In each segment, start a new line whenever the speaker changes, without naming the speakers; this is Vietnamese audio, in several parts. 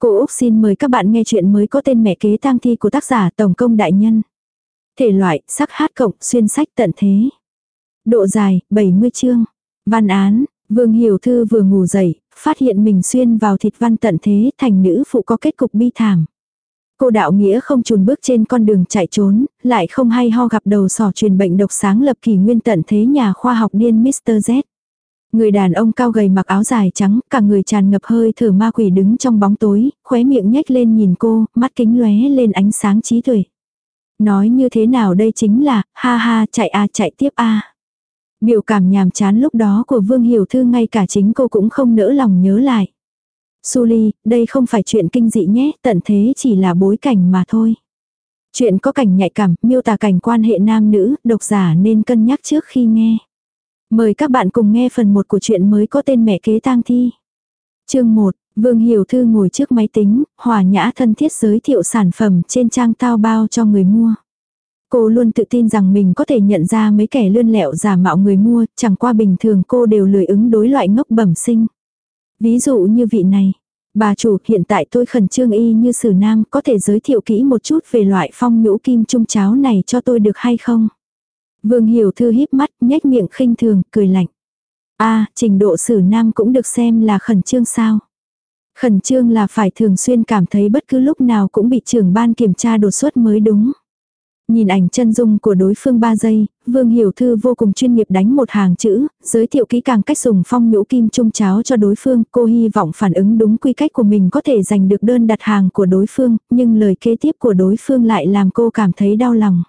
Cô Úc xin mời các bạn nghe chuyện mới có tên mẹ kế tang thi của tác giả Tổng công đại nhân. Thể loại, sắc hát cộng, xuyên sách tận thế. Độ dài, 70 chương. Văn án, Vương Hiểu Thư vừa ngủ dậy, phát hiện mình xuyên vào thịt văn tận thế thành nữ phụ có kết cục bi thảm. Cô đạo nghĩa không chùn bước trên con đường chạy trốn, lại không hay ho gặp đầu sỏ truyền bệnh độc sáng lập kỳ nguyên tận thế nhà khoa học điên Mr. Z. Người đàn ông cao gầy mặc áo dài trắng, cả người tràn ngập hơi thở ma quỷ đứng trong bóng tối, khóe miệng nhếch lên nhìn cô, mắt kính lóe lên ánh sáng trí tuệ. Nói như thế nào đây chính là, ha ha, chạy a chạy tiếp a. Biểu cảm nhàm chán lúc đó của Vương Hiểu Thư ngay cả chính cô cũng không nỡ lòng nhớ lại. Suli, đây không phải chuyện kinh dị nhé, tận thế chỉ là bối cảnh mà thôi. Chuyện có cảnh nhạy cảm, miêu tả cảnh quan hệ nam nữ, độc giả nên cân nhắc trước khi nghe. Mời các bạn cùng nghe phần 1 của chuyện mới có tên mẹ kế tang thi. Chương 1, Vương Hiểu Thư ngồi trước máy tính, hòa nhã thân thiết giới thiệu sản phẩm trên trang tao bao cho người mua. Cô luôn tự tin rằng mình có thể nhận ra mấy kẻ lươn lẹo giả mạo người mua, chẳng qua bình thường cô đều lười ứng đối loại ngốc bẩm sinh. Ví dụ như vị này, bà chủ hiện tại tôi khẩn trương y như sử nam có thể giới thiệu kỹ một chút về loại phong nhũ kim trung cháo này cho tôi được hay không? Vương Hiểu Thư híp mắt, nhếch miệng khinh thường, cười lạnh. a trình độ xử nam cũng được xem là khẩn trương sao. Khẩn trương là phải thường xuyên cảm thấy bất cứ lúc nào cũng bị trưởng ban kiểm tra đột xuất mới đúng. Nhìn ảnh chân dung của đối phương 3 giây, Vương Hiểu Thư vô cùng chuyên nghiệp đánh một hàng chữ, giới thiệu kỹ càng cách dùng phong nhũ kim trung cháo cho đối phương. Cô hy vọng phản ứng đúng quy cách của mình có thể giành được đơn đặt hàng của đối phương, nhưng lời kế tiếp của đối phương lại làm cô cảm thấy đau lòng.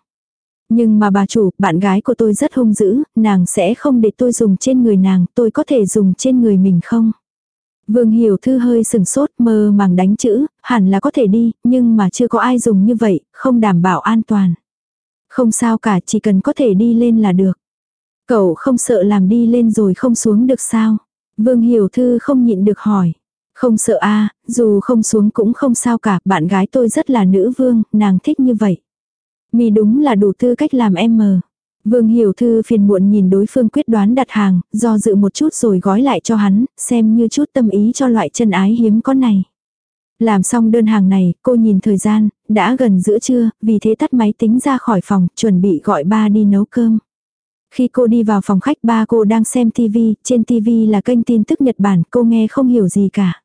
Nhưng mà bà chủ, bạn gái của tôi rất hung dữ, nàng sẽ không để tôi dùng trên người nàng, tôi có thể dùng trên người mình không? Vương Hiểu Thư hơi sừng sốt mơ màng đánh chữ, hẳn là có thể đi, nhưng mà chưa có ai dùng như vậy, không đảm bảo an toàn. Không sao cả, chỉ cần có thể đi lên là được. Cậu không sợ làm đi lên rồi không xuống được sao? Vương Hiểu Thư không nhịn được hỏi. Không sợ a dù không xuống cũng không sao cả, bạn gái tôi rất là nữ vương, nàng thích như vậy. Mi đúng là đủ tư cách làm em mờ. Vương Hiểu Thư phiền muộn nhìn đối phương quyết đoán đặt hàng, do dự một chút rồi gói lại cho hắn, xem như chút tâm ý cho loại chân ái hiếm có này. Làm xong đơn hàng này, cô nhìn thời gian, đã gần giữa trưa, vì thế tắt máy tính ra khỏi phòng, chuẩn bị gọi ba đi nấu cơm. Khi cô đi vào phòng khách ba cô đang xem TV, trên TV là kênh tin tức Nhật Bản, cô nghe không hiểu gì cả.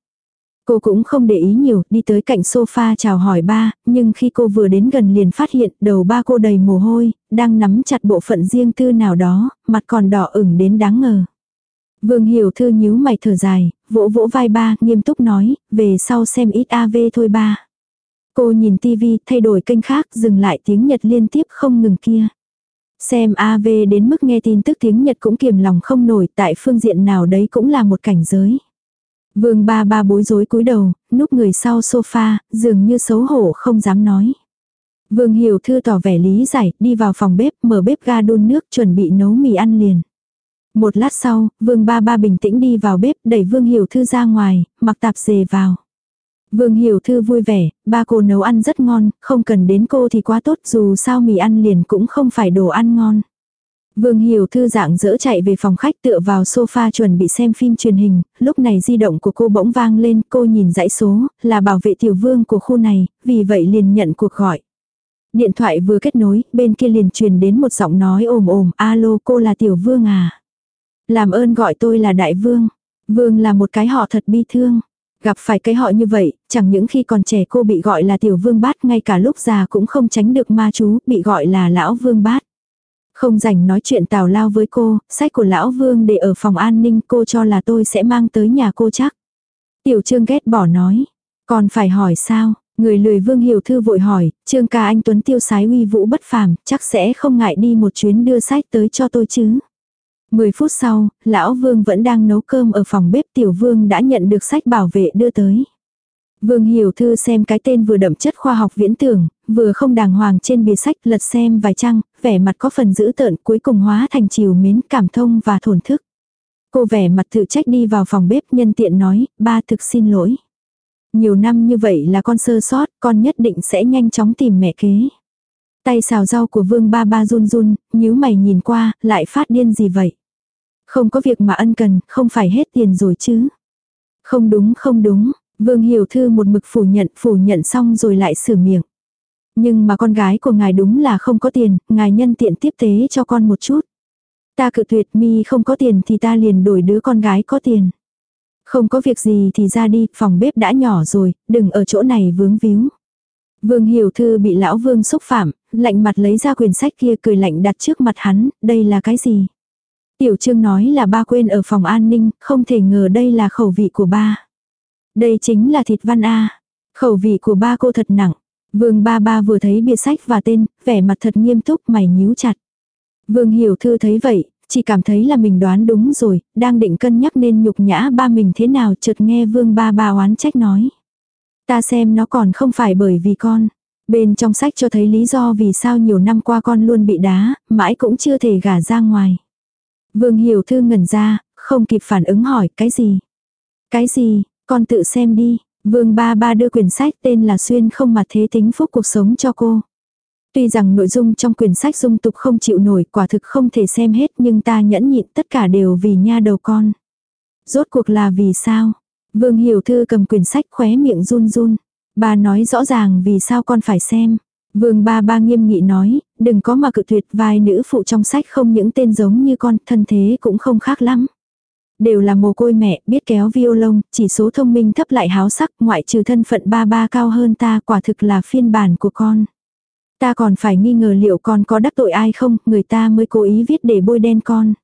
Cô cũng không để ý nhiều, đi tới cạnh sofa chào hỏi ba, nhưng khi cô vừa đến gần liền phát hiện đầu ba cô đầy mồ hôi, đang nắm chặt bộ phận riêng tư nào đó, mặt còn đỏ ửng đến đáng ngờ. Vương Hiểu Thư nhíu mày thở dài, vỗ vỗ vai ba, nghiêm túc nói, về sau xem ít AV thôi ba. Cô nhìn tivi, thay đổi kênh khác, dừng lại tiếng Nhật liên tiếp không ngừng kia. Xem AV đến mức nghe tin tức tiếng Nhật cũng kiềm lòng không nổi, tại phương diện nào đấy cũng là một cảnh giới. Vương ba ba bối rối cúi đầu, núp người sau sofa, dường như xấu hổ không dám nói. Vương Hiểu Thư tỏ vẻ lý giải, đi vào phòng bếp, mở bếp ga đun nước chuẩn bị nấu mì ăn liền. Một lát sau, Vương ba ba bình tĩnh đi vào bếp, đẩy Vương Hiểu Thư ra ngoài, mặc tạp dề vào. Vương Hiểu Thư vui vẻ, ba cô nấu ăn rất ngon, không cần đến cô thì quá tốt dù sao mì ăn liền cũng không phải đồ ăn ngon. Vương Hiểu Thư dạng dỡ chạy về phòng khách tựa vào sofa chuẩn bị xem phim truyền hình, lúc này di động của cô bỗng vang lên, cô nhìn dãy số, là bảo vệ tiểu vương của khu này, vì vậy liền nhận cuộc gọi. Điện thoại vừa kết nối, bên kia liền truyền đến một giọng nói ồm ồm, alo cô là tiểu vương à. Làm ơn gọi tôi là đại vương. Vương là một cái họ thật bi thương. Gặp phải cái họ như vậy, chẳng những khi còn trẻ cô bị gọi là tiểu vương bát ngay cả lúc già cũng không tránh được ma chú, bị gọi là lão vương bát. Không rảnh nói chuyện tào lao với cô, sách của lão vương để ở phòng an ninh cô cho là tôi sẽ mang tới nhà cô chắc. Tiểu trương ghét bỏ nói. Còn phải hỏi sao? Người lười vương hiểu thư vội hỏi, trương ca anh Tuấn tiêu sái uy vũ bất phàm, chắc sẽ không ngại đi một chuyến đưa sách tới cho tôi chứ. Mười phút sau, lão vương vẫn đang nấu cơm ở phòng bếp tiểu vương đã nhận được sách bảo vệ đưa tới. Vương Hiểu Thư xem cái tên vừa đậm chất khoa học viễn tưởng, vừa không đàng hoàng trên bìa sách lật xem vài trang, vẻ mặt có phần dữ tợn cuối cùng hóa thành chiều mến cảm thông và thổn thức. Cô vẻ mặt tự trách đi vào phòng bếp nhân tiện nói, ba thực xin lỗi. Nhiều năm như vậy là con sơ sót, con nhất định sẽ nhanh chóng tìm mẹ kế. Tay xào rau của vương ba ba run run, nhíu mày nhìn qua, lại phát điên gì vậy? Không có việc mà ân cần, không phải hết tiền rồi chứ. Không đúng không đúng, Vương Hiểu Thư một mực phủ nhận, phủ nhận xong rồi lại sửa miệng. Nhưng mà con gái của ngài đúng là không có tiền, ngài nhân tiện tiếp tế cho con một chút. Ta cự tuyệt mi không có tiền thì ta liền đổi đứa con gái có tiền. Không có việc gì thì ra đi, phòng bếp đã nhỏ rồi, đừng ở chỗ này vướng víu. Vương Hiểu Thư bị lão Vương xúc phạm, lạnh mặt lấy ra quyển sách kia cười lạnh đặt trước mặt hắn, đây là cái gì? Tiểu Trương nói là ba quên ở phòng an ninh, không thể ngờ đây là khẩu vị của ba. Đây chính là thịt văn A. Khẩu vị của ba cô thật nặng. Vương ba ba vừa thấy bìa sách và tên, vẻ mặt thật nghiêm túc mày nhíu chặt. Vương Hiểu Thư thấy vậy, chỉ cảm thấy là mình đoán đúng rồi, đang định cân nhắc nên nhục nhã ba mình thế nào chợt nghe Vương ba ba oán trách nói. Ta xem nó còn không phải bởi vì con. Bên trong sách cho thấy lý do vì sao nhiều năm qua con luôn bị đá, mãi cũng chưa thể gả ra ngoài. Vương Hiểu Thư ngẩn ra, không kịp phản ứng hỏi cái gì. Cái gì, con tự xem đi. Vương ba ba đưa quyển sách tên là Xuyên không mà thế tính phúc cuộc sống cho cô. Tuy rằng nội dung trong quyển sách dung tục không chịu nổi quả thực không thể xem hết nhưng ta nhẫn nhịn tất cả đều vì nha đầu con. Rốt cuộc là vì sao? Vương Hiểu Thư cầm quyển sách khóe miệng run run. Bà nói rõ ràng vì sao con phải xem. Vương ba ba nghiêm nghị nói, đừng có mà cự tuyệt vai nữ phụ trong sách không những tên giống như con, thân thế cũng không khác lắm. Đều là mồ côi mẹ, biết kéo violon, chỉ số thông minh thấp lại háo sắc, ngoại trừ thân phận ba ba cao hơn ta, quả thực là phiên bản của con. Ta còn phải nghi ngờ liệu con có đắc tội ai không, người ta mới cố ý viết để bôi đen con.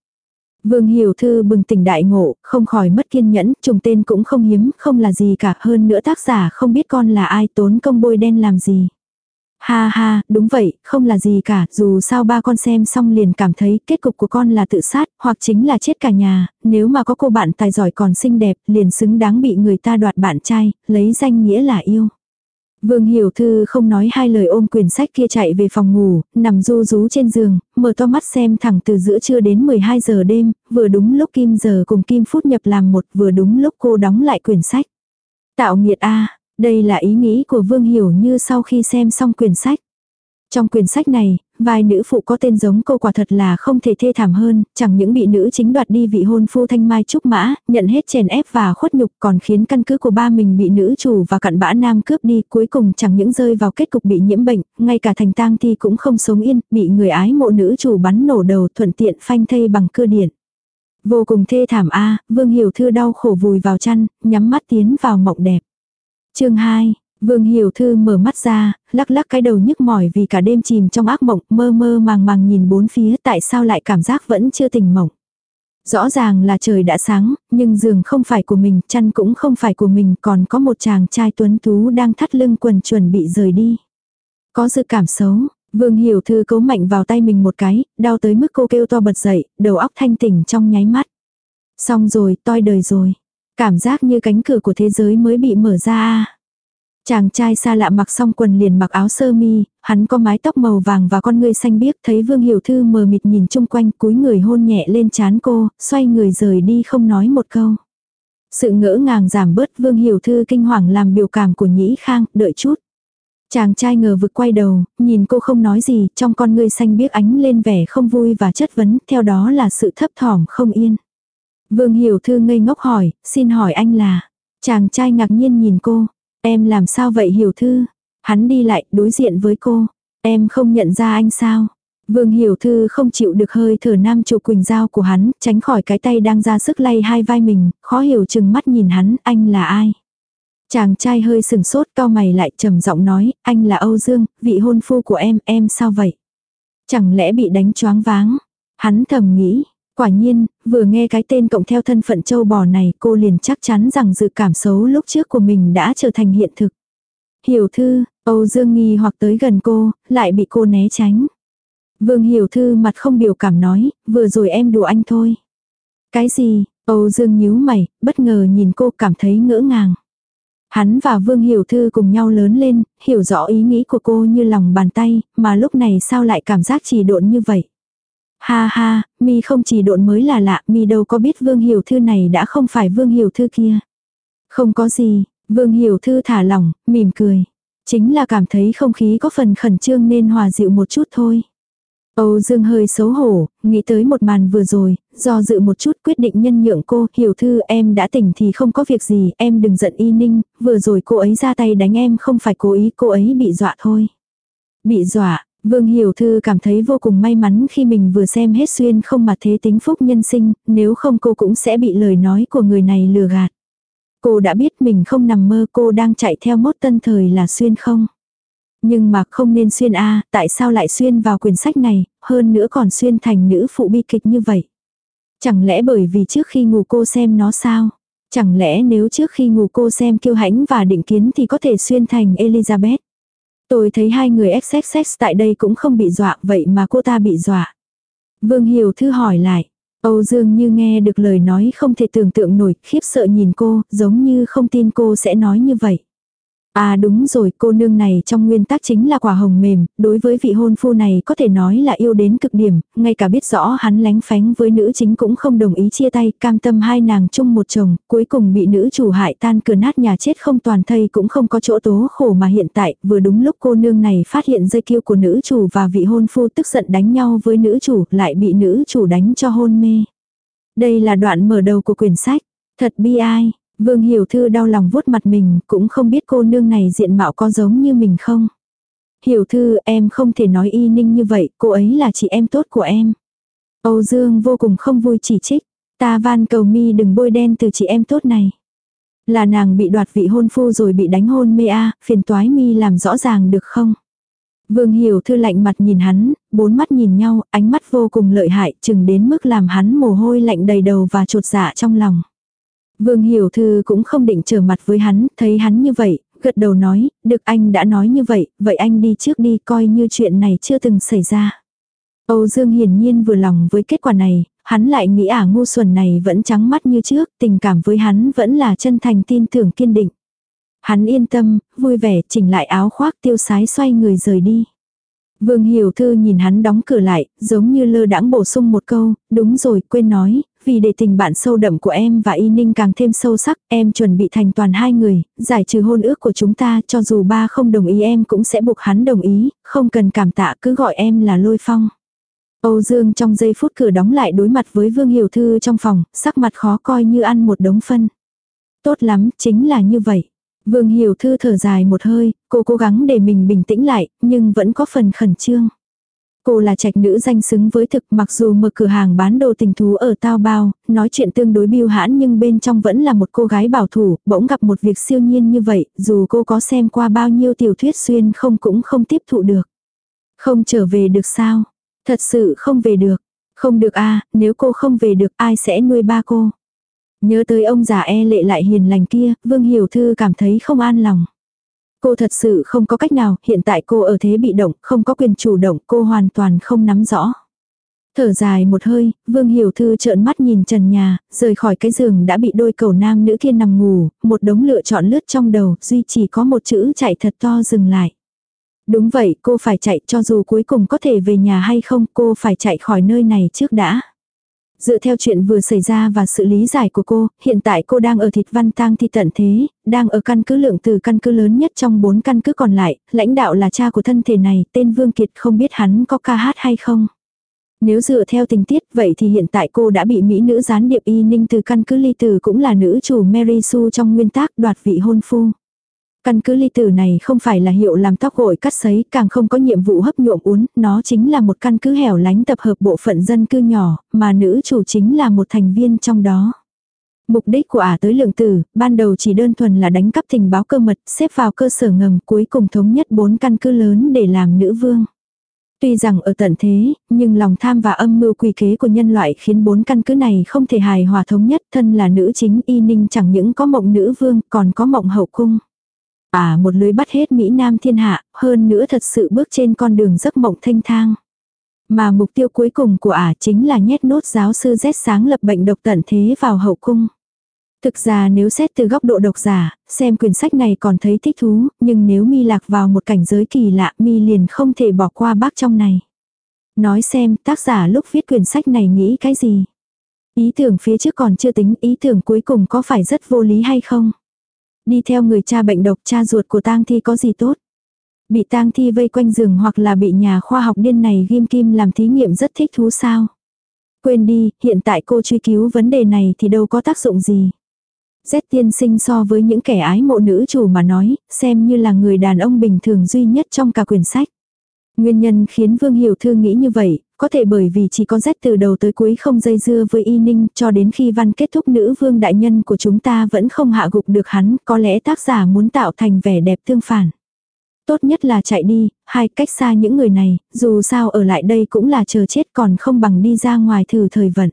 Vương Hiểu Thư bừng tỉnh đại ngộ, không khỏi mất kiên nhẫn, trùng tên cũng không hiếm, không là gì cả, hơn nữa tác giả không biết con là ai tốn công bôi đen làm gì. Ha ha, đúng vậy, không là gì cả, dù sao ba con xem xong liền cảm thấy kết cục của con là tự sát, hoặc chính là chết cả nhà, nếu mà có cô bạn tài giỏi còn xinh đẹp, liền xứng đáng bị người ta đoạt bạn trai, lấy danh nghĩa là yêu. Vương Hiểu Thư không nói hai lời ôm quyển sách kia chạy về phòng ngủ, nằm ru rú trên giường, mở to mắt xem thẳng từ giữa trưa đến 12 giờ đêm, vừa đúng lúc Kim giờ cùng Kim Phút nhập làm một vừa đúng lúc cô đóng lại quyển sách. Tạo nghiệt A, đây là ý nghĩ của Vương Hiểu như sau khi xem xong quyển sách. Trong quyển sách này, vai nữ phụ có tên giống cô quả thật là không thể thê thảm hơn, chẳng những bị nữ chính đoạt đi vị hôn phu thanh mai trúc mã, nhận hết chèn ép và khuất nhục còn khiến căn cứ của ba mình bị nữ chủ và cặn bã nam cướp đi, cuối cùng chẳng những rơi vào kết cục bị nhiễm bệnh, ngay cả thành tang thi cũng không sống yên, bị người ái mộ nữ chủ bắn nổ đầu thuận tiện phanh thây bằng cưa điện. Vô cùng thê thảm a Vương Hiểu Thư đau khổ vùi vào chăn, nhắm mắt tiến vào mộng đẹp chương 2, Vương Hiểu Thư mở mắt ra, lắc lắc cái đầu nhức mỏi vì cả đêm chìm trong ác mộng, mơ mơ màng màng nhìn bốn phía tại sao lại cảm giác vẫn chưa tỉnh mộng. Rõ ràng là trời đã sáng, nhưng giường không phải của mình, chăn cũng không phải của mình, còn có một chàng trai tuấn tú đang thắt lưng quần chuẩn bị rời đi. Có dự cảm xấu, Vương Hiểu Thư cấu mạnh vào tay mình một cái, đau tới mức cô kêu to bật dậy, đầu óc thanh tỉnh trong nháy mắt. Xong rồi, toi đời rồi. Cảm giác như cánh cửa của thế giới mới bị mở ra Chàng trai xa lạ mặc xong quần liền mặc áo sơ mi, hắn có mái tóc màu vàng và con ngươi xanh biếc thấy Vương Hiểu Thư mờ mịt nhìn chung quanh cúi người hôn nhẹ lên chán cô, xoay người rời đi không nói một câu. Sự ngỡ ngàng giảm bớt Vương Hiểu Thư kinh hoàng làm biểu cảm của Nhĩ Khang, đợi chút. Chàng trai ngờ vực quay đầu, nhìn cô không nói gì, trong con ngươi xanh biếc ánh lên vẻ không vui và chất vấn, theo đó là sự thấp thỏm không yên. Vương Hiểu Thư ngây ngốc hỏi, xin hỏi anh là. Chàng trai ngạc nhiên nhìn cô, Em làm sao vậy hiểu thư? Hắn đi lại đối diện với cô. Em không nhận ra anh sao? Vương Hiểu Thư không chịu được hơi thở nam trụ quỳnh dao của hắn, tránh khỏi cái tay đang ra sức lay hai vai mình, khó hiểu chừng mắt nhìn hắn, anh là ai? Chàng trai hơi sừng sốt cao mày lại trầm giọng nói, anh là Âu Dương, vị hôn phu của em, em sao vậy? Chẳng lẽ bị đánh choáng váng? Hắn thầm nghĩ, Quả nhiên, vừa nghe cái tên cộng theo thân phận châu bò này cô liền chắc chắn rằng dự cảm xấu lúc trước của mình đã trở thành hiện thực. Hiểu thư, Âu Dương nghi hoặc tới gần cô, lại bị cô né tránh. Vương Hiểu thư mặt không biểu cảm nói, vừa rồi em đùa anh thôi. Cái gì, Âu Dương nhíu mày, bất ngờ nhìn cô cảm thấy ngỡ ngàng. Hắn và Vương Hiểu Thư cùng nhau lớn lên, hiểu rõ ý nghĩ của cô như lòng bàn tay, mà lúc này sao lại cảm giác trì độn như vậy. Ha ha, mi không chỉ độn mới là lạ, mi đâu có biết Vương Hiểu Thư này đã không phải Vương Hiểu Thư kia. Không có gì, Vương Hiểu Thư thả lỏng, mỉm cười. Chính là cảm thấy không khí có phần khẩn trương nên hòa dịu một chút thôi. Âu Dương hơi xấu hổ, nghĩ tới một màn vừa rồi, do dự một chút quyết định nhân nhượng cô, hiểu thư em đã tỉnh thì không có việc gì, em đừng giận y ninh, vừa rồi cô ấy ra tay đánh em không phải cố ý, cô ấy bị dọa thôi. Bị dọa, Vương Hiểu Thư cảm thấy vô cùng may mắn khi mình vừa xem hết xuyên không mà thế tính phúc nhân sinh, nếu không cô cũng sẽ bị lời nói của người này lừa gạt. Cô đã biết mình không nằm mơ cô đang chạy theo mốt tân thời là xuyên không. Nhưng mà không nên xuyên A, tại sao lại xuyên vào quyển sách này, hơn nữa còn xuyên thành nữ phụ bi kịch như vậy. Chẳng lẽ bởi vì trước khi ngủ cô xem nó sao? Chẳng lẽ nếu trước khi ngủ cô xem kiêu hãnh và định kiến thì có thể xuyên thành Elizabeth? Tôi thấy hai người XXX tại đây cũng không bị dọa vậy mà cô ta bị dọa. Vương Hiểu Thư hỏi lại. Âu Dương như nghe được lời nói không thể tưởng tượng nổi, khiếp sợ nhìn cô, giống như không tin cô sẽ nói như vậy. À đúng rồi, cô nương này trong nguyên tắc chính là quả hồng mềm, đối với vị hôn phu này có thể nói là yêu đến cực điểm, ngay cả biết rõ hắn lánh phánh với nữ chính cũng không đồng ý chia tay, cam tâm hai nàng chung một chồng, cuối cùng bị nữ chủ hại tan cửa nát nhà chết không toàn thây cũng không có chỗ tố khổ mà hiện tại, vừa đúng lúc cô nương này phát hiện dây kiêu của nữ chủ và vị hôn phu tức giận đánh nhau với nữ chủ, lại bị nữ chủ đánh cho hôn mê. Đây là đoạn mở đầu của quyển sách, thật bi ai. Vương Hiểu Thư đau lòng vuốt mặt mình, cũng không biết cô nương này diện mạo có giống như mình không. Hiểu Thư, em không thể nói y ninh như vậy, cô ấy là chị em tốt của em. Âu Dương vô cùng không vui chỉ trích, ta van cầu mi đừng bôi đen từ chị em tốt này. Là nàng bị đoạt vị hôn phu rồi bị đánh hôn mê a phiền toái mi làm rõ ràng được không? Vương Hiểu Thư lạnh mặt nhìn hắn, bốn mắt nhìn nhau, ánh mắt vô cùng lợi hại, chừng đến mức làm hắn mồ hôi lạnh đầy đầu và trột dạ trong lòng. Vương Hiểu Thư cũng không định trở mặt với hắn, thấy hắn như vậy, gật đầu nói, được anh đã nói như vậy, vậy anh đi trước đi coi như chuyện này chưa từng xảy ra. Âu Dương hiển nhiên vừa lòng với kết quả này, hắn lại nghĩ ả à, ngu xuẩn này vẫn trắng mắt như trước, tình cảm với hắn vẫn là chân thành tin tưởng kiên định. Hắn yên tâm, vui vẻ chỉnh lại áo khoác tiêu sái xoay người rời đi. Vương Hiểu Thư nhìn hắn đóng cửa lại, giống như lơ đãng bổ sung một câu, đúng rồi, quên nói, vì để tình bạn sâu đậm của em và Y Ninh càng thêm sâu sắc, em chuẩn bị thành toàn hai người, giải trừ hôn ước của chúng ta, cho dù ba không đồng ý em cũng sẽ buộc hắn đồng ý, không cần cảm tạ cứ gọi em là lôi phong. Âu Dương trong giây phút cửa đóng lại đối mặt với Vương Hiểu Thư trong phòng, sắc mặt khó coi như ăn một đống phân. Tốt lắm, chính là như vậy. Vương Hiểu Thư thở dài một hơi, cô cố gắng để mình bình tĩnh lại, nhưng vẫn có phần khẩn trương. Cô là trạch nữ danh xứng với thực mặc dù mở cửa hàng bán đồ tình thú ở Tao Bao, nói chuyện tương đối biêu hãn nhưng bên trong vẫn là một cô gái bảo thủ, bỗng gặp một việc siêu nhiên như vậy, dù cô có xem qua bao nhiêu tiểu thuyết xuyên không cũng không tiếp thụ được. Không trở về được sao? Thật sự không về được. Không được a à, nếu cô không về được ai sẽ nuôi ba cô? Nhớ tới ông già e lệ lại hiền lành kia, Vương Hiểu Thư cảm thấy không an lòng. Cô thật sự không có cách nào, hiện tại cô ở thế bị động, không có quyền chủ động, cô hoàn toàn không nắm rõ. Thở dài một hơi, Vương Hiểu Thư trợn mắt nhìn trần nhà, rời khỏi cái giường đã bị đôi cầu nam nữ kia nằm ngủ, một đống lựa chọn lướt trong đầu, duy chỉ có một chữ chạy thật to dừng lại. Đúng vậy, cô phải chạy cho dù cuối cùng có thể về nhà hay không, cô phải chạy khỏi nơi này trước đã. Dựa theo chuyện vừa xảy ra và sự lý giải của cô, hiện tại cô đang ở thịt văn tang thi tận thế, đang ở căn cứ lượng từ căn cứ lớn nhất trong bốn căn cứ còn lại, lãnh đạo là cha của thân thể này, tên Vương Kiệt không biết hắn có ca hát hay không. Nếu dựa theo tình tiết vậy thì hiện tại cô đã bị mỹ nữ gián điệp y ninh từ căn cứ ly từ cũng là nữ chủ Mary Sue trong nguyên tác đoạt vị hôn phu. Căn cứ ly tử này không phải là hiệu làm tóc gội cắt sấy, càng không có nhiệm vụ hấp nhuộm uốn, nó chính là một căn cứ hẻo lánh tập hợp bộ phận dân cư nhỏ, mà nữ chủ chính là một thành viên trong đó. Mục đích của ả tới lượng tử, ban đầu chỉ đơn thuần là đánh cắp tình báo cơ mật, xếp vào cơ sở ngầm cuối cùng thống nhất bốn căn cứ lớn để làm nữ vương. Tuy rằng ở tận thế, nhưng lòng tham và âm mưu quy kế của nhân loại khiến bốn căn cứ này không thể hài hòa thống nhất thân là nữ chính y ninh chẳng những có mộng nữ vương còn có mộng hậu cung. À một lưới bắt hết Mỹ Nam thiên hạ, hơn nữa thật sự bước trên con đường giấc mộng thanh thang. Mà mục tiêu cuối cùng của ả chính là nhét nốt giáo sư Z sáng lập bệnh độc tận thế vào hậu cung. Thực ra nếu xét từ góc độ độc giả, xem quyển sách này còn thấy thích thú, nhưng nếu mi lạc vào một cảnh giới kỳ lạ mi liền không thể bỏ qua bác trong này. Nói xem tác giả lúc viết quyển sách này nghĩ cái gì. Ý tưởng phía trước còn chưa tính ý tưởng cuối cùng có phải rất vô lý hay không. Đi theo người cha bệnh độc cha ruột của tang thi có gì tốt. Bị tang thi vây quanh giường hoặc là bị nhà khoa học điên này ghim kim làm thí nghiệm rất thích thú sao. Quên đi, hiện tại cô truy cứu vấn đề này thì đâu có tác dụng gì. Z tiên sinh so với những kẻ ái mộ nữ chủ mà nói, xem như là người đàn ông bình thường duy nhất trong cả quyển sách. Nguyên nhân khiến Vương Hiểu Thư nghĩ như vậy, có thể bởi vì chỉ có rét từ đầu tới cuối không dây dưa với Y Ninh cho đến khi văn kết thúc nữ vương đại nhân của chúng ta vẫn không hạ gục được hắn, có lẽ tác giả muốn tạo thành vẻ đẹp tương phản. Tốt nhất là chạy đi, hai cách xa những người này, dù sao ở lại đây cũng là chờ chết còn không bằng đi ra ngoài thử thời vận.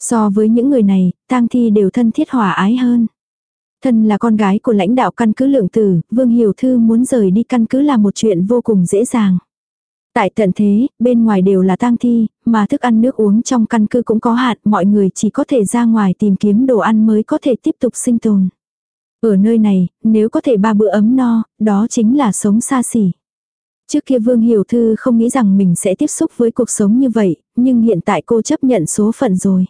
So với những người này, tang thi đều thân thiết hòa ái hơn. Thân là con gái của lãnh đạo căn cứ lượng tử, Vương Hiểu Thư muốn rời đi căn cứ là một chuyện vô cùng dễ dàng. Tại tận thế, bên ngoài đều là tang thi, mà thức ăn nước uống trong căn cứ cũng có hạn, mọi người chỉ có thể ra ngoài tìm kiếm đồ ăn mới có thể tiếp tục sinh tồn. Ở nơi này, nếu có thể ba bữa ấm no, đó chính là sống xa xỉ. Trước kia Vương Hiểu Thư không nghĩ rằng mình sẽ tiếp xúc với cuộc sống như vậy, nhưng hiện tại cô chấp nhận số phận rồi.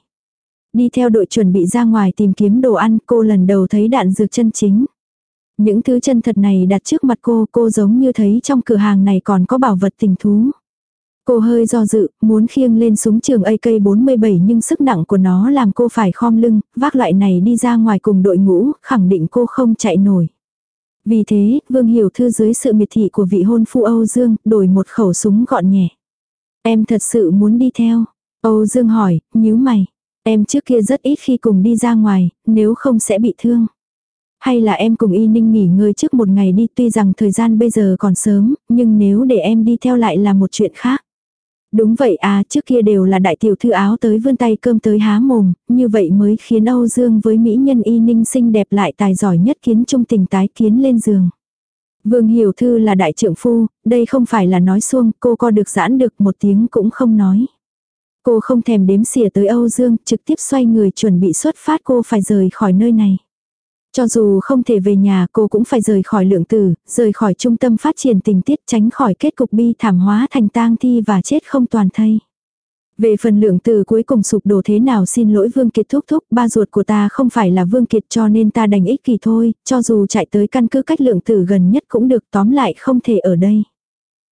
Đi theo đội chuẩn bị ra ngoài tìm kiếm đồ ăn, cô lần đầu thấy đạn dược chân chính. Những thứ chân thật này đặt trước mặt cô, cô giống như thấy trong cửa hàng này còn có bảo vật tình thú. Cô hơi do dự, muốn khiêng lên súng trường AK-47 nhưng sức nặng của nó làm cô phải khom lưng, vác loại này đi ra ngoài cùng đội ngũ, khẳng định cô không chạy nổi. Vì thế, Vương Hiểu Thư dưới sự miệt thị của vị hôn phu Âu Dương, đổi một khẩu súng gọn nhẹ. Em thật sự muốn đi theo. Âu Dương hỏi, nhíu mày. Em trước kia rất ít khi cùng đi ra ngoài, nếu không sẽ bị thương. Hay là em cùng y ninh nghỉ ngơi trước một ngày đi tuy rằng thời gian bây giờ còn sớm, nhưng nếu để em đi theo lại là một chuyện khác. Đúng vậy à, trước kia đều là đại tiểu thư áo tới vươn tay cơm tới há mồm, như vậy mới khiến Âu Dương với mỹ nhân y ninh xinh đẹp lại tài giỏi nhất kiến trung tình tái kiến lên giường. Vương Hiểu Thư là đại trưởng phu, đây không phải là nói xuông, cô co được giãn được một tiếng cũng không nói. Cô không thèm đếm xỉa tới Âu Dương, trực tiếp xoay người chuẩn bị xuất phát cô phải rời khỏi nơi này. Cho dù không thể về nhà cô cũng phải rời khỏi lượng tử, rời khỏi trung tâm phát triển tình tiết tránh khỏi kết cục bi thảm hóa thành tang thi và chết không toàn thây. Về phần lượng từ cuối cùng sụp đổ thế nào xin lỗi Vương Kiệt thúc thúc, ba ruột của ta không phải là Vương Kiệt cho nên ta đành ích kỳ thôi, cho dù chạy tới căn cứ cách lượng tử gần nhất cũng được tóm lại không thể ở đây.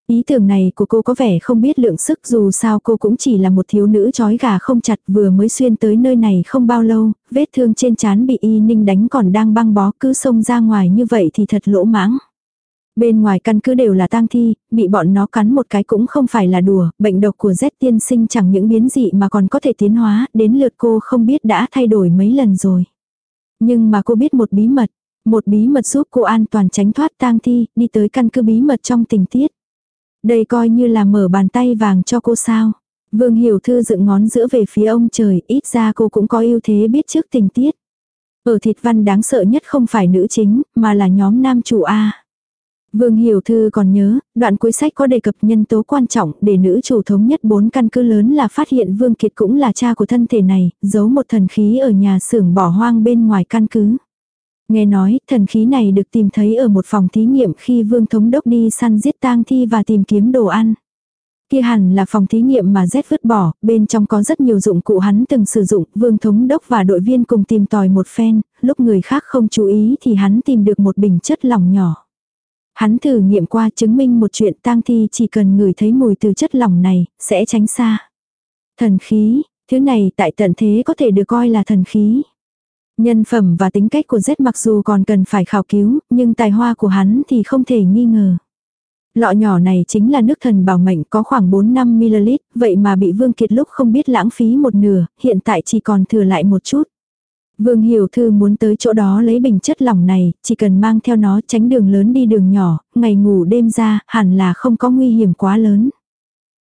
Ý tưởng này của cô có vẻ không biết lượng sức dù sao cô cũng chỉ là một thiếu nữ chói gà không chặt vừa mới xuyên tới nơi này không bao lâu, vết thương trên trán bị y ninh đánh còn đang băng bó cứ xông ra ngoài như vậy thì thật lỗ mãng. Bên ngoài căn cứ đều là tang thi, bị bọn nó cắn một cái cũng không phải là đùa, bệnh độc của Z tiên sinh chẳng những biến dị mà còn có thể tiến hóa, đến lượt cô không biết đã thay đổi mấy lần rồi. Nhưng mà cô biết một bí mật, một bí mật giúp cô an toàn tránh thoát tang thi, đi tới căn cứ bí mật trong tình tiết. Đây coi như là mở bàn tay vàng cho cô sao. Vương Hiểu Thư dựng ngón giữa về phía ông trời, ít ra cô cũng có ưu thế biết trước tình tiết. Ở thịt văn đáng sợ nhất không phải nữ chính, mà là nhóm nam chủ A. Vương Hiểu Thư còn nhớ, đoạn cuối sách có đề cập nhân tố quan trọng để nữ chủ thống nhất bốn căn cứ lớn là phát hiện Vương Kiệt cũng là cha của thân thể này, giấu một thần khí ở nhà xưởng bỏ hoang bên ngoài căn cứ. Nghe nói, thần khí này được tìm thấy ở một phòng thí nghiệm khi Vương Thống Đốc đi săn giết tang thi và tìm kiếm đồ ăn. Kia hẳn là phòng thí nghiệm mà Z vứt bỏ, bên trong có rất nhiều dụng cụ hắn từng sử dụng, Vương Thống Đốc và đội viên cùng tìm tòi một phen, lúc người khác không chú ý thì hắn tìm được một bình chất lỏng nhỏ. Hắn thử nghiệm qua chứng minh một chuyện tang thi chỉ cần ngửi thấy mùi từ chất lỏng này, sẽ tránh xa. Thần khí, thứ này tại tận thế có thể được coi là thần khí. Nhân phẩm và tính cách của Z mặc dù còn cần phải khảo cứu, nhưng tài hoa của hắn thì không thể nghi ngờ. Lọ nhỏ này chính là nước thần bảo mệnh có khoảng 4-5ml, vậy mà bị Vương Kiệt lúc không biết lãng phí một nửa, hiện tại chỉ còn thừa lại một chút. Vương Hiểu Thư muốn tới chỗ đó lấy bình chất lỏng này, chỉ cần mang theo nó tránh đường lớn đi đường nhỏ, ngày ngủ đêm ra, hẳn là không có nguy hiểm quá lớn.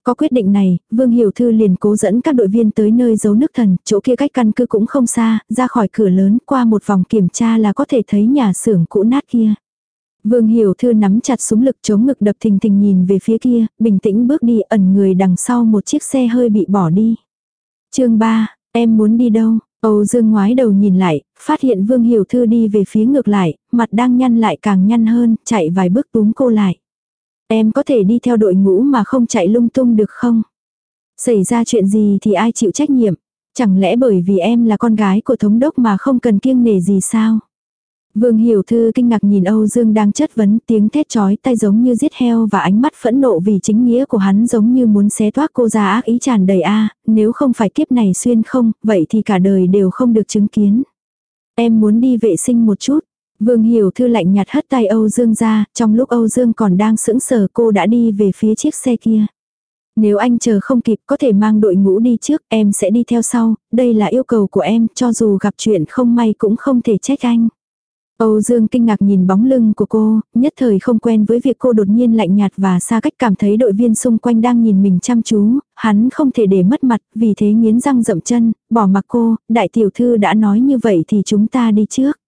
Có quyết định này, Vương Hiểu Thư liền cố dẫn các đội viên tới nơi giấu nước thần, chỗ kia cách căn cứ cũng không xa, ra khỏi cửa lớn qua một vòng kiểm tra là có thể thấy nhà xưởng cũ nát kia. Vương Hiểu Thư nắm chặt súng lực chống ngực đập thình thình nhìn về phía kia, bình tĩnh bước đi ẩn người đằng sau một chiếc xe hơi bị bỏ đi. chương 3, em muốn đi đâu? Âu Dương ngoái đầu nhìn lại, phát hiện Vương Hiểu Thư đi về phía ngược lại, mặt đang nhăn lại càng nhăn hơn, chạy vài bước túm cô lại. Em có thể đi theo đội ngũ mà không chạy lung tung được không? Xảy ra chuyện gì thì ai chịu trách nhiệm? Chẳng lẽ bởi vì em là con gái của thống đốc mà không cần kiêng nể gì sao? Vương Hiểu Thư kinh ngạc nhìn Âu Dương đang chất vấn tiếng thét chói tay giống như giết heo và ánh mắt phẫn nộ vì chính nghĩa của hắn giống như muốn xé toác cô ra ác ý tràn đầy a nếu không phải kiếp này xuyên không, vậy thì cả đời đều không được chứng kiến. Em muốn đi vệ sinh một chút. Vương Hiểu Thư lạnh nhạt hất tay Âu Dương ra, trong lúc Âu Dương còn đang sững sờ cô đã đi về phía chiếc xe kia. Nếu anh chờ không kịp có thể mang đội ngũ đi trước, em sẽ đi theo sau, đây là yêu cầu của em, cho dù gặp chuyện không may cũng không thể trách anh. Âu Dương kinh ngạc nhìn bóng lưng của cô, nhất thời không quen với việc cô đột nhiên lạnh nhạt và xa cách cảm thấy đội viên xung quanh đang nhìn mình chăm chú, hắn không thể để mất mặt, vì thế nghiến răng rậm chân, bỏ mặc cô, đại tiểu thư đã nói như vậy thì chúng ta đi trước.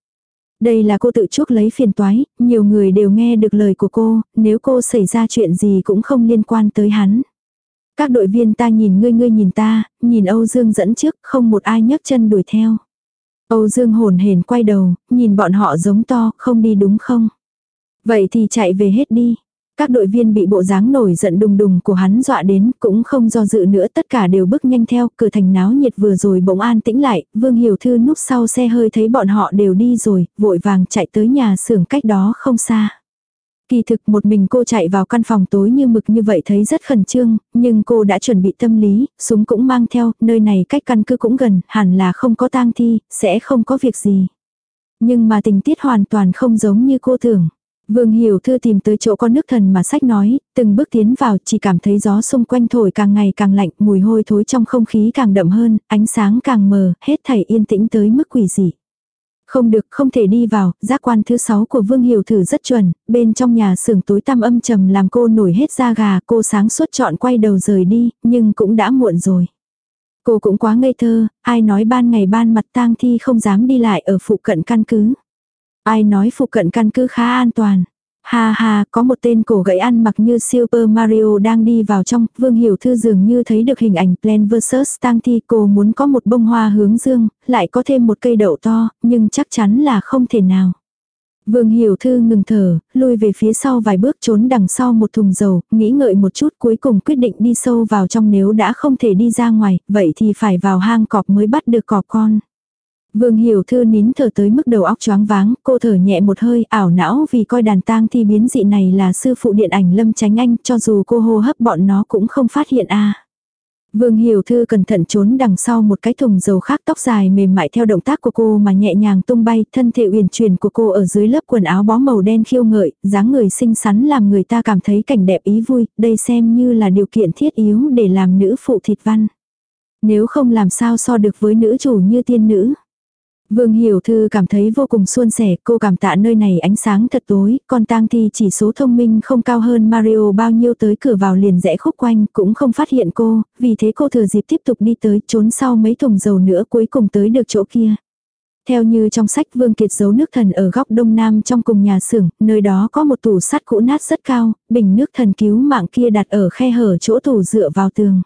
Đây là cô tự chuốc lấy phiền toái, nhiều người đều nghe được lời của cô, nếu cô xảy ra chuyện gì cũng không liên quan tới hắn. Các đội viên ta nhìn ngươi ngươi nhìn ta, nhìn Âu Dương dẫn trước, không một ai nhấc chân đuổi theo. Âu Dương hồn hển quay đầu, nhìn bọn họ giống to, không đi đúng không? Vậy thì chạy về hết đi. Các đội viên bị bộ dáng nổi giận đùng đùng của hắn dọa đến, cũng không do dự nữa tất cả đều bước nhanh theo, cửa thành náo nhiệt vừa rồi bỗng an tĩnh lại, Vương Hiểu Thư núp sau xe hơi thấy bọn họ đều đi rồi, vội vàng chạy tới nhà xưởng cách đó không xa. Kỳ thực một mình cô chạy vào căn phòng tối như mực như vậy thấy rất khẩn trương, nhưng cô đã chuẩn bị tâm lý, súng cũng mang theo, nơi này cách căn cứ cũng gần, hẳn là không có tang thi, sẽ không có việc gì. Nhưng mà tình tiết hoàn toàn không giống như cô tưởng. Vương Hiểu Thư tìm tới chỗ con nước thần mà sách nói, từng bước tiến vào chỉ cảm thấy gió xung quanh thổi càng ngày càng lạnh, mùi hôi thối trong không khí càng đậm hơn, ánh sáng càng mờ, hết thảy yên tĩnh tới mức quỷ dị. Không được, không thể đi vào, giác quan thứ sáu của Vương Hiểu Thử rất chuẩn, bên trong nhà xưởng tối tăm âm trầm làm cô nổi hết da gà, cô sáng suốt chọn quay đầu rời đi, nhưng cũng đã muộn rồi. Cô cũng quá ngây thơ, ai nói ban ngày ban mặt tang thi không dám đi lại ở phụ cận căn cứ. Ai nói phụ cận căn cứ khá an toàn. Ha ha, có một tên cổ gãy ăn mặc như Super Mario đang đi vào trong, Vương Hiểu Thư dường như thấy được hình ảnh Plan vs Tang Thi cô muốn có một bông hoa hướng dương, lại có thêm một cây đậu to, nhưng chắc chắn là không thể nào. Vương Hiểu Thư ngừng thở, lui về phía sau vài bước trốn đằng sau một thùng dầu, nghĩ ngợi một chút cuối cùng quyết định đi sâu vào trong nếu đã không thể đi ra ngoài, vậy thì phải vào hang cọp mới bắt được cọp con. Vương Hiểu Thư nín thở tới mức đầu óc choáng váng, cô thở nhẹ một hơi ảo não vì coi đàn tang thi biến dị này là sư phụ điện ảnh Lâm Tránh Anh cho dù cô hô hấp bọn nó cũng không phát hiện a. Vương Hiểu Thư cẩn thận trốn đằng sau một cái thùng dầu khác tóc dài mềm mại theo động tác của cô mà nhẹ nhàng tung bay, thân thể uyển chuyển của cô ở dưới lớp quần áo bó màu đen khiêu ngợi, dáng người xinh xắn làm người ta cảm thấy cảnh đẹp ý vui, đây xem như là điều kiện thiết yếu để làm nữ phụ thịt văn. Nếu không làm sao so được với nữ chủ như tiên nữ. Vương Hiểu Thư cảm thấy vô cùng suôn sẻ, cô cảm tạ nơi này ánh sáng thật tối, con tang thi chỉ số thông minh không cao hơn Mario bao nhiêu tới cửa vào liền rẽ khúc quanh, cũng không phát hiện cô, vì thế cô thừa dịp tiếp tục đi tới, trốn sau mấy thùng dầu nữa cuối cùng tới được chỗ kia. Theo như trong sách Vương Kiệt giấu nước thần ở góc đông nam trong cùng nhà xưởng, nơi đó có một tủ sắt cũ nát rất cao, bình nước thần cứu mạng kia đặt ở khe hở chỗ tủ dựa vào tường.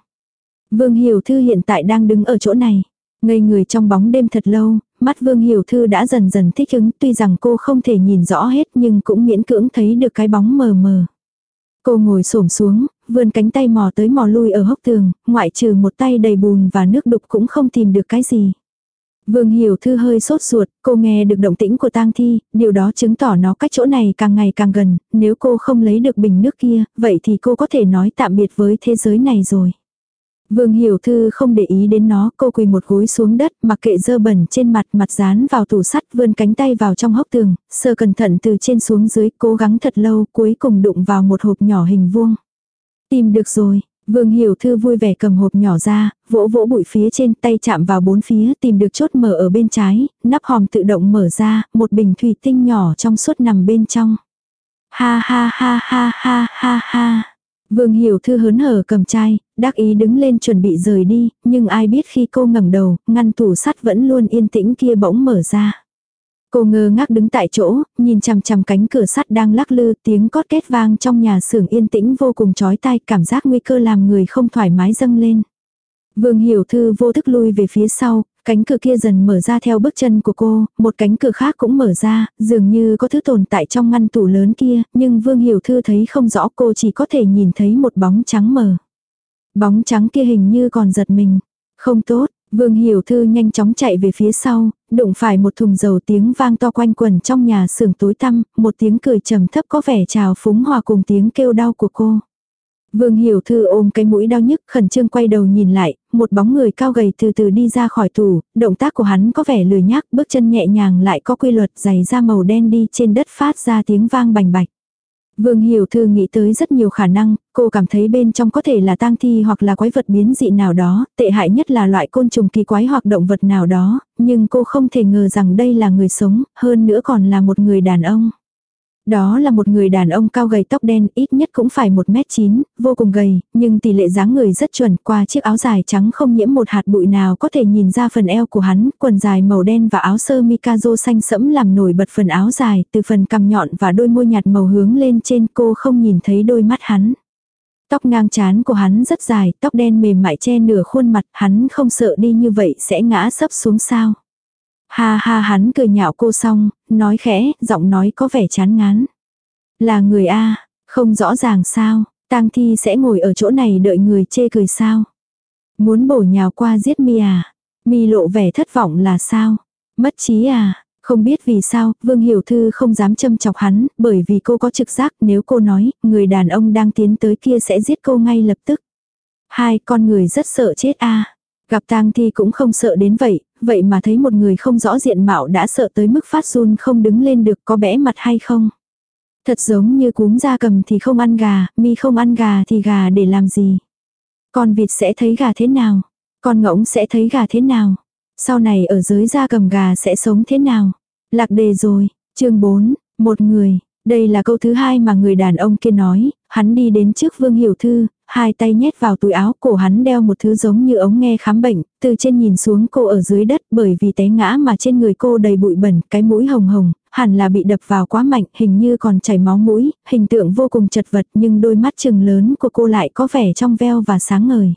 Vương Hiểu Thư hiện tại đang đứng ở chỗ này. Ngây người trong bóng đêm thật lâu, mắt Vương Hiểu Thư đã dần dần thích ứng tuy rằng cô không thể nhìn rõ hết nhưng cũng miễn cưỡng thấy được cái bóng mờ mờ. Cô ngồi xổm xuống, vươn cánh tay mò tới mò lui ở hốc tường, ngoại trừ một tay đầy bùn và nước đục cũng không tìm được cái gì. Vương Hiểu Thư hơi sốt ruột, cô nghe được động tĩnh của tang thi, điều đó chứng tỏ nó cách chỗ này càng ngày càng gần, nếu cô không lấy được bình nước kia, vậy thì cô có thể nói tạm biệt với thế giới này rồi. Vương Hiểu Thư không để ý đến nó, cô quỳ một gối xuống đất, mặc kệ dơ bẩn trên mặt, mặt dán vào tủ sắt, vươn cánh tay vào trong hốc tường, sờ cẩn thận từ trên xuống dưới, cố gắng thật lâu, cuối cùng đụng vào một hộp nhỏ hình vuông. Tìm được rồi, Vương Hiểu Thư vui vẻ cầm hộp nhỏ ra, vỗ vỗ bụi phía trên tay chạm vào bốn phía tìm được chốt mở ở bên trái, nắp hòm tự động mở ra, một bình thủy tinh nhỏ trong suốt nằm bên trong. Ha ha ha ha ha ha ha. Vương Hiểu Thư hớn hở cầm chai, đắc ý đứng lên chuẩn bị rời đi, nhưng ai biết khi cô ngẩng đầu, ngăn tủ sắt vẫn luôn yên tĩnh kia bỗng mở ra. Cô ngơ ngác đứng tại chỗ, nhìn chằm chằm cánh cửa sắt đang lắc lư, tiếng cót két vang trong nhà xưởng yên tĩnh vô cùng chói tai, cảm giác nguy cơ làm người không thoải mái dâng lên. Vương Hiểu Thư vô thức lui về phía sau, cánh cửa kia dần mở ra theo bước chân của cô, một cánh cửa khác cũng mở ra, dường như có thứ tồn tại trong ngăn tủ lớn kia, nhưng Vương Hiểu Thư thấy không rõ cô chỉ có thể nhìn thấy một bóng trắng mờ. Bóng trắng kia hình như còn giật mình. Không tốt, Vương Hiểu Thư nhanh chóng chạy về phía sau, đụng phải một thùng dầu tiếng vang to quanh quần trong nhà xưởng tối tăm, một tiếng cười trầm thấp có vẻ trào phúng hòa cùng tiếng kêu đau của cô. Vương Hiểu Thư ôm cái mũi đau nhức khẩn trương quay đầu nhìn lại, một bóng người cao gầy từ từ đi ra khỏi tủ, động tác của hắn có vẻ lười nhác, bước chân nhẹ nhàng lại có quy luật giày da màu đen đi trên đất phát ra tiếng vang bành bạch. Vương Hiểu Thư nghĩ tới rất nhiều khả năng, cô cảm thấy bên trong có thể là tang thi hoặc là quái vật biến dị nào đó, tệ hại nhất là loại côn trùng kỳ quái hoặc động vật nào đó, nhưng cô không thể ngờ rằng đây là người sống, hơn nữa còn là một người đàn ông. Đó là một người đàn ông cao gầy tóc đen, ít nhất cũng phải 1m9, vô cùng gầy, nhưng tỷ lệ dáng người rất chuẩn, qua chiếc áo dài trắng không nhiễm một hạt bụi nào có thể nhìn ra phần eo của hắn, quần dài màu đen và áo sơ mikazo xanh sẫm làm nổi bật phần áo dài, từ phần cằm nhọn và đôi môi nhạt màu hướng lên trên cô không nhìn thấy đôi mắt hắn. Tóc ngang chán của hắn rất dài, tóc đen mềm mại che nửa khuôn mặt, hắn không sợ đi như vậy sẽ ngã sấp xuống sao. Ha ha hắn cười nhạo cô xong, nói khẽ, giọng nói có vẻ chán ngán. Là người A, không rõ ràng sao, tang thi sẽ ngồi ở chỗ này đợi người chê cười sao. Muốn bổ nhào qua giết mi à, mi lộ vẻ thất vọng là sao, mất trí à. Không biết vì sao, Vương Hiểu Thư không dám châm chọc hắn, bởi vì cô có trực giác nếu cô nói, người đàn ông đang tiến tới kia sẽ giết cô ngay lập tức. Hai con người rất sợ chết a Gặp tang thi cũng không sợ đến vậy, vậy mà thấy một người không rõ diện mạo đã sợ tới mức phát run không đứng lên được có bẽ mặt hay không. Thật giống như cúm da cầm thì không ăn gà, mi không ăn gà thì gà để làm gì. Con vịt sẽ thấy gà thế nào? Con ngỗng sẽ thấy gà thế nào? Sau này ở dưới da cầm gà sẽ sống thế nào? Lạc đề rồi, chương 4, một người. Đây là câu thứ hai mà người đàn ông kia nói, hắn đi đến trước Vương Hiểu Thư, hai tay nhét vào túi áo cổ hắn đeo một thứ giống như ống nghe khám bệnh, từ trên nhìn xuống cô ở dưới đất bởi vì té ngã mà trên người cô đầy bụi bẩn, cái mũi hồng hồng, hẳn là bị đập vào quá mạnh, hình như còn chảy máu mũi, hình tượng vô cùng chật vật nhưng đôi mắt trừng lớn của cô lại có vẻ trong veo và sáng ngời.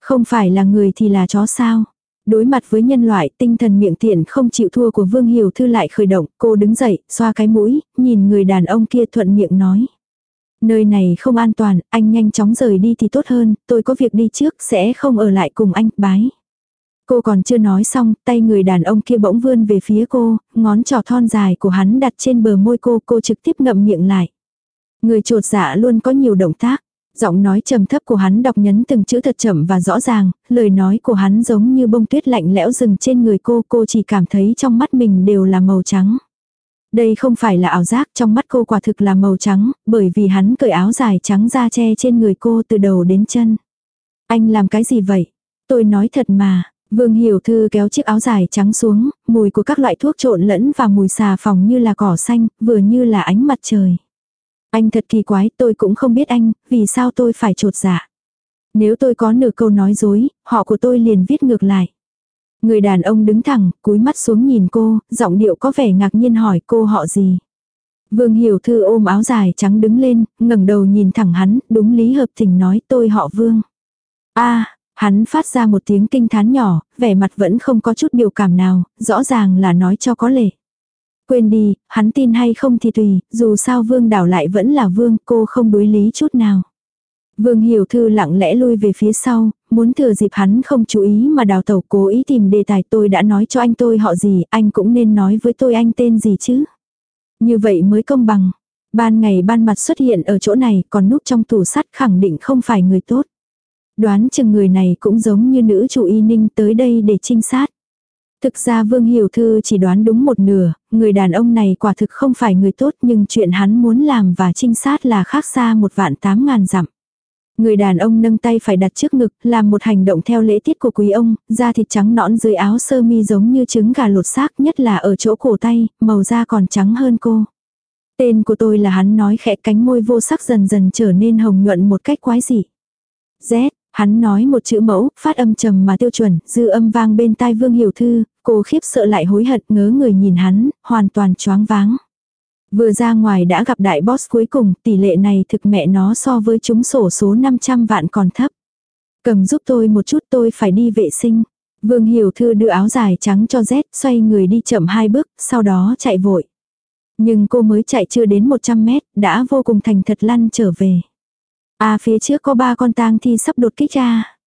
Không phải là người thì là chó sao? Đối mặt với nhân loại, tinh thần miệng tiện không chịu thua của Vương Hiểu Thư lại khởi động, cô đứng dậy, xoa cái mũi, nhìn người đàn ông kia thuận miệng nói. Nơi này không an toàn, anh nhanh chóng rời đi thì tốt hơn, tôi có việc đi trước, sẽ không ở lại cùng anh, bái. Cô còn chưa nói xong, tay người đàn ông kia bỗng vươn về phía cô, ngón trỏ thon dài của hắn đặt trên bờ môi cô, cô trực tiếp ngậm miệng lại. Người trột dạ luôn có nhiều động tác. Giọng nói trầm thấp của hắn đọc nhấn từng chữ thật chậm và rõ ràng, lời nói của hắn giống như bông tuyết lạnh lẽo rừng trên người cô, cô chỉ cảm thấy trong mắt mình đều là màu trắng. Đây không phải là ảo giác trong mắt cô quả thực là màu trắng, bởi vì hắn cởi áo dài trắng da che trên người cô từ đầu đến chân. Anh làm cái gì vậy? Tôi nói thật mà, Vương Hiểu Thư kéo chiếc áo dài trắng xuống, mùi của các loại thuốc trộn lẫn và mùi xà phòng như là cỏ xanh, vừa như là ánh mặt trời. Anh thật kỳ quái, tôi cũng không biết anh, vì sao tôi phải trột dạ. Nếu tôi có nửa câu nói dối, họ của tôi liền viết ngược lại. Người đàn ông đứng thẳng, cúi mắt xuống nhìn cô, giọng điệu có vẻ ngạc nhiên hỏi cô họ gì. Vương Hiểu Thư ôm áo dài trắng đứng lên, ngẩng đầu nhìn thẳng hắn, đúng lý hợp tình nói tôi họ Vương. a hắn phát ra một tiếng kinh thán nhỏ, vẻ mặt vẫn không có chút biểu cảm nào, rõ ràng là nói cho có lệ. Quên đi, hắn tin hay không thì tùy, dù sao Vương đảo lại vẫn là Vương, cô không đối lý chút nào. Vương Hiểu Thư lặng lẽ lui về phía sau, muốn thừa dịp hắn không chú ý mà đào tẩu cố ý tìm đề tài tôi đã nói cho anh tôi họ gì, anh cũng nên nói với tôi anh tên gì chứ. Như vậy mới công bằng. Ban ngày ban mặt xuất hiện ở chỗ này còn núp trong tủ sắt khẳng định không phải người tốt. Đoán chừng người này cũng giống như nữ chủ y ninh tới đây để trinh sát. Thực ra Vương Hiểu Thư chỉ đoán đúng một nửa, người đàn ông này quả thực không phải người tốt nhưng chuyện hắn muốn làm và trinh sát là khác xa một vạn tám ngàn dặm. Người đàn ông nâng tay phải đặt trước ngực, làm một hành động theo lễ tiết của quý ông, da thịt trắng nõn dưới áo sơ mi giống như trứng gà lột xác nhất là ở chỗ cổ tay, màu da còn trắng hơn cô. Tên của tôi là hắn nói khẽ cánh môi vô sắc dần dần trở nên hồng nhuận một cách quái dị. Z, hắn nói một chữ mẫu, phát âm trầm mà tiêu chuẩn, dư âm vang bên tai vương hiểu thư, cô khiếp sợ lại hối hận ngớ người nhìn hắn, hoàn toàn choáng váng. Vừa ra ngoài đã gặp đại boss cuối cùng, tỷ lệ này thực mẹ nó so với chúng sổ số 500 vạn còn thấp. Cầm giúp tôi một chút tôi phải đi vệ sinh. Vương Hiểu Thư đưa áo dài trắng cho Z, xoay người đi chậm hai bước, sau đó chạy vội. Nhưng cô mới chạy chưa đến 100 mét, đã vô cùng thành thật lăn trở về. À phía trước có ba con tang thi sắp đột kích ra.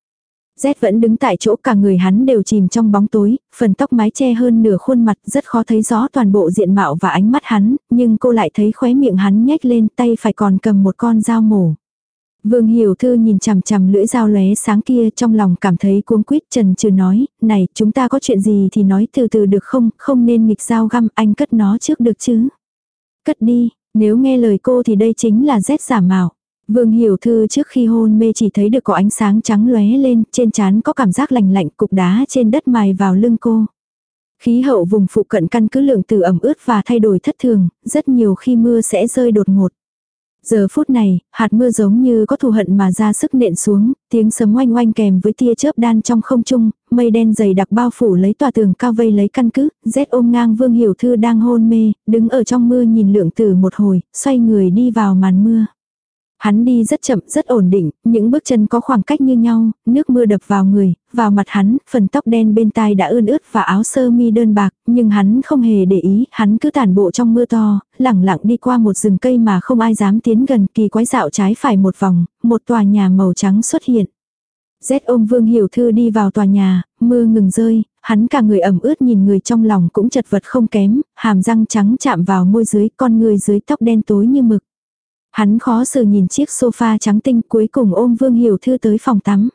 Z vẫn đứng tại chỗ cả người hắn đều chìm trong bóng tối, phần tóc mái che hơn nửa khuôn mặt rất khó thấy rõ toàn bộ diện mạo và ánh mắt hắn, nhưng cô lại thấy khóe miệng hắn nhếch lên tay phải còn cầm một con dao mổ. Vương Hiểu Thư nhìn chằm chằm lưỡi dao lóe sáng kia trong lòng cảm thấy cuống quýt trần trừ nói, này chúng ta có chuyện gì thì nói từ từ được không, không nên nghịch dao găm anh cất nó trước được chứ. Cất đi, nếu nghe lời cô thì đây chính là rét giả mạo. Vương Hiểu Thư trước khi hôn mê chỉ thấy được có ánh sáng trắng lóe lên, trên trán có cảm giác lạnh lạnh cục đá trên đất mài vào lưng cô. Khí hậu vùng phụ cận căn cứ lượng từ ẩm ướt và thay đổi thất thường, rất nhiều khi mưa sẽ rơi đột ngột. Giờ phút này, hạt mưa giống như có thù hận mà ra sức nện xuống, tiếng sấm oanh oanh kèm với tia chớp đan trong không trung, mây đen dày đặc bao phủ lấy tòa tường cao vây lấy căn cứ, rét ôm ngang Vương Hiểu Thư đang hôn mê, đứng ở trong mưa nhìn lượng tử một hồi, xoay người đi vào màn mưa. Hắn đi rất chậm, rất ổn định, những bước chân có khoảng cách như nhau, nước mưa đập vào người, vào mặt hắn, phần tóc đen bên tai đã ươn ướt và áo sơ mi đơn bạc, nhưng hắn không hề để ý, hắn cứ tản bộ trong mưa to, lẳng lặng đi qua một rừng cây mà không ai dám tiến gần, kỳ quái dạo trái phải một vòng, một tòa nhà màu trắng xuất hiện. Z ôm Vương Hiểu Thư đi vào tòa nhà, mưa ngừng rơi, hắn cả người ẩm ướt nhìn người trong lòng cũng chật vật không kém, hàm răng trắng chạm vào môi dưới, con người dưới tóc đen tối như mực. Hắn khó xử nhìn chiếc sofa trắng tinh cuối cùng ôm Vương Hiểu Thư tới phòng tắm.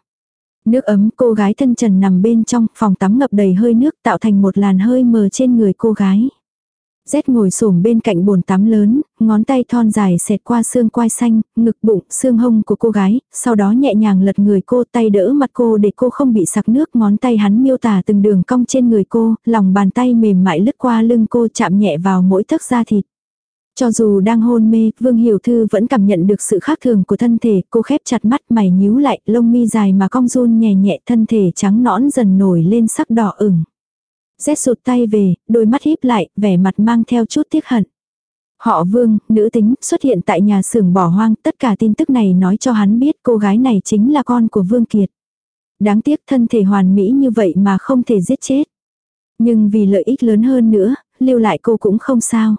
Nước ấm cô gái thân trần nằm bên trong phòng tắm ngập đầy hơi nước tạo thành một làn hơi mờ trên người cô gái. Rét ngồi xổm bên cạnh bồn tắm lớn, ngón tay thon dài xẹt qua xương quai xanh, ngực bụng, xương hông của cô gái, sau đó nhẹ nhàng lật người cô tay đỡ mặt cô để cô không bị sặc nước ngón tay hắn miêu tả từng đường cong trên người cô, lòng bàn tay mềm mại lướt qua lưng cô chạm nhẹ vào mỗi thức da thịt. Cho dù đang hôn mê, Vương Hiểu Thư vẫn cảm nhận được sự khác thường của thân thể, cô khép chặt mắt mày nhíu lại, lông mi dài mà cong run nhẹ nhẹ thân thể trắng nõn dần nổi lên sắc đỏ ửng. Rét sụt tay về, đôi mắt híp lại, vẻ mặt mang theo chút tiếc hận. Họ Vương, nữ tính, xuất hiện tại nhà xưởng bỏ hoang, tất cả tin tức này nói cho hắn biết cô gái này chính là con của Vương Kiệt. Đáng tiếc thân thể hoàn mỹ như vậy mà không thể giết chết. Nhưng vì lợi ích lớn hơn nữa, lưu lại cô cũng không sao.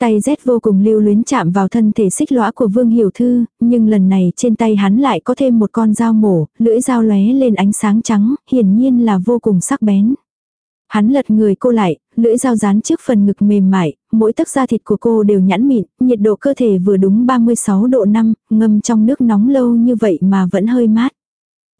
Tay rét vô cùng lưu luyến chạm vào thân thể xích lõa của Vương Hiểu Thư, nhưng lần này trên tay hắn lại có thêm một con dao mổ, lưỡi dao lóe lên ánh sáng trắng, hiển nhiên là vô cùng sắc bén. Hắn lật người cô lại, lưỡi dao dán trước phần ngực mềm mại, mỗi tấc da thịt của cô đều nhẵn mịn, nhiệt độ cơ thể vừa đúng 36 độ 5, ngâm trong nước nóng lâu như vậy mà vẫn hơi mát.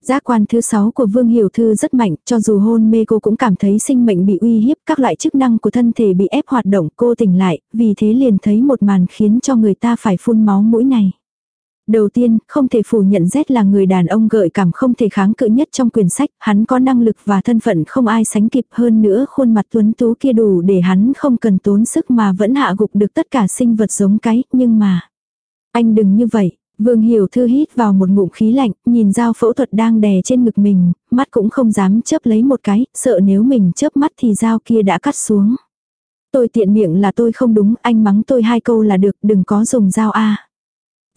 Giác quan thứ 6 của Vương Hiểu Thư rất mạnh, cho dù hôn mê cô cũng cảm thấy sinh mệnh bị uy hiếp, các loại chức năng của thân thể bị ép hoạt động, cô tỉnh lại, vì thế liền thấy một màn khiến cho người ta phải phun máu mũi này. Đầu tiên, không thể phủ nhận Z là người đàn ông gợi cảm không thể kháng cự nhất trong quyển sách, hắn có năng lực và thân phận không ai sánh kịp hơn nữa khuôn mặt tuấn tú kia đủ để hắn không cần tốn sức mà vẫn hạ gục được tất cả sinh vật giống cái, nhưng mà... Anh đừng như vậy, Vương Hiểu Thư hít vào một ngụm khí lạnh, nhìn dao phẫu thuật đang đè trên ngực mình, mắt cũng không dám chớp lấy một cái, sợ nếu mình chớp mắt thì dao kia đã cắt xuống. Tôi tiện miệng là tôi không đúng, anh mắng tôi hai câu là được, đừng có dùng dao A.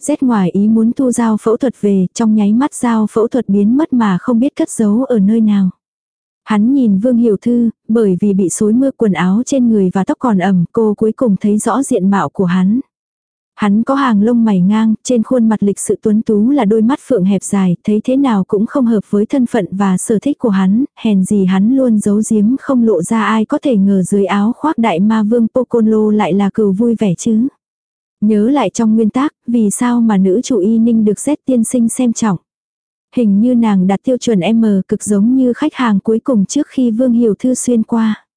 Rét ngoài ý muốn thu dao phẫu thuật về, trong nháy mắt dao phẫu thuật biến mất mà không biết cất giấu ở nơi nào. Hắn nhìn Vương Hiểu Thư, bởi vì bị xối mưa quần áo trên người và tóc còn ẩm, cô cuối cùng thấy rõ diện mạo của hắn. Hắn có hàng lông mày ngang, trên khuôn mặt lịch sự tuấn tú là đôi mắt phượng hẹp dài, thấy thế nào cũng không hợp với thân phận và sở thích của hắn, hèn gì hắn luôn giấu giếm không lộ ra ai có thể ngờ dưới áo khoác đại ma vương Pocolo lại là cừu vui vẻ chứ. Nhớ lại trong nguyên tác, vì sao mà nữ chủ y ninh được xét tiên sinh xem trọng. Hình như nàng đặt tiêu chuẩn M cực giống như khách hàng cuối cùng trước khi Vương Hiểu Thư xuyên qua.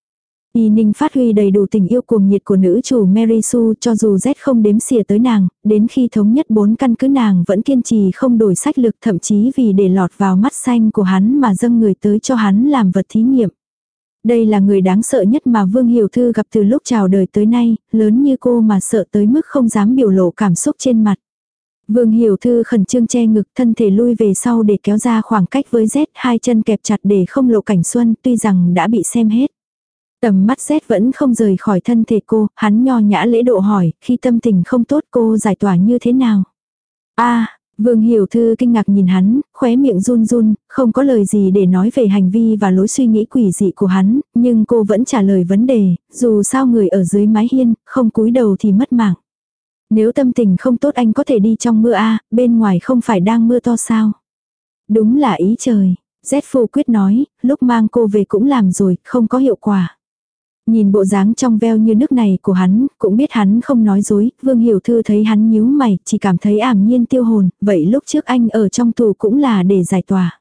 Y Ninh phát huy đầy đủ tình yêu cuồng nhiệt của nữ chủ Mary Sue cho dù Z không đếm xỉa tới nàng, đến khi thống nhất bốn căn cứ nàng vẫn kiên trì không đổi sách lực thậm chí vì để lọt vào mắt xanh của hắn mà dâng người tới cho hắn làm vật thí nghiệm. Đây là người đáng sợ nhất mà Vương Hiểu Thư gặp từ lúc chào đời tới nay, lớn như cô mà sợ tới mức không dám biểu lộ cảm xúc trên mặt. Vương Hiểu Thư khẩn trương che ngực thân thể lui về sau để kéo ra khoảng cách với Z hai chân kẹp chặt để không lộ cảnh xuân tuy rằng đã bị xem hết. Tầm mắt rét vẫn không rời khỏi thân thể cô, hắn nho nhã lễ độ hỏi, khi tâm tình không tốt cô giải tỏa như thế nào? a Vương Hiểu Thư kinh ngạc nhìn hắn, khóe miệng run run, không có lời gì để nói về hành vi và lối suy nghĩ quỷ dị của hắn, nhưng cô vẫn trả lời vấn đề, dù sao người ở dưới mái hiên, không cúi đầu thì mất mạng. Nếu tâm tình không tốt anh có thể đi trong mưa a bên ngoài không phải đang mưa to sao? Đúng là ý trời. Z phu quyết nói, lúc mang cô về cũng làm rồi, không có hiệu quả. Nhìn bộ dáng trong veo như nước này của hắn, cũng biết hắn không nói dối, Vương Hiểu Thư thấy hắn nhíu mày, chỉ cảm thấy ảm nhiên tiêu hồn, vậy lúc trước anh ở trong tù cũng là để giải tỏa.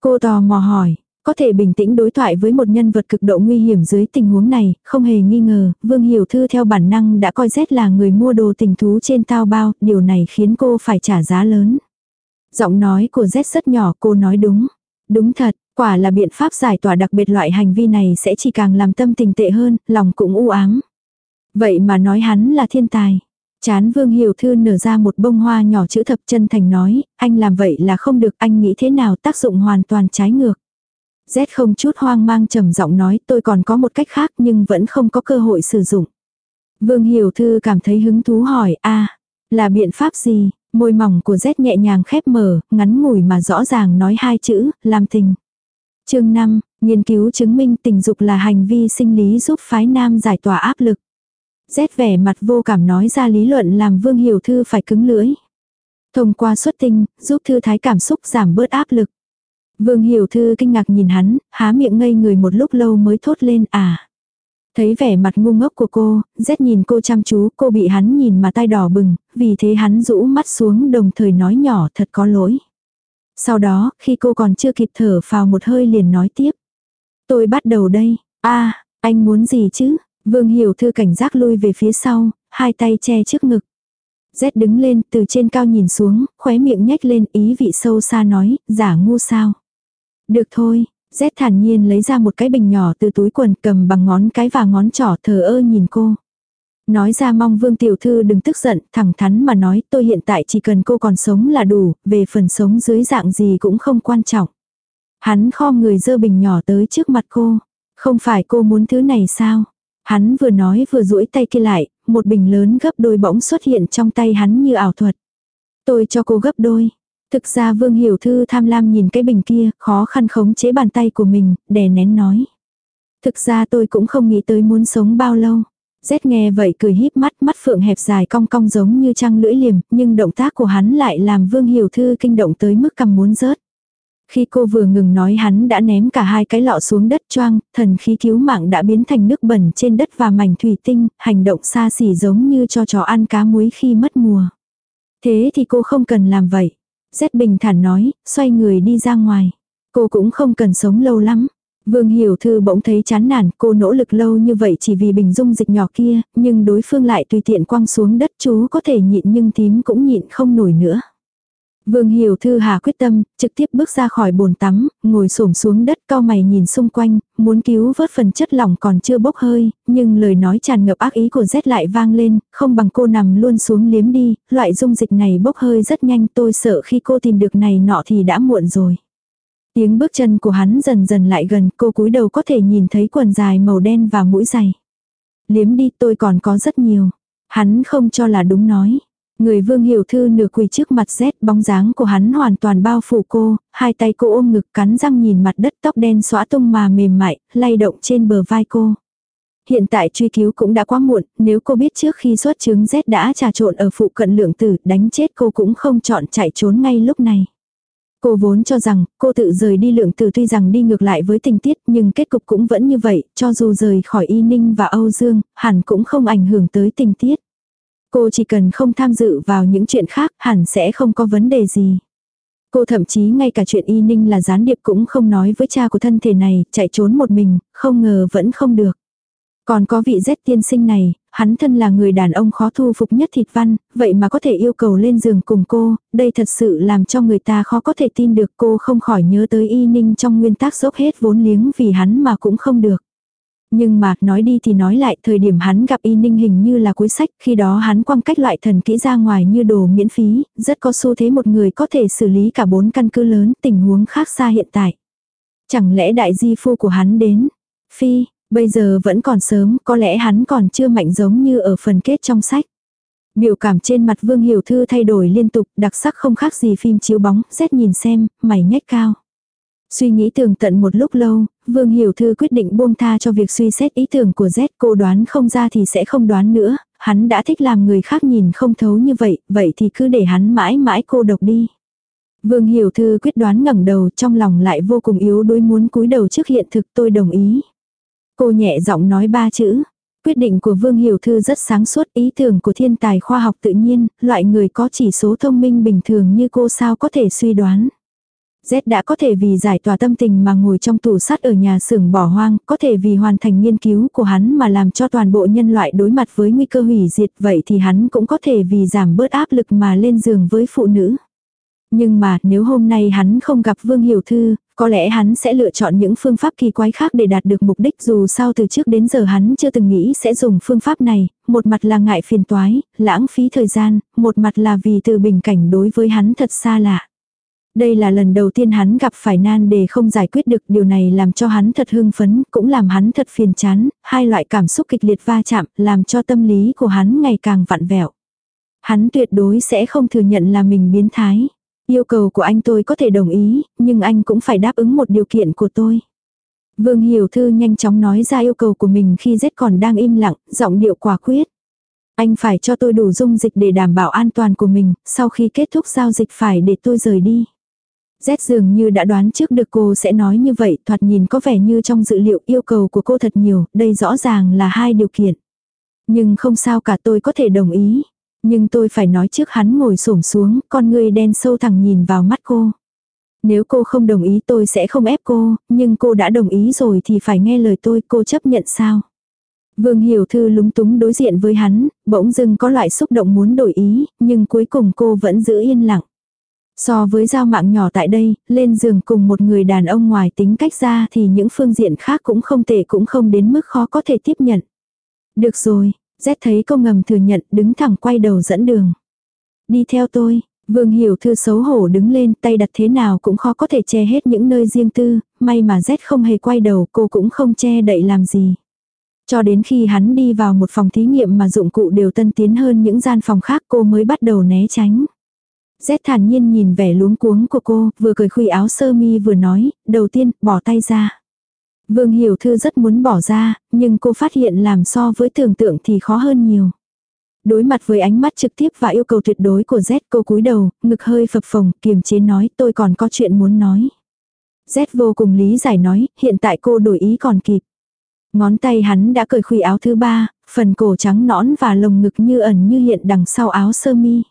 Cô tò mò hỏi, có thể bình tĩnh đối thoại với một nhân vật cực độ nguy hiểm dưới tình huống này, không hề nghi ngờ, Vương Hiểu Thư theo bản năng đã coi Z là người mua đồ tình thú trên tao bao, điều này khiến cô phải trả giá lớn. Giọng nói của Z rất nhỏ, cô nói đúng. Đúng thật, quả là biện pháp giải tỏa đặc biệt loại hành vi này sẽ chỉ càng làm tâm tình tệ hơn, lòng cũng u ám. Vậy mà nói hắn là thiên tài. Chán Vương Hiểu Thư nở ra một bông hoa nhỏ chữ thập chân thành nói, anh làm vậy là không được, anh nghĩ thế nào tác dụng hoàn toàn trái ngược. Z không chút hoang mang trầm giọng nói tôi còn có một cách khác nhưng vẫn không có cơ hội sử dụng. Vương Hiểu Thư cảm thấy hứng thú hỏi a là biện pháp gì? Môi mỏng của Z nhẹ nhàng khép mở, ngắn ngủi mà rõ ràng nói hai chữ, làm tình chương 5, nghiên cứu chứng minh tình dục là hành vi sinh lý giúp phái nam giải tỏa áp lực. Rét vẻ mặt vô cảm nói ra lý luận làm Vương Hiểu Thư phải cứng lưỡi. Thông qua xuất tinh, giúp thư thái cảm xúc giảm bớt áp lực. Vương Hiểu Thư kinh ngạc nhìn hắn, há miệng ngây người một lúc lâu mới thốt lên à. Thấy vẻ mặt ngu ngốc của cô, rét nhìn cô chăm chú, cô bị hắn nhìn mà tai đỏ bừng, vì thế hắn rũ mắt xuống đồng thời nói nhỏ thật có lỗi. Sau đó, khi cô còn chưa kịp thở vào một hơi liền nói tiếp. Tôi bắt đầu đây, a anh muốn gì chứ? Vương Hiểu Thư cảnh giác lui về phía sau, hai tay che trước ngực. Rét đứng lên từ trên cao nhìn xuống, khóe miệng nhếch lên ý vị sâu xa nói, giả ngu sao. Được thôi, Rét thản nhiên lấy ra một cái bình nhỏ từ túi quần cầm bằng ngón cái và ngón trỏ thờ ơ nhìn cô. Nói ra mong Vương Tiểu Thư đừng tức giận, thẳng thắn mà nói tôi hiện tại chỉ cần cô còn sống là đủ, về phần sống dưới dạng gì cũng không quan trọng. Hắn kho người dơ bình nhỏ tới trước mặt cô. Không phải cô muốn thứ này sao? Hắn vừa nói vừa duỗi tay kia lại, một bình lớn gấp đôi bỗng xuất hiện trong tay hắn như ảo thuật. Tôi cho cô gấp đôi. Thực ra Vương Hiểu Thư tham lam nhìn cái bình kia, khó khăn khống chế bàn tay của mình, đè nén nói. Thực ra tôi cũng không nghĩ tới muốn sống bao lâu. Rét nghe vậy cười híp mắt, mắt phượng hẹp dài cong cong giống như trăng lưỡi liềm, nhưng động tác của hắn lại làm Vương Hiểu Thư kinh động tới mức cầm muốn rớt. Khi cô vừa ngừng nói hắn đã ném cả hai cái lọ xuống đất choang, thần khí cứu mạng đã biến thành nước bẩn trên đất và mảnh thủy tinh, hành động xa xỉ giống như cho chó ăn cá muối khi mất mùa. Thế thì cô không cần làm vậy. Rét bình thản nói, xoay người đi ra ngoài. Cô cũng không cần sống lâu lắm. Vương Hiểu Thư bỗng thấy chán nản, cô nỗ lực lâu như vậy chỉ vì bình dung dịch nhỏ kia, nhưng đối phương lại tùy tiện quăng xuống đất chú có thể nhịn nhưng tím cũng nhịn không nổi nữa. Vương Hiểu Thư hà quyết tâm, trực tiếp bước ra khỏi bồn tắm, ngồi xổm xuống đất cao mày nhìn xung quanh, muốn cứu vớt phần chất lỏng còn chưa bốc hơi, nhưng lời nói tràn ngập ác ý của Z lại vang lên, không bằng cô nằm luôn xuống liếm đi, loại dung dịch này bốc hơi rất nhanh tôi sợ khi cô tìm được này nọ thì đã muộn rồi. Tiếng bước chân của hắn dần dần lại gần, cô cúi đầu có thể nhìn thấy quần dài màu đen và mũi giày Liếm đi tôi còn có rất nhiều. Hắn không cho là đúng nói. Người vương hiểu thư nửa quỳ trước mặt rét bóng dáng của hắn hoàn toàn bao phủ cô, hai tay cô ôm ngực cắn răng nhìn mặt đất tóc đen xóa tung mà mềm mại, lay động trên bờ vai cô. Hiện tại truy cứu cũng đã quá muộn, nếu cô biết trước khi xuất chứng rét đã trà trộn ở phụ cận lượng tử, đánh chết cô cũng không chọn chạy trốn ngay lúc này. Cô vốn cho rằng, cô tự rời đi lượng từ tuy rằng đi ngược lại với tình tiết, nhưng kết cục cũng vẫn như vậy, cho dù rời khỏi Y Ninh và Âu Dương, hẳn cũng không ảnh hưởng tới tình tiết. Cô chỉ cần không tham dự vào những chuyện khác hẳn sẽ không có vấn đề gì. Cô thậm chí ngay cả chuyện y ninh là gián điệp cũng không nói với cha của thân thể này, chạy trốn một mình, không ngờ vẫn không được. Còn có vị Z tiên sinh này, hắn thân là người đàn ông khó thu phục nhất thịt văn, vậy mà có thể yêu cầu lên giường cùng cô, đây thật sự làm cho người ta khó có thể tin được cô không khỏi nhớ tới y ninh trong nguyên tắc dốc hết vốn liếng vì hắn mà cũng không được. Nhưng mà, nói đi thì nói lại, thời điểm hắn gặp y ninh hình như là cuối sách, khi đó hắn quăng cách loại thần kỹ ra ngoài như đồ miễn phí, rất có xu thế một người có thể xử lý cả bốn căn cứ lớn, tình huống khác xa hiện tại. Chẳng lẽ đại di phu của hắn đến? Phi, bây giờ vẫn còn sớm, có lẽ hắn còn chưa mạnh giống như ở phần kết trong sách. Biểu cảm trên mặt Vương Hiểu Thư thay đổi liên tục, đặc sắc không khác gì phim chiếu bóng, xét nhìn xem, mày nhếch cao. Suy nghĩ tường tận một lúc lâu, Vương Hiểu Thư quyết định buông tha cho việc suy xét ý tưởng của Z cô đoán không ra thì sẽ không đoán nữa, hắn đã thích làm người khác nhìn không thấu như vậy, vậy thì cứ để hắn mãi mãi cô độc đi. Vương Hiểu Thư quyết đoán ngẩng đầu trong lòng lại vô cùng yếu đuối muốn cúi đầu trước hiện thực tôi đồng ý. Cô nhẹ giọng nói ba chữ. Quyết định của Vương Hiểu Thư rất sáng suốt ý tưởng của thiên tài khoa học tự nhiên, loại người có chỉ số thông minh bình thường như cô sao có thể suy đoán. Z đã có thể vì giải tỏa tâm tình mà ngồi trong tủ sắt ở nhà xưởng bỏ hoang, có thể vì hoàn thành nghiên cứu của hắn mà làm cho toàn bộ nhân loại đối mặt với nguy cơ hủy diệt, vậy thì hắn cũng có thể vì giảm bớt áp lực mà lên giường với phụ nữ. Nhưng mà nếu hôm nay hắn không gặp Vương Hiểu Thư, có lẽ hắn sẽ lựa chọn những phương pháp kỳ quái khác để đạt được mục đích dù sao từ trước đến giờ hắn chưa từng nghĩ sẽ dùng phương pháp này, một mặt là ngại phiền toái, lãng phí thời gian, một mặt là vì từ bình cảnh đối với hắn thật xa lạ. Đây là lần đầu tiên hắn gặp phải nan đề không giải quyết được điều này làm cho hắn thật hưng phấn, cũng làm hắn thật phiền chán, hai loại cảm xúc kịch liệt va chạm làm cho tâm lý của hắn ngày càng vặn vẹo. Hắn tuyệt đối sẽ không thừa nhận là mình biến thái. Yêu cầu của anh tôi có thể đồng ý, nhưng anh cũng phải đáp ứng một điều kiện của tôi. Vương Hiểu Thư nhanh chóng nói ra yêu cầu của mình khi Z còn đang im lặng, giọng điệu quả quyết. Anh phải cho tôi đủ dung dịch để đảm bảo an toàn của mình, sau khi kết thúc giao dịch phải để tôi rời đi. Z dường như đã đoán trước được cô sẽ nói như vậy, thoạt nhìn có vẻ như trong dự liệu yêu cầu của cô thật nhiều, đây rõ ràng là hai điều kiện. Nhưng không sao cả tôi có thể đồng ý. Nhưng tôi phải nói trước hắn ngồi xổm xuống, con người đen sâu thẳng nhìn vào mắt cô. Nếu cô không đồng ý tôi sẽ không ép cô, nhưng cô đã đồng ý rồi thì phải nghe lời tôi, cô chấp nhận sao? Vương Hiểu Thư lúng túng đối diện với hắn, bỗng dưng có loại xúc động muốn đổi ý, nhưng cuối cùng cô vẫn giữ yên lặng. So với giao mạng nhỏ tại đây, lên giường cùng một người đàn ông ngoài tính cách ra thì những phương diện khác cũng không tệ cũng không đến mức khó có thể tiếp nhận. Được rồi, Z thấy cô ngầm thừa nhận đứng thẳng quay đầu dẫn đường. Đi theo tôi, Vương Hiểu Thư xấu hổ đứng lên tay đặt thế nào cũng khó có thể che hết những nơi riêng tư, may mà Z không hề quay đầu cô cũng không che đậy làm gì. Cho đến khi hắn đi vào một phòng thí nghiệm mà dụng cụ đều tân tiến hơn những gian phòng khác cô mới bắt đầu né tránh. Z thản nhiên nhìn vẻ luống cuống của cô, vừa cười khuy áo sơ mi vừa nói, đầu tiên, bỏ tay ra. Vương Hiểu Thư rất muốn bỏ ra, nhưng cô phát hiện làm so với tưởng tượng thì khó hơn nhiều. Đối mặt với ánh mắt trực tiếp và yêu cầu tuyệt đối của Z cô cúi đầu, ngực hơi phập phồng, kiềm chế nói tôi còn có chuyện muốn nói. Z vô cùng lý giải nói, hiện tại cô đổi ý còn kịp. Ngón tay hắn đã cởi khuy áo thứ ba, phần cổ trắng nõn và lồng ngực như ẩn như hiện đằng sau áo sơ mi.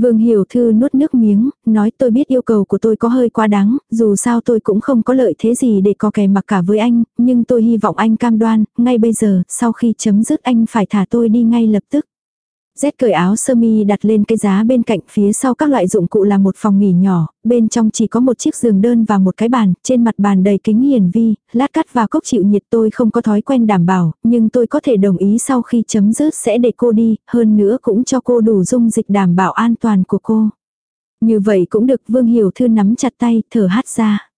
Vương Hiểu Thư nuốt nước miếng, nói tôi biết yêu cầu của tôi có hơi quá đáng, dù sao tôi cũng không có lợi thế gì để có kè mặc cả với anh, nhưng tôi hy vọng anh cam đoan, ngay bây giờ, sau khi chấm dứt anh phải thả tôi đi ngay lập tức. Z cởi áo sơ mi đặt lên cái giá bên cạnh phía sau các loại dụng cụ là một phòng nghỉ nhỏ, bên trong chỉ có một chiếc giường đơn và một cái bàn, trên mặt bàn đầy kính hiển vi, lát cắt và cốc chịu nhiệt tôi không có thói quen đảm bảo, nhưng tôi có thể đồng ý sau khi chấm dứt sẽ để cô đi, hơn nữa cũng cho cô đủ dung dịch đảm bảo an toàn của cô. Như vậy cũng được Vương Hiểu Thư nắm chặt tay, thở hát ra.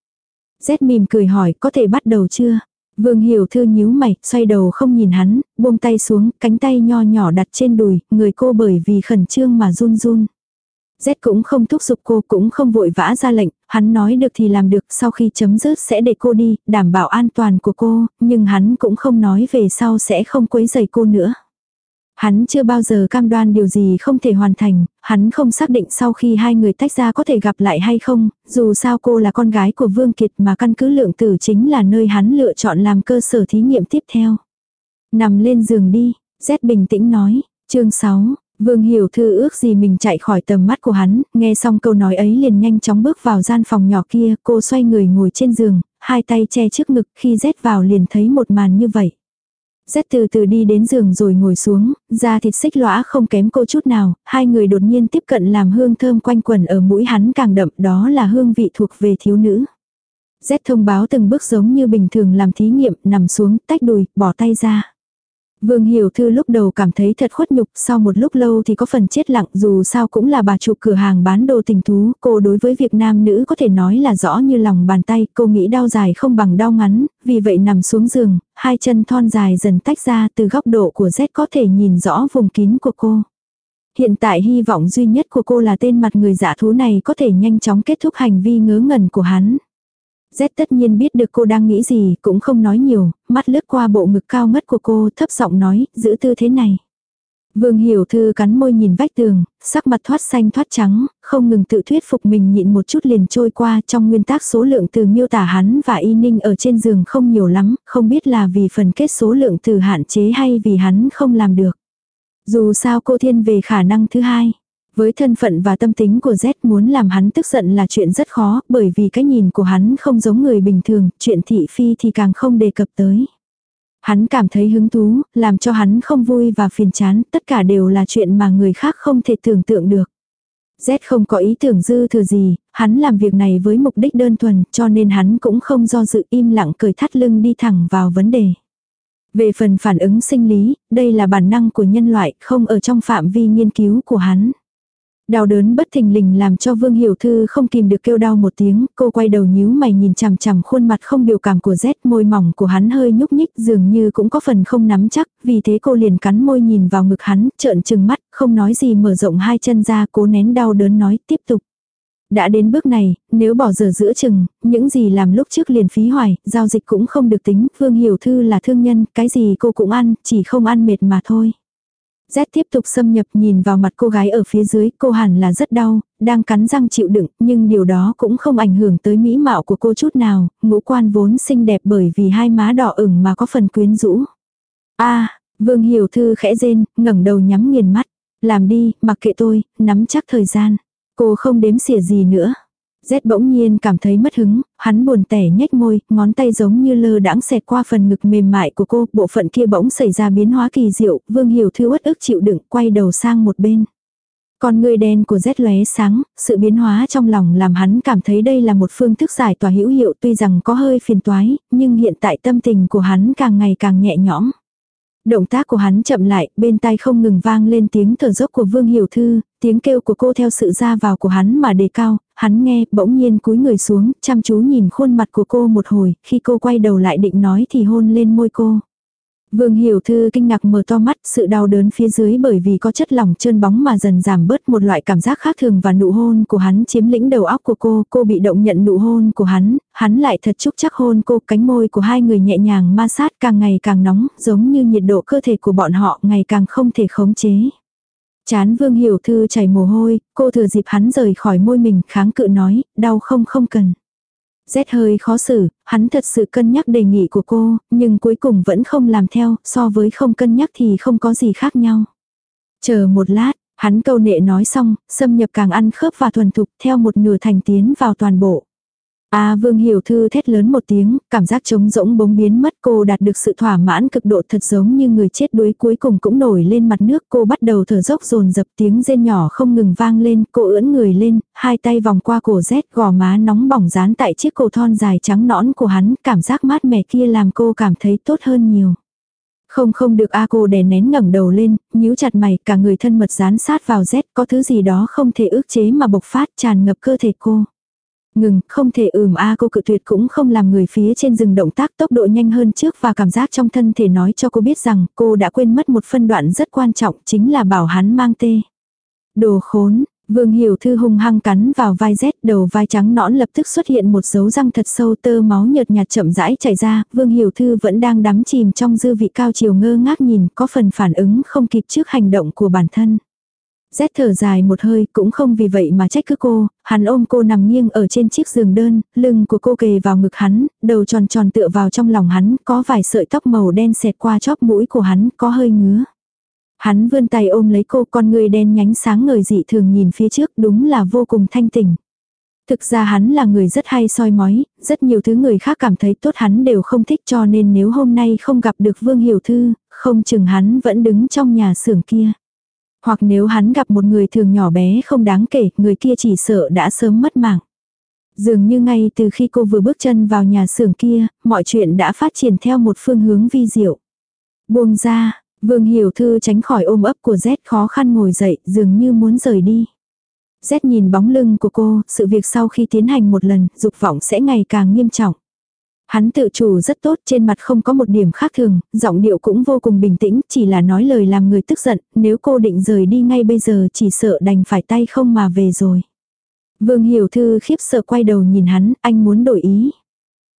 Z mỉm cười hỏi có thể bắt đầu chưa? Vương Hiểu Thư nhíu mày, xoay đầu không nhìn hắn, buông tay xuống, cánh tay nho nhỏ đặt trên đùi, người cô bởi vì khẩn trương mà run run. Z cũng không thúc giục cô cũng không vội vã ra lệnh, hắn nói được thì làm được sau khi chấm dứt sẽ để cô đi, đảm bảo an toàn của cô, nhưng hắn cũng không nói về sau sẽ không quấy rầy cô nữa. Hắn chưa bao giờ cam đoan điều gì không thể hoàn thành, hắn không xác định sau khi hai người tách ra có thể gặp lại hay không, dù sao cô là con gái của Vương Kiệt mà căn cứ lượng tử chính là nơi hắn lựa chọn làm cơ sở thí nghiệm tiếp theo. Nằm lên giường đi, Z bình tĩnh nói, chương 6, Vương Hiểu Thư ước gì mình chạy khỏi tầm mắt của hắn, nghe xong câu nói ấy liền nhanh chóng bước vào gian phòng nhỏ kia, cô xoay người ngồi trên giường, hai tay che trước ngực khi rét vào liền thấy một màn như vậy. Rét từ từ đi đến giường rồi ngồi xuống, da thịt xích lõa không kém cô chút nào, hai người đột nhiên tiếp cận làm hương thơm quanh quần ở mũi hắn càng đậm đó là hương vị thuộc về thiếu nữ. Rét thông báo từng bước giống như bình thường làm thí nghiệm, nằm xuống, tách đùi, bỏ tay ra. Vương Hiểu Thư lúc đầu cảm thấy thật khuất nhục, sau một lúc lâu thì có phần chết lặng dù sao cũng là bà chủ cửa hàng bán đồ tình thú, cô đối với việc nam nữ có thể nói là rõ như lòng bàn tay, cô nghĩ đau dài không bằng đau ngắn, vì vậy nằm xuống giường, hai chân thon dài dần tách ra từ góc độ của Z có thể nhìn rõ vùng kín của cô. Hiện tại hy vọng duy nhất của cô là tên mặt người giả thú này có thể nhanh chóng kết thúc hành vi ngớ ngẩn của hắn. Z tất nhiên biết được cô đang nghĩ gì, cũng không nói nhiều, mắt lướt qua bộ ngực cao ngất của cô, thấp giọng nói, giữ tư thế này. Vương Hiểu Thư cắn môi nhìn vách tường, sắc mặt thoát xanh thoát trắng, không ngừng tự thuyết phục mình nhịn một chút liền trôi qua trong nguyên tắc số lượng từ miêu tả hắn và y ninh ở trên giường không nhiều lắm, không biết là vì phần kết số lượng từ hạn chế hay vì hắn không làm được. Dù sao cô thiên về khả năng thứ hai. Với thân phận và tâm tính của Z muốn làm hắn tức giận là chuyện rất khó bởi vì cái nhìn của hắn không giống người bình thường, chuyện thị phi thì càng không đề cập tới. Hắn cảm thấy hứng thú, làm cho hắn không vui và phiền chán, tất cả đều là chuyện mà người khác không thể tưởng tượng được. Z không có ý tưởng dư thừa gì, hắn làm việc này với mục đích đơn thuần, cho nên hắn cũng không do dự im lặng cởi thắt lưng đi thẳng vào vấn đề. Về phần phản ứng sinh lý, đây là bản năng của nhân loại, không ở trong phạm vi nghiên cứu của hắn. Đau đớn bất thình lình làm cho Vương Hiểu Thư không kìm được kêu đau một tiếng, cô quay đầu nhíu mày nhìn chằm chằm khuôn mặt không biểu cảm của Z, môi mỏng của hắn hơi nhúc nhích dường như cũng có phần không nắm chắc, vì thế cô liền cắn môi nhìn vào ngực hắn, trợn trừng mắt, không nói gì mở rộng hai chân ra cố nén đau đớn nói tiếp tục. Đã đến bước này, nếu bỏ giờ giữa chừng, những gì làm lúc trước liền phí hoài, giao dịch cũng không được tính, Vương Hiểu Thư là thương nhân, cái gì cô cũng ăn, chỉ không ăn mệt mà thôi. Z tiếp tục xâm nhập nhìn vào mặt cô gái ở phía dưới, cô hẳn là rất đau, đang cắn răng chịu đựng, nhưng điều đó cũng không ảnh hưởng tới mỹ mạo của cô chút nào, ngũ quan vốn xinh đẹp bởi vì hai má đỏ ửng mà có phần quyến rũ. a Vương Hiểu Thư khẽ rên, ngẩng đầu nhắm nghiền mắt. Làm đi, mặc kệ tôi, nắm chắc thời gian. Cô không đếm xỉa gì nữa. Z bỗng nhiên cảm thấy mất hứng, hắn buồn tẻ nhếch môi, ngón tay giống như lơ đãng xẹt qua phần ngực mềm mại của cô, bộ phận kia bỗng xảy ra biến hóa kỳ diệu, Vương Hiểu Thư uất ức chịu đựng, quay đầu sang một bên. Con người đen của Z lóe sáng, sự biến hóa trong lòng làm hắn cảm thấy đây là một phương thức giải tỏa hữu hiệu tuy rằng có hơi phiền toái, nhưng hiện tại tâm tình của hắn càng ngày càng nhẹ nhõm. Động tác của hắn chậm lại, bên tai không ngừng vang lên tiếng thở dốc của Vương Hiểu Thư, tiếng kêu của cô theo sự ra vào của hắn mà đề cao, hắn nghe, bỗng nhiên cúi người xuống, chăm chú nhìn khuôn mặt của cô một hồi, khi cô quay đầu lại định nói thì hôn lên môi cô. Vương Hiểu Thư kinh ngạc mở to mắt, sự đau đớn phía dưới bởi vì có chất lỏng trơn bóng mà dần giảm bớt một loại cảm giác khác thường và nụ hôn của hắn chiếm lĩnh đầu óc của cô, cô bị động nhận nụ hôn của hắn, hắn lại thật chúc chắc hôn cô, cánh môi của hai người nhẹ nhàng ma sát càng ngày càng nóng, giống như nhiệt độ cơ thể của bọn họ ngày càng không thể khống chế. Chán Vương Hiểu Thư chảy mồ hôi, cô thừa dịp hắn rời khỏi môi mình kháng cự nói, đau không không cần. Rét hơi khó xử, hắn thật sự cân nhắc đề nghị của cô, nhưng cuối cùng vẫn không làm theo, so với không cân nhắc thì không có gì khác nhau. Chờ một lát, hắn câu nệ nói xong, xâm nhập càng ăn khớp và thuần thục theo một nửa thành tiến vào toàn bộ. A Vương Hiểu Thư thét lớn một tiếng, cảm giác trống rỗng bỗng biến mất cô đạt được sự thỏa mãn cực độ thật giống như người chết đuối cuối cùng cũng nổi lên mặt nước cô bắt đầu thở dốc dồn dập tiếng rên nhỏ không ngừng vang lên cô ưỡn người lên, hai tay vòng qua cổ rét gò má nóng bỏng dán tại chiếc cổ thon dài trắng nõn của hắn cảm giác mát mẻ kia làm cô cảm thấy tốt hơn nhiều. Không không được A cô đè nén ngẩng đầu lên, nhíu chặt mày, cả người thân mật dán sát vào Z, có thứ gì đó không thể ước chế mà bộc phát tràn ngập cơ thể cô. Ngừng, không thể ừm a cô cự tuyệt cũng không làm người phía trên rừng động tác tốc độ nhanh hơn trước và cảm giác trong thân thể nói cho cô biết rằng cô đã quên mất một phân đoạn rất quan trọng chính là bảo hắn mang tê. Đồ khốn, Vương Hiểu Thư hung hăng cắn vào vai rét đầu vai trắng nõn lập tức xuất hiện một dấu răng thật sâu tơ máu nhợt nhạt chậm rãi chảy ra, Vương Hiểu Thư vẫn đang đắm chìm trong dư vị cao chiều ngơ ngác nhìn, có phần phản ứng không kịp trước hành động của bản thân. Rét thở dài một hơi cũng không vì vậy mà trách cứ cô, hắn ôm cô nằm nghiêng ở trên chiếc giường đơn, lưng của cô kề vào ngực hắn, đầu tròn tròn tựa vào trong lòng hắn, có vài sợi tóc màu đen xẹt qua chóp mũi của hắn, có hơi ngứa. Hắn vươn tay ôm lấy cô con người đen nhánh sáng ngời dị thường nhìn phía trước đúng là vô cùng thanh tỉnh. Thực ra hắn là người rất hay soi mói, rất nhiều thứ người khác cảm thấy tốt hắn đều không thích cho nên nếu hôm nay không gặp được Vương Hiểu Thư, không chừng hắn vẫn đứng trong nhà xưởng kia. Hoặc nếu hắn gặp một người thường nhỏ bé không đáng kể, người kia chỉ sợ đã sớm mất mạng. Dường như ngay từ khi cô vừa bước chân vào nhà xưởng kia, mọi chuyện đã phát triển theo một phương hướng vi diệu. Buông ra, Vương Hiểu Thư tránh khỏi ôm ấp của Z khó khăn ngồi dậy, dường như muốn rời đi. Z nhìn bóng lưng của cô, sự việc sau khi tiến hành một lần, dục vọng sẽ ngày càng nghiêm trọng. Hắn tự chủ rất tốt, trên mặt không có một điểm khác thường, giọng điệu cũng vô cùng bình tĩnh, chỉ là nói lời làm người tức giận, nếu cô định rời đi ngay bây giờ chỉ sợ đành phải tay không mà về rồi. Vương Hiểu Thư khiếp sợ quay đầu nhìn hắn, anh muốn đổi ý.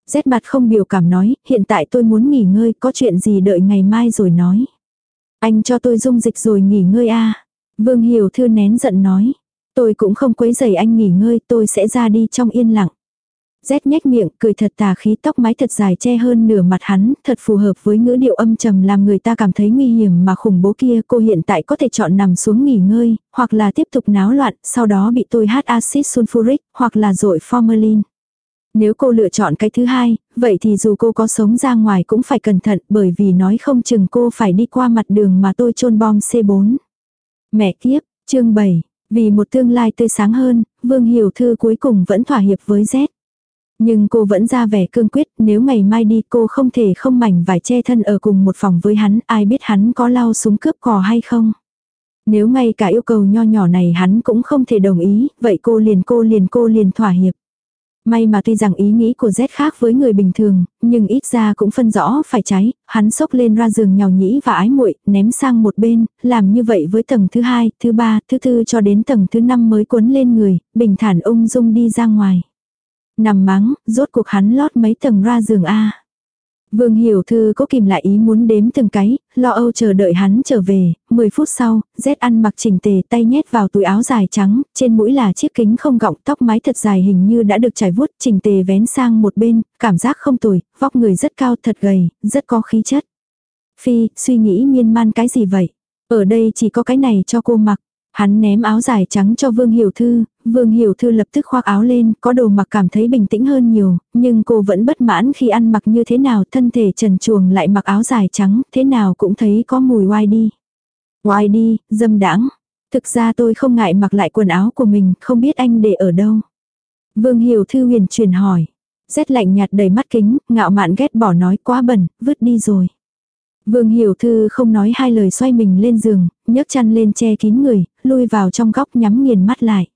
Rét mặt không biểu cảm nói, hiện tại tôi muốn nghỉ ngơi, có chuyện gì đợi ngày mai rồi nói. Anh cho tôi dung dịch rồi nghỉ ngơi a Vương Hiểu Thư nén giận nói. Tôi cũng không quấy rầy anh nghỉ ngơi, tôi sẽ ra đi trong yên lặng. Rét nhếch miệng, cười thật tà khí tóc mái thật dài che hơn nửa mặt hắn, thật phù hợp với ngữ điệu âm trầm làm người ta cảm thấy nguy hiểm mà khủng bố kia. Cô hiện tại có thể chọn nằm xuống nghỉ ngơi, hoặc là tiếp tục náo loạn, sau đó bị tôi hát axit sulfuric, hoặc là dội formalin. Nếu cô lựa chọn cái thứ hai, vậy thì dù cô có sống ra ngoài cũng phải cẩn thận bởi vì nói không chừng cô phải đi qua mặt đường mà tôi chôn bom C4. Mẹ kiếp, chương 7, vì một tương lai tươi sáng hơn, Vương Hiểu Thư cuối cùng vẫn thỏa hiệp với Z. Nhưng cô vẫn ra vẻ cương quyết, nếu ngày mai đi cô không thể không mảnh vải che thân ở cùng một phòng với hắn, ai biết hắn có lao súng cướp cò hay không. Nếu ngay cả yêu cầu nho nhỏ này hắn cũng không thể đồng ý, vậy cô liền cô liền cô liền thỏa hiệp. May mà tuy rằng ý nghĩ của Z khác với người bình thường, nhưng ít ra cũng phân rõ phải trái, hắn sốc lên ra giường nhào nhĩ và ái muội ném sang một bên, làm như vậy với tầng thứ hai, thứ ba, thứ tư cho đến tầng thứ năm mới cuốn lên người, bình thản ung dung đi ra ngoài. Nằm mắng, rốt cuộc hắn lót mấy tầng ra giường A. Vương Hiểu Thư có kìm lại ý muốn đếm từng cái, lo âu chờ đợi hắn trở về, 10 phút sau, Z ăn mặc chỉnh tề tay nhét vào túi áo dài trắng, trên mũi là chiếc kính không gọng tóc mái thật dài hình như đã được trải vuốt chỉnh tề vén sang một bên, cảm giác không tồi, vóc người rất cao thật gầy, rất có khí chất. Phi, suy nghĩ miên man cái gì vậy? Ở đây chỉ có cái này cho cô mặc. Hắn ném áo dài trắng cho Vương Hiểu Thư, Vương Hiểu Thư lập tức khoác áo lên, có đồ mặc cảm thấy bình tĩnh hơn nhiều, nhưng cô vẫn bất mãn khi ăn mặc như thế nào, thân thể trần chuồng lại mặc áo dài trắng, thế nào cũng thấy có mùi oai đi. Oai đi, dâm đãng. Thực ra tôi không ngại mặc lại quần áo của mình, không biết anh để ở đâu. Vương Hiểu Thư huyền truyền hỏi. Rét lạnh nhạt đầy mắt kính, ngạo mạn ghét bỏ nói quá bẩn, vứt đi rồi. Vương Hiểu Thư không nói hai lời xoay mình lên giường, nhấc chăn lên che kín người, lui vào trong góc nhắm nghiền mắt lại.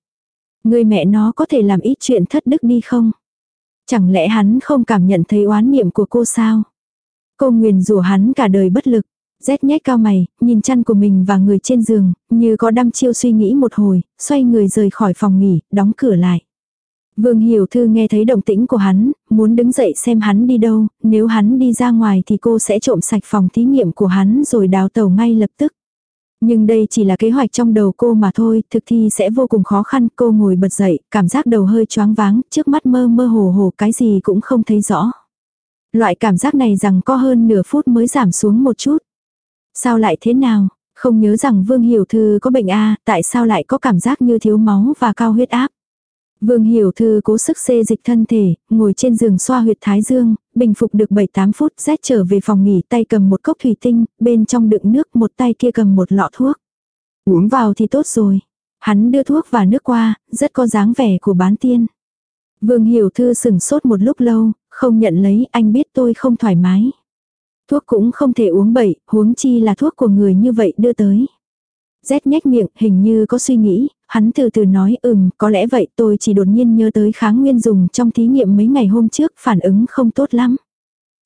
Người mẹ nó có thể làm ít chuyện thất đức đi không? Chẳng lẽ hắn không cảm nhận thấy oán niệm của cô sao? Cô nguyền rủa hắn cả đời bất lực. Rét nhét cao mày, nhìn chăn của mình và người trên giường, như có đăm chiêu suy nghĩ một hồi, xoay người rời khỏi phòng nghỉ, đóng cửa lại. Vương Hiểu Thư nghe thấy động tĩnh của hắn, muốn đứng dậy xem hắn đi đâu, nếu hắn đi ra ngoài thì cô sẽ trộm sạch phòng thí nghiệm của hắn rồi đào tàu ngay lập tức. Nhưng đây chỉ là kế hoạch trong đầu cô mà thôi, thực thi sẽ vô cùng khó khăn, cô ngồi bật dậy, cảm giác đầu hơi choáng váng, trước mắt mơ mơ hồ hồ cái gì cũng không thấy rõ. Loại cảm giác này rằng có hơn nửa phút mới giảm xuống một chút. Sao lại thế nào? Không nhớ rằng Vương Hiểu Thư có bệnh A, tại sao lại có cảm giác như thiếu máu và cao huyết áp? Vương Hiểu Thư cố sức xê dịch thân thể, ngồi trên giường xoa huyệt thái dương, bình phục được 7-8 phút rét trở về phòng nghỉ tay cầm một cốc thủy tinh, bên trong đựng nước một tay kia cầm một lọ thuốc. Uống vào thì tốt rồi. Hắn đưa thuốc và nước qua, rất có dáng vẻ của bán tiên. Vương Hiểu Thư sừng sốt một lúc lâu, không nhận lấy anh biết tôi không thoải mái. Thuốc cũng không thể uống bậy, huống chi là thuốc của người như vậy đưa tới. Rét nhếch miệng, hình như có suy nghĩ, hắn từ từ nói ừm, có lẽ vậy tôi chỉ đột nhiên nhớ tới kháng nguyên dùng trong thí nghiệm mấy ngày hôm trước, phản ứng không tốt lắm.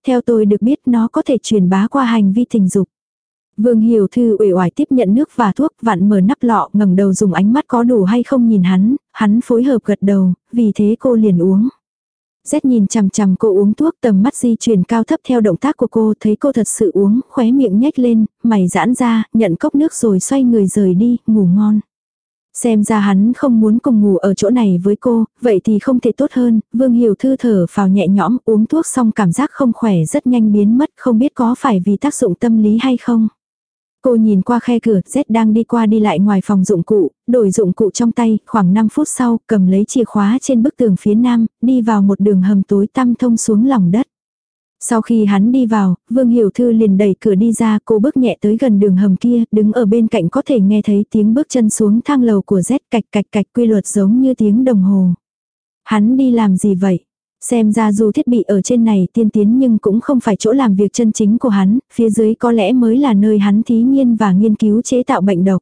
Theo tôi được biết nó có thể truyền bá qua hành vi tình dục. Vương Hiểu Thư uể oải tiếp nhận nước và thuốc vặn mở nắp lọ ngẩng đầu dùng ánh mắt có đủ hay không nhìn hắn, hắn phối hợp gật đầu, vì thế cô liền uống. Rét nhìn chằm chằm cô uống thuốc tầm mắt di chuyển cao thấp theo động tác của cô thấy cô thật sự uống, khóe miệng nhếch lên, mày giãn ra, nhận cốc nước rồi xoay người rời đi, ngủ ngon. Xem ra hắn không muốn cùng ngủ ở chỗ này với cô, vậy thì không thể tốt hơn, Vương Hiểu Thư thở vào nhẹ nhõm uống thuốc xong cảm giác không khỏe rất nhanh biến mất không biết có phải vì tác dụng tâm lý hay không. Cô nhìn qua khe cửa, Z đang đi qua đi lại ngoài phòng dụng cụ, đổi dụng cụ trong tay, khoảng 5 phút sau, cầm lấy chìa khóa trên bức tường phía nam, đi vào một đường hầm tối tăm thông xuống lòng đất. Sau khi hắn đi vào, Vương Hiểu Thư liền đẩy cửa đi ra, cô bước nhẹ tới gần đường hầm kia, đứng ở bên cạnh có thể nghe thấy tiếng bước chân xuống thang lầu của Z cạch cạch cạch quy luật giống như tiếng đồng hồ. Hắn đi làm gì vậy? Xem ra dù thiết bị ở trên này tiên tiến nhưng cũng không phải chỗ làm việc chân chính của hắn, phía dưới có lẽ mới là nơi hắn thí nghiên và nghiên cứu chế tạo bệnh độc.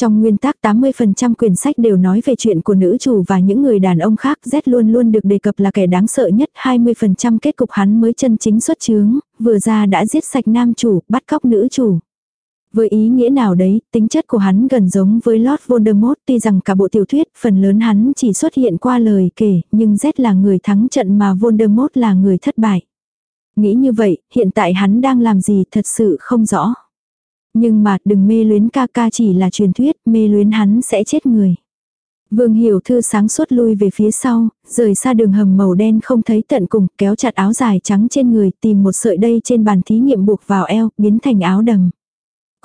Trong nguyên tắc 80% quyển sách đều nói về chuyện của nữ chủ và những người đàn ông khác Z luôn luôn được đề cập là kẻ đáng sợ nhất 20% kết cục hắn mới chân chính xuất chướng, vừa ra đã giết sạch nam chủ, bắt cóc nữ chủ. Với ý nghĩa nào đấy, tính chất của hắn gần giống với Lord Voldemort tuy rằng cả bộ tiểu thuyết phần lớn hắn chỉ xuất hiện qua lời kể, nhưng Z là người thắng trận mà Voldemort là người thất bại. Nghĩ như vậy, hiện tại hắn đang làm gì thật sự không rõ. Nhưng mà đừng mê luyến ca ca chỉ là truyền thuyết, mê luyến hắn sẽ chết người. Vương Hiểu Thư sáng suốt lui về phía sau, rời xa đường hầm màu đen không thấy tận cùng, kéo chặt áo dài trắng trên người, tìm một sợi dây trên bàn thí nghiệm buộc vào eo, biến thành áo đầm.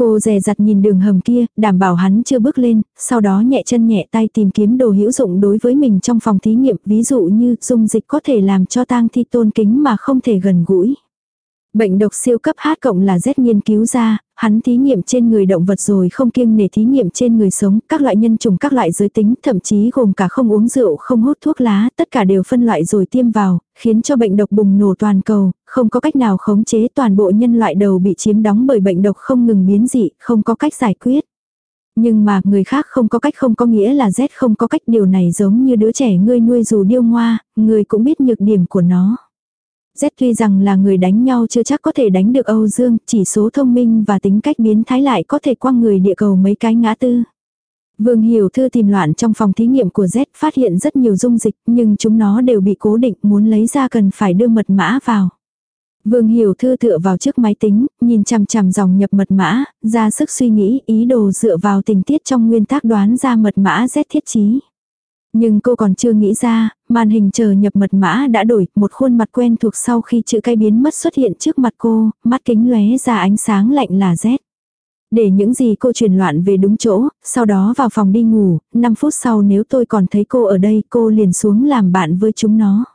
Cô dè dặt nhìn đường hầm kia, đảm bảo hắn chưa bước lên, sau đó nhẹ chân nhẹ tay tìm kiếm đồ hữu dụng đối với mình trong phòng thí nghiệm, ví dụ như dung dịch có thể làm cho tang thi tôn kính mà không thể gần gũi. Bệnh độc siêu cấp H cộng là Z nghiên cứu ra, hắn thí nghiệm trên người động vật rồi không kiêng nể thí nghiệm trên người sống, các loại nhân chủng các loại giới tính, thậm chí gồm cả không uống rượu, không hút thuốc lá, tất cả đều phân loại rồi tiêm vào, khiến cho bệnh độc bùng nổ toàn cầu, không có cách nào khống chế toàn bộ nhân loại đầu bị chiếm đóng bởi bệnh độc không ngừng biến dị, không có cách giải quyết. Nhưng mà người khác không có cách không có nghĩa là Z không có cách điều này giống như đứa trẻ ngươi nuôi dù điêu ngoa, người cũng biết nhược điểm của nó. Z tuy rằng là người đánh nhau chưa chắc có thể đánh được Âu Dương, chỉ số thông minh và tính cách biến thái lại có thể quăng người địa cầu mấy cái ngã tư. Vương Hiểu Thư tìm loạn trong phòng thí nghiệm của Z phát hiện rất nhiều dung dịch nhưng chúng nó đều bị cố định muốn lấy ra cần phải đưa mật mã vào. Vương Hiểu Thư tựa vào trước máy tính, nhìn chằm chằm dòng nhập mật mã, ra sức suy nghĩ ý đồ dựa vào tình tiết trong nguyên tắc đoán ra mật mã Z thiết trí. Nhưng cô còn chưa nghĩ ra, màn hình chờ nhập mật mã đã đổi, một khuôn mặt quen thuộc sau khi chữ cái biến mất xuất hiện trước mặt cô, mắt kính lóe ra ánh sáng lạnh là rét Để những gì cô truyền loạn về đúng chỗ, sau đó vào phòng đi ngủ, 5 phút sau nếu tôi còn thấy cô ở đây cô liền xuống làm bạn với chúng nó.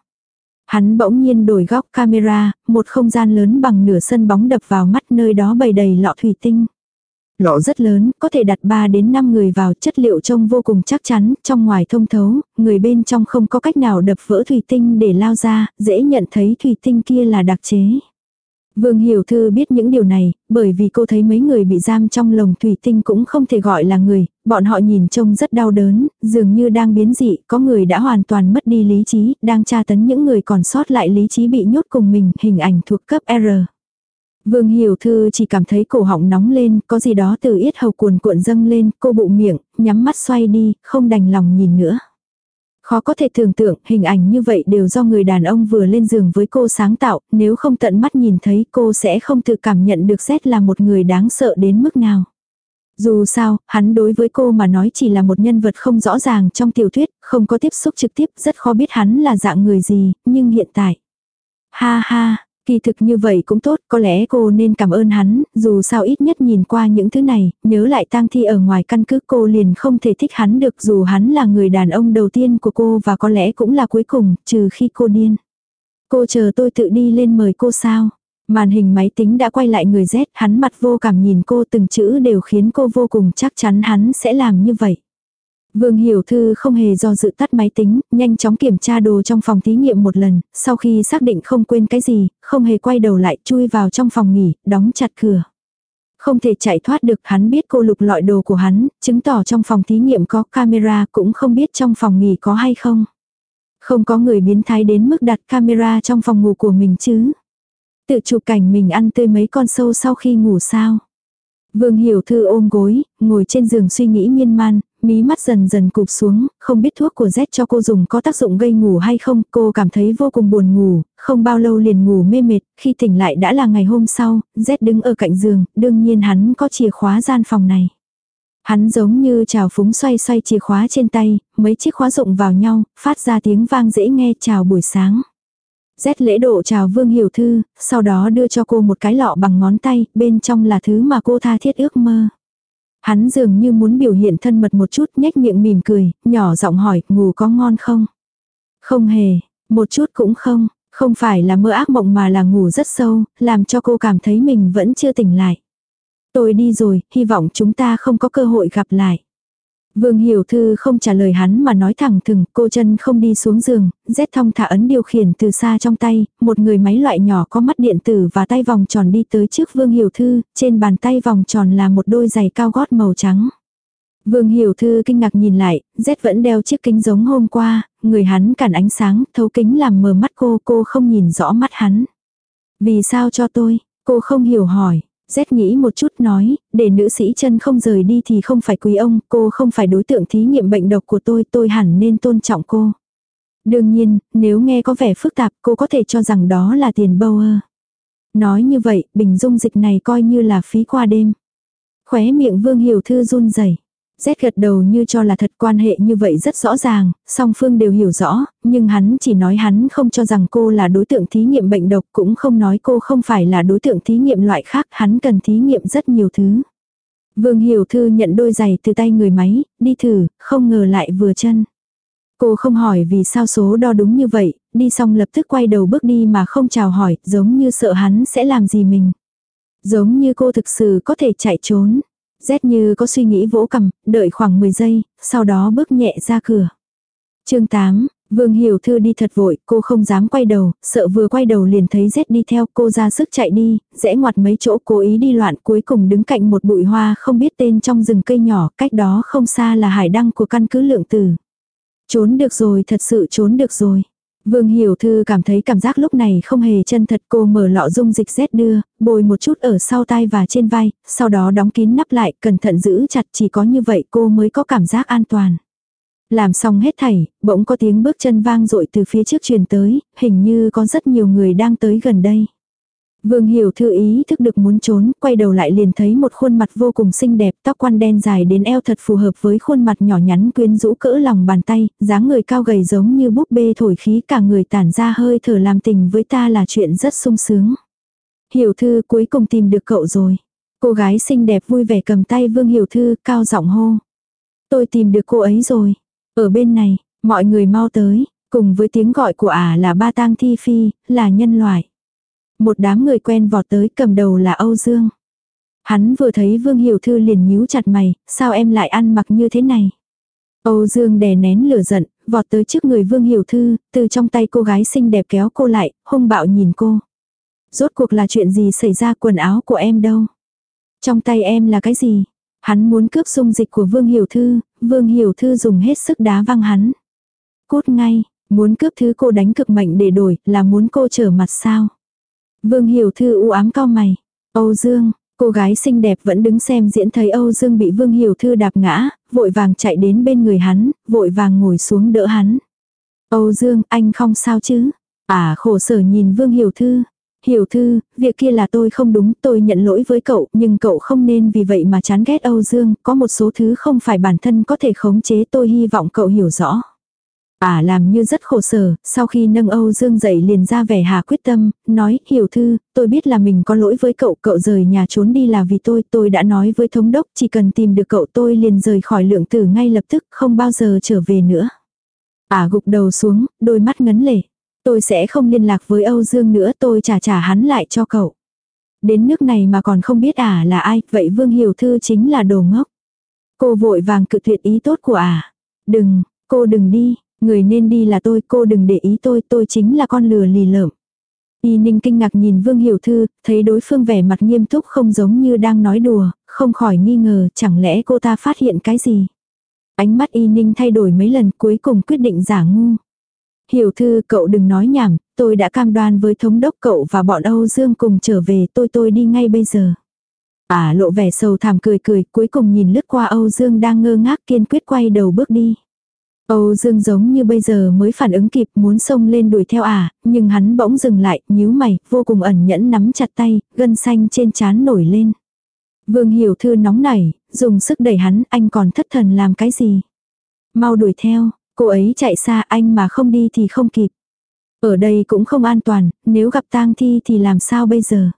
Hắn bỗng nhiên đổi góc camera, một không gian lớn bằng nửa sân bóng đập vào mắt nơi đó bầy đầy lọ thủy tinh. Lọ rất lớn, có thể đặt 3 đến 5 người vào, chất liệu trông vô cùng chắc chắn, trong ngoài thông thấu, người bên trong không có cách nào đập vỡ thủy tinh để lao ra, dễ nhận thấy thủy tinh kia là đặc chế. Vương Hiểu Thư biết những điều này, bởi vì cô thấy mấy người bị giam trong lồng thủy tinh cũng không thể gọi là người, bọn họ nhìn trông rất đau đớn, dường như đang biến dị, có người đã hoàn toàn mất đi lý trí, đang tra tấn những người còn sót lại lý trí bị nhốt cùng mình, hình ảnh thuộc cấp R. Vương Hiểu Thư chỉ cảm thấy cổ họng nóng lên, có gì đó từ yết hầu cuồn cuộn dâng lên, cô bụng miệng, nhắm mắt xoay đi, không đành lòng nhìn nữa. Khó có thể tưởng tượng, hình ảnh như vậy đều do người đàn ông vừa lên giường với cô sáng tạo, nếu không tận mắt nhìn thấy cô sẽ không tự cảm nhận được xét là một người đáng sợ đến mức nào. Dù sao, hắn đối với cô mà nói chỉ là một nhân vật không rõ ràng trong tiểu thuyết, không có tiếp xúc trực tiếp, rất khó biết hắn là dạng người gì, nhưng hiện tại. Ha ha, Kỳ thực như vậy cũng tốt, có lẽ cô nên cảm ơn hắn, dù sao ít nhất nhìn qua những thứ này, nhớ lại tang thi ở ngoài căn cứ cô liền không thể thích hắn được dù hắn là người đàn ông đầu tiên của cô và có lẽ cũng là cuối cùng, trừ khi cô điên. Cô chờ tôi tự đi lên mời cô sao. Màn hình máy tính đã quay lại người Z, hắn mặt vô cảm nhìn cô từng chữ đều khiến cô vô cùng chắc chắn hắn sẽ làm như vậy. Vương Hiểu Thư không hề do dự tắt máy tính, nhanh chóng kiểm tra đồ trong phòng thí nghiệm một lần, sau khi xác định không quên cái gì, không hề quay đầu lại chui vào trong phòng nghỉ, đóng chặt cửa. Không thể chạy thoát được hắn biết cô lục lọi đồ của hắn, chứng tỏ trong phòng thí nghiệm có camera cũng không biết trong phòng nghỉ có hay không. Không có người biến thái đến mức đặt camera trong phòng ngủ của mình chứ. Tự chụp cảnh mình ăn tươi mấy con sâu sau khi ngủ sao. Vương Hiểu Thư ôm gối, ngồi trên giường suy nghĩ miên man, mí mắt dần dần cụp xuống, không biết thuốc của Z cho cô dùng có tác dụng gây ngủ hay không, cô cảm thấy vô cùng buồn ngủ, không bao lâu liền ngủ mê mệt, khi tỉnh lại đã là ngày hôm sau, Z đứng ở cạnh giường, đương nhiên hắn có chìa khóa gian phòng này. Hắn giống như chào phúng xoay xoay chìa khóa trên tay, mấy chiếc khóa rụng vào nhau, phát ra tiếng vang dễ nghe chào buổi sáng. Z lễ độ chào Vương Hiểu Thư, sau đó đưa cho cô một cái lọ bằng ngón tay, bên trong là thứ mà cô tha thiết ước mơ. Hắn dường như muốn biểu hiện thân mật một chút nhếch miệng mỉm cười, nhỏ giọng hỏi, ngủ có ngon không? Không hề, một chút cũng không, không phải là mơ ác mộng mà là ngủ rất sâu, làm cho cô cảm thấy mình vẫn chưa tỉnh lại. Tôi đi rồi, hy vọng chúng ta không có cơ hội gặp lại. Vương Hiểu Thư không trả lời hắn mà nói thẳng thừng, cô chân không đi xuống giường, rét thong thả ấn điều khiển từ xa trong tay, một người máy loại nhỏ có mắt điện tử và tay vòng tròn đi tới trước Vương Hiểu Thư, trên bàn tay vòng tròn là một đôi giày cao gót màu trắng. Vương Hiểu Thư kinh ngạc nhìn lại, Z vẫn đeo chiếc kính giống hôm qua, người hắn cản ánh sáng, thấu kính làm mờ mắt cô, cô không nhìn rõ mắt hắn. Vì sao cho tôi? Cô không hiểu hỏi. Z nghĩ một chút nói, để nữ sĩ chân không rời đi thì không phải quý ông, cô không phải đối tượng thí nghiệm bệnh độc của tôi, tôi hẳn nên tôn trọng cô. Đương nhiên, nếu nghe có vẻ phức tạp cô có thể cho rằng đó là tiền bâu ơ. Nói như vậy, bình dung dịch này coi như là phí qua đêm. Khóe miệng Vương Hiểu Thư run rẩy Z gật đầu như cho là thật quan hệ như vậy rất rõ ràng, song phương đều hiểu rõ, nhưng hắn chỉ nói hắn không cho rằng cô là đối tượng thí nghiệm bệnh độc cũng không nói cô không phải là đối tượng thí nghiệm loại khác, hắn cần thí nghiệm rất nhiều thứ. Vương Hiểu Thư nhận đôi giày từ tay người máy, đi thử, không ngờ lại vừa chân. Cô không hỏi vì sao số đo đúng như vậy, đi xong lập tức quay đầu bước đi mà không chào hỏi, giống như sợ hắn sẽ làm gì mình. Giống như cô thực sự có thể chạy trốn. Rét như có suy nghĩ vỗ cầm, đợi khoảng 10 giây, sau đó bước nhẹ ra cửa. chương 8, Vương Hiểu Thư đi thật vội, cô không dám quay đầu, sợ vừa quay đầu liền thấy Z đi theo cô ra sức chạy đi, rẽ ngoặt mấy chỗ cố ý đi loạn cuối cùng đứng cạnh một bụi hoa không biết tên trong rừng cây nhỏ, cách đó không xa là hải đăng của căn cứ lượng tử. Trốn được rồi, thật sự trốn được rồi. Vương Hiểu Thư cảm thấy cảm giác lúc này không hề chân thật cô mở lọ dung dịch rét đưa, bồi một chút ở sau tai và trên vai, sau đó đóng kín nắp lại, cẩn thận giữ chặt chỉ có như vậy cô mới có cảm giác an toàn. Làm xong hết thảy, bỗng có tiếng bước chân vang dội từ phía trước truyền tới, hình như có rất nhiều người đang tới gần đây. Vương Hiểu Thư ý thức được muốn trốn, quay đầu lại liền thấy một khuôn mặt vô cùng xinh đẹp, tóc quan đen dài đến eo thật phù hợp với khuôn mặt nhỏ nhắn quyến rũ cỡ lòng bàn tay, dáng người cao gầy giống như búp bê thổi khí cả người tản ra hơi thở làm tình với ta là chuyện rất sung sướng. Hiểu Thư cuối cùng tìm được cậu rồi. Cô gái xinh đẹp vui vẻ cầm tay Vương Hiểu Thư cao giọng hô. Tôi tìm được cô ấy rồi. Ở bên này, mọi người mau tới, cùng với tiếng gọi của ả à là ba tang thi phi, là nhân loại. Một đám người quen vọt tới cầm đầu là Âu Dương. Hắn vừa thấy Vương Hiểu Thư liền nhíu chặt mày, sao em lại ăn mặc như thế này? Âu Dương đè nén lửa giận, vọt tới trước người Vương Hiểu Thư, từ trong tay cô gái xinh đẹp kéo cô lại, hung bạo nhìn cô. Rốt cuộc là chuyện gì xảy ra quần áo của em đâu? Trong tay em là cái gì? Hắn muốn cướp dung dịch của Vương Hiểu Thư, Vương Hiểu Thư dùng hết sức đá văng hắn. Cốt ngay, muốn cướp thứ cô đánh cực mạnh để đổi, là muốn cô trở mặt sao? Vương Hiểu Thư u ám cao mày. Âu Dương, cô gái xinh đẹp vẫn đứng xem diễn thấy Âu Dương bị Vương Hiểu Thư đạp ngã, vội vàng chạy đến bên người hắn, vội vàng ngồi xuống đỡ hắn. Âu Dương, anh không sao chứ? À khổ sở nhìn Vương Hiểu Thư. Hiểu Thư, việc kia là tôi không đúng, tôi nhận lỗi với cậu, nhưng cậu không nên vì vậy mà chán ghét Âu Dương, có một số thứ không phải bản thân có thể khống chế tôi hy vọng cậu hiểu rõ. À làm như rất khổ sở, sau khi nâng Âu Dương dậy liền ra vẻ hà quyết tâm, nói, hiểu thư, tôi biết là mình có lỗi với cậu, cậu rời nhà trốn đi là vì tôi, tôi đã nói với thống đốc, chỉ cần tìm được cậu tôi liền rời khỏi lượng tử ngay lập tức, không bao giờ trở về nữa. À gục đầu xuống, đôi mắt ngấn lệ. Tôi sẽ không liên lạc với Âu Dương nữa, tôi trả trả hắn lại cho cậu. Đến nước này mà còn không biết à là ai, vậy Vương Hiểu Thư chính là đồ ngốc. Cô vội vàng cự tuyệt ý tốt của à. Đừng, cô đừng đi, Người nên đi là tôi, cô đừng để ý tôi, tôi chính là con lừa lì lợm. Y Ninh kinh ngạc nhìn Vương Hiểu Thư, thấy đối phương vẻ mặt nghiêm túc không giống như đang nói đùa, không khỏi nghi ngờ chẳng lẽ cô ta phát hiện cái gì. Ánh mắt Y Ninh thay đổi mấy lần cuối cùng quyết định giả ngu. Hiểu Thư cậu đừng nói nhảm, tôi đã cam đoan với thống đốc cậu và bọn Âu Dương cùng trở về tôi tôi đi ngay bây giờ. À lộ vẻ sầu thảm cười cười cuối cùng nhìn lướt qua Âu Dương đang ngơ ngác kiên quyết quay đầu bước đi. Âu Dương giống như bây giờ mới phản ứng kịp muốn xông lên đuổi theo à, nhưng hắn bỗng dừng lại, nhíu mày, vô cùng ẩn nhẫn nắm chặt tay, gân xanh trên trán nổi lên. Vương Hiểu Thư nóng nảy, dùng sức đẩy hắn, anh còn thất thần làm cái gì? Mau đuổi theo, cô ấy chạy xa anh mà không đi thì không kịp. Ở đây cũng không an toàn, nếu gặp tang thi thì làm sao bây giờ?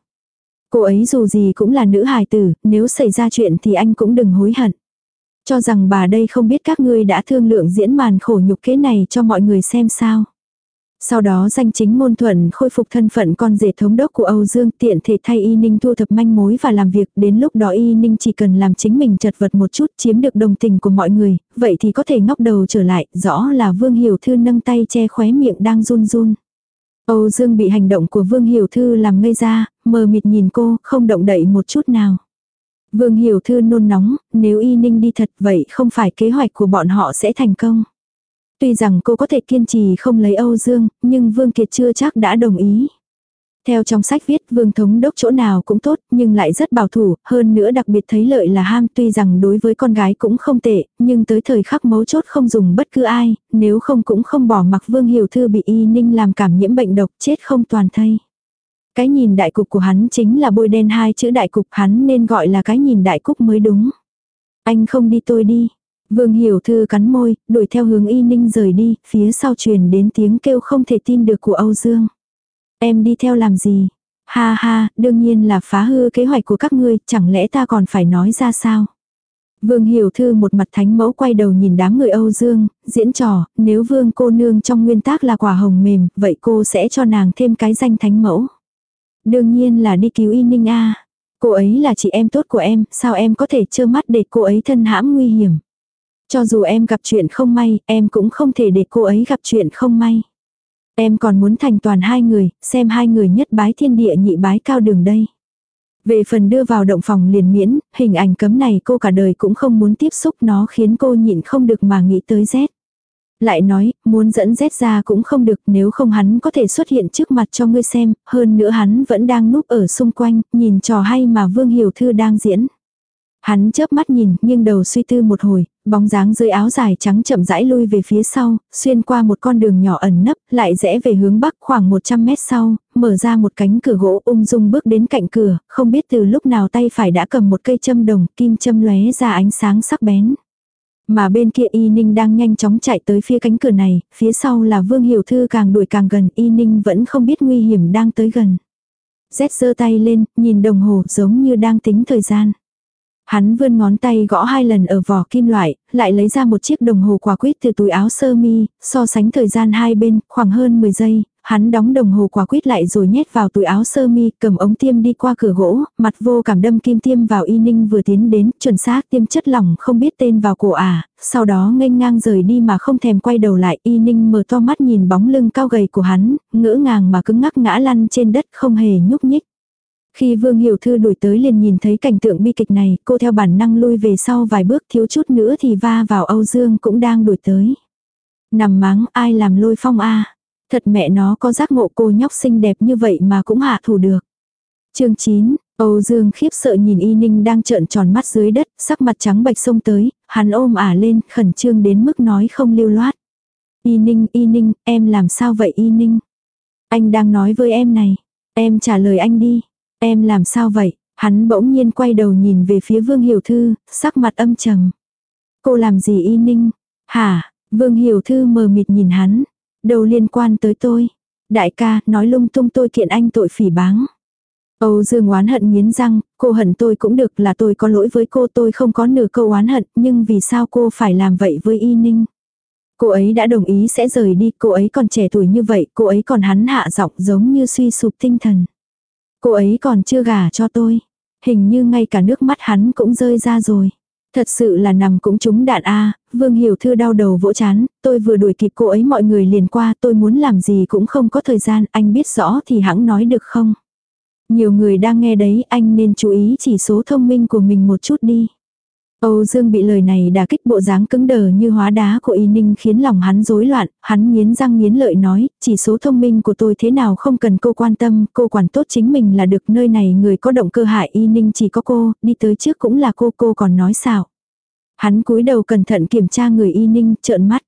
Cô ấy dù gì cũng là nữ hài tử, nếu xảy ra chuyện thì anh cũng đừng hối hận. Cho rằng bà đây không biết các ngươi đã thương lượng diễn màn khổ nhục kế này cho mọi người xem sao. Sau đó danh chính ngôn thuận khôi phục thân phận con rể thống đốc của Âu Dương tiện thể thay Y Ninh thu thập manh mối và làm việc đến lúc đó Y Ninh chỉ cần làm chính mình chật vật một chút chiếm được đồng tình của mọi người, vậy thì có thể ngóc đầu trở lại, rõ là Vương Hiểu Thư nâng tay che khóe miệng đang run run. Âu Dương bị hành động của Vương Hiểu Thư làm ngây ra, mờ mịt nhìn cô, không động đậy một chút nào. Vương Hiểu Thư nôn nóng, nếu y ninh đi thật vậy không phải kế hoạch của bọn họ sẽ thành công. Tuy rằng cô có thể kiên trì không lấy Âu Dương, nhưng Vương Kiệt chưa chắc đã đồng ý. Theo trong sách viết Vương Thống Đốc chỗ nào cũng tốt nhưng lại rất bảo thủ, hơn nữa đặc biệt thấy lợi là ham tuy rằng đối với con gái cũng không tệ, nhưng tới thời khắc mấu chốt không dùng bất cứ ai, nếu không cũng không bỏ mặc Vương Hiểu Thư bị y ninh làm cảm nhiễm bệnh độc chết không toàn thây. Cái nhìn đại cục của hắn chính là bôi đen hai chữ đại cục hắn nên gọi là cái nhìn đại cục mới đúng. Anh không đi tôi đi. Vương Hiểu Thư cắn môi, đuổi theo hướng y ninh rời đi, phía sau truyền đến tiếng kêu không thể tin được của Âu Dương. Em đi theo làm gì? Ha ha, đương nhiên là phá hư kế hoạch của các ngươi, chẳng lẽ ta còn phải nói ra sao? Vương Hiểu Thư một mặt thánh mẫu quay đầu nhìn đám người Âu Dương, diễn trò, nếu Vương cô nương trong nguyên tác là quả hồng mềm, vậy cô sẽ cho nàng thêm cái danh thánh mẫu. Đương nhiên là đi cứu Y Ninh A. Cô ấy là chị em tốt của em, sao em có thể trơ mắt để cô ấy thân hãm nguy hiểm. Cho dù em gặp chuyện không may, em cũng không thể để cô ấy gặp chuyện không may. Em còn muốn thành toàn hai người, xem hai người nhất bái thiên địa nhị bái cao đường đây. Về phần đưa vào động phòng liền miễn, hình ảnh cấm này cô cả đời cũng không muốn tiếp xúc nó khiến cô nhịn không được mà nghĩ tới rét. Lại nói, muốn dẫn Z ra cũng không được nếu không hắn có thể xuất hiện trước mặt cho ngươi xem, hơn nữa hắn vẫn đang núp ở xung quanh, nhìn trò hay mà Vương Hiểu Thư đang diễn. Hắn chớp mắt nhìn, nhưng đầu suy tư một hồi, bóng dáng dưới áo dài trắng chậm rãi lui về phía sau, xuyên qua một con đường nhỏ ẩn nấp, lại rẽ về hướng bắc khoảng 100 mét sau, mở ra một cánh cửa gỗ ung dung bước đến cạnh cửa, không biết từ lúc nào tay phải đã cầm một cây châm đồng, kim châm lóe ra ánh sáng sắc bén. Mà bên kia Y Ninh đang nhanh chóng chạy tới phía cánh cửa này, phía sau là Vương Hiểu Thư càng đuổi càng gần, Y Ninh vẫn không biết nguy hiểm đang tới gần. Z giơ tay lên, nhìn đồng hồ giống như đang tính thời gian. Hắn vươn ngón tay gõ hai lần ở vỏ kim loại, lại lấy ra một chiếc đồng hồ quả quýt từ túi áo sơ mi, so sánh thời gian hai bên, khoảng hơn 10 giây, hắn đóng đồng hồ quả quyết lại rồi nhét vào túi áo sơ mi, cầm ống tiêm đi qua cửa gỗ, mặt vô cảm đâm kim tiêm vào y ninh vừa tiến đến, chuẩn xác tiêm chất lỏng không biết tên vào cổ à sau đó nghênh ngang rời đi mà không thèm quay đầu lại, y ninh mở to mắt nhìn bóng lưng cao gầy của hắn, ngỡ ngàng mà cứng ngắc ngã lăn trên đất không hề nhúc nhích. Khi Vương Hiểu Thư đuổi tới liền nhìn thấy cảnh tượng bi kịch này, cô theo bản năng lui về sau vài bước thiếu chút nữa thì va vào Âu Dương cũng đang đuổi tới. Nằm mắng ai làm lôi phong a Thật mẹ nó có giác ngộ cô nhóc xinh đẹp như vậy mà cũng hạ thủ được. chương 9, Âu Dương khiếp sợ nhìn Y Ninh đang trợn tròn mắt dưới đất, sắc mặt trắng bạch sông tới, hắn ôm ả lên, khẩn trương đến mức nói không lưu loát. Y Ninh, Y Ninh, em làm sao vậy Y Ninh? Anh đang nói với em này. Em trả lời anh đi. Em làm sao vậy? Hắn bỗng nhiên quay đầu nhìn về phía Vương Hiểu Thư, sắc mặt âm trầm. Cô làm gì y ninh? Hả? Vương Hiểu Thư mờ mịt nhìn hắn. Đâu liên quan tới tôi? Đại ca, nói lung tung tôi kiện anh tội phỉ báng. Âu Dương oán hận nghiến răng, cô hận tôi cũng được là tôi có lỗi với cô tôi không có nửa câu oán hận, nhưng vì sao cô phải làm vậy với Y Ninh? Cô ấy đã đồng ý sẽ rời đi, cô ấy còn trẻ tuổi như vậy, cô ấy còn hắn hạ giọng giống như suy sụp tinh thần. Cô ấy còn chưa gả cho tôi. Hình như ngay cả nước mắt hắn cũng rơi ra rồi. Thật sự là nằm cũng trúng đạn a Vương Hiểu Thư đau đầu vỗ chán, tôi vừa đuổi kịp cô ấy mọi người liền qua, tôi muốn làm gì cũng không có thời gian, anh biết rõ thì hãng nói được không? Nhiều người đang nghe đấy, anh nên chú ý chỉ số thông minh của mình một chút đi. Âu Dương bị lời này đả kích bộ dáng cứng đờ như hóa đá của Y Ninh khiến lòng hắn rối loạn, hắn nghiến răng nghiến lợi nói, chỉ số thông minh của tôi thế nào không cần cô quan tâm, cô quản tốt chính mình là được nơi này người có động cơ hại Y Ninh chỉ có cô, đi tới trước cũng là cô, cô còn nói sao. Hắn cúi đầu cẩn thận kiểm tra người Y Ninh, trợn mắt.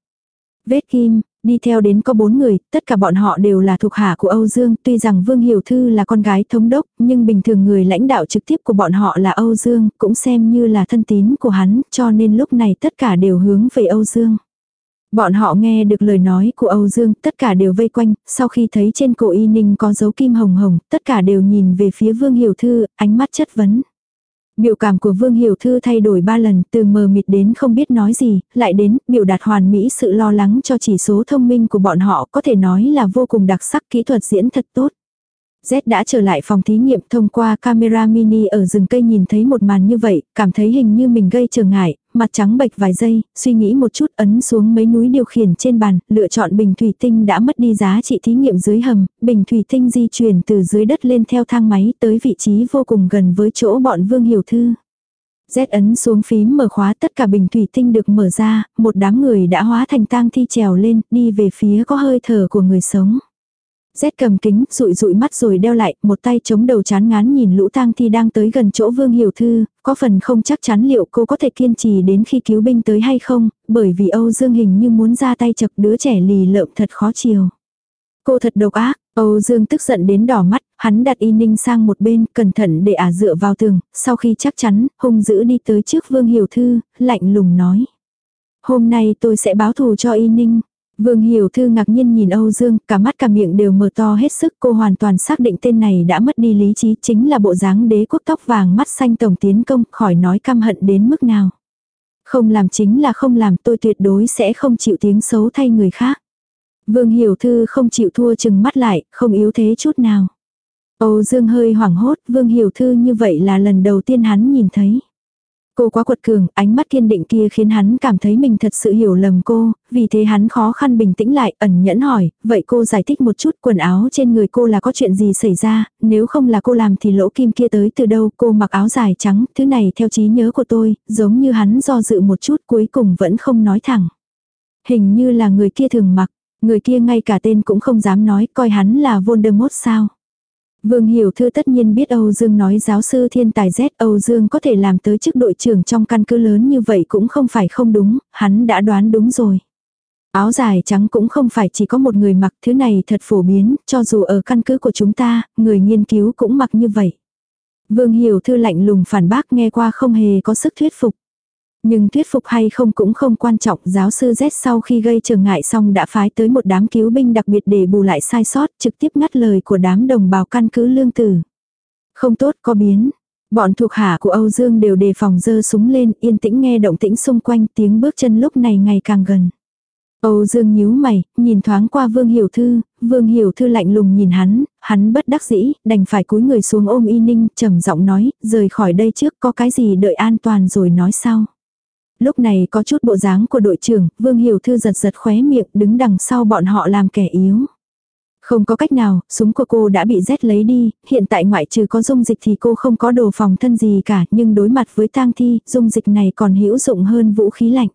Vết kim, Đi theo đến có bốn người, tất cả bọn họ đều là thuộc hạ của Âu Dương, tuy rằng Vương Hiểu Thư là con gái thống đốc, nhưng bình thường người lãnh đạo trực tiếp của bọn họ là Âu Dương, cũng xem như là thân tín của hắn, cho nên lúc này tất cả đều hướng về Âu Dương. Bọn họ nghe được lời nói của Âu Dương, tất cả đều vây quanh, sau khi thấy trên cổ y ninh có dấu kim hồng hồng, tất cả đều nhìn về phía Vương Hiểu Thư, ánh mắt chất vấn. Biểu cảm của Vương Hiểu Thư thay đổi ba lần, từ mờ mịt đến không biết nói gì, lại đến biểu đạt hoàn mỹ sự lo lắng cho chỉ số thông minh của bọn họ có thể nói là vô cùng đặc sắc kỹ thuật diễn thật tốt. Z đã trở lại phòng thí nghiệm thông qua camera mini ở rừng cây nhìn thấy một màn như vậy, cảm thấy hình như mình gây trở ngại, mặt trắng bệch vài giây, suy nghĩ một chút ấn xuống mấy núi điều khiển trên bàn, lựa chọn bình thủy tinh đã mất đi giá trị thí nghiệm dưới hầm, bình thủy tinh di chuyển từ dưới đất lên theo thang máy tới vị trí vô cùng gần với chỗ bọn Vương Hiểu Thư. Z ấn xuống phím mở khóa tất cả bình thủy tinh được mở ra, một đám người đã hóa thành tang thi trèo lên, đi về phía có hơi thở của người sống rét cầm kính, rụi rụi mắt rồi đeo lại, một tay chống đầu chán ngán nhìn lũ tang thi đang tới gần chỗ Vương Hiểu Thư, có phần không chắc chắn liệu cô có thể kiên trì đến khi cứu binh tới hay không, bởi vì Âu Dương hình như muốn ra tay chập đứa trẻ lì lợm thật khó chiều. Cô thật độc ác, Âu Dương tức giận đến đỏ mắt, hắn đặt y ninh sang một bên, cẩn thận để ả dựa vào tường, sau khi chắc chắn, hung dữ đi tới trước Vương Hiểu Thư, lạnh lùng nói. Hôm nay tôi sẽ báo thù cho y ninh. Vương Hiểu Thư ngạc nhiên nhìn Âu Dương, cả mắt cả miệng đều mở to hết sức, cô hoàn toàn xác định tên này đã mất đi lý trí, chính là bộ dáng đế quốc tóc vàng mắt xanh tổng tiến công, khỏi nói căm hận đến mức nào. Không làm chính là không làm, tôi tuyệt đối sẽ không chịu tiếng xấu thay người khác. Vương Hiểu Thư không chịu thua chừng mắt lại, không yếu thế chút nào. Âu Dương hơi hoảng hốt, Vương Hiểu Thư như vậy là lần đầu tiên hắn nhìn thấy. Cô quá quật cường, ánh mắt kiên định kia khiến hắn cảm thấy mình thật sự hiểu lầm cô, vì thế hắn khó khăn bình tĩnh lại, ẩn nhẫn hỏi, vậy cô giải thích một chút quần áo trên người cô là có chuyện gì xảy ra, nếu không là cô làm thì lỗ kim kia tới từ đâu, cô mặc áo dài trắng, thứ này theo trí nhớ của tôi, giống như hắn do dự một chút cuối cùng vẫn không nói thẳng. Hình như là người kia thường mặc, người kia ngay cả tên cũng không dám nói, coi hắn là Voldemort sao. Vương Hiểu Thư tất nhiên biết Âu Dương nói giáo sư thiên tài Z Âu Dương có thể làm tới chức đội trưởng trong căn cứ lớn như vậy cũng không phải không đúng, hắn đã đoán đúng rồi. Áo dài trắng cũng không phải chỉ có một người mặc thứ này thật phổ biến, cho dù ở căn cứ của chúng ta, người nghiên cứu cũng mặc như vậy. Vương Hiểu Thư lạnh lùng phản bác nghe qua không hề có sức thuyết phục. Nhưng thuyết phục hay không cũng không quan trọng, giáo sư Z sau khi gây trở ngại xong đã phái tới một đám cứu binh đặc biệt để bù lại sai sót, trực tiếp ngắt lời của đám đồng bào căn cứ lương tử. Không tốt có biến. Bọn thuộc hạ của Âu Dương đều đề phòng dơ súng lên, yên tĩnh nghe động tĩnh xung quanh, tiếng bước chân lúc này ngày càng gần. Âu Dương nhíu mày, nhìn thoáng qua Vương Hiểu Thư, Vương Hiểu Thư lạnh lùng nhìn hắn, hắn bất đắc dĩ, đành phải cúi người xuống ôm y ninh, trầm giọng nói, rời khỏi đây trước có cái gì đợi an toàn rồi nói sau. Lúc này có chút bộ dáng của đội trưởng, Vương Hiểu Thư giật giật khóe miệng đứng đằng sau bọn họ làm kẻ yếu. Không có cách nào, súng của cô đã bị rét lấy đi, hiện tại ngoại trừ có dung dịch thì cô không có đồ phòng thân gì cả, nhưng đối mặt với tang thi, dung dịch này còn hữu dụng hơn vũ khí lạnh.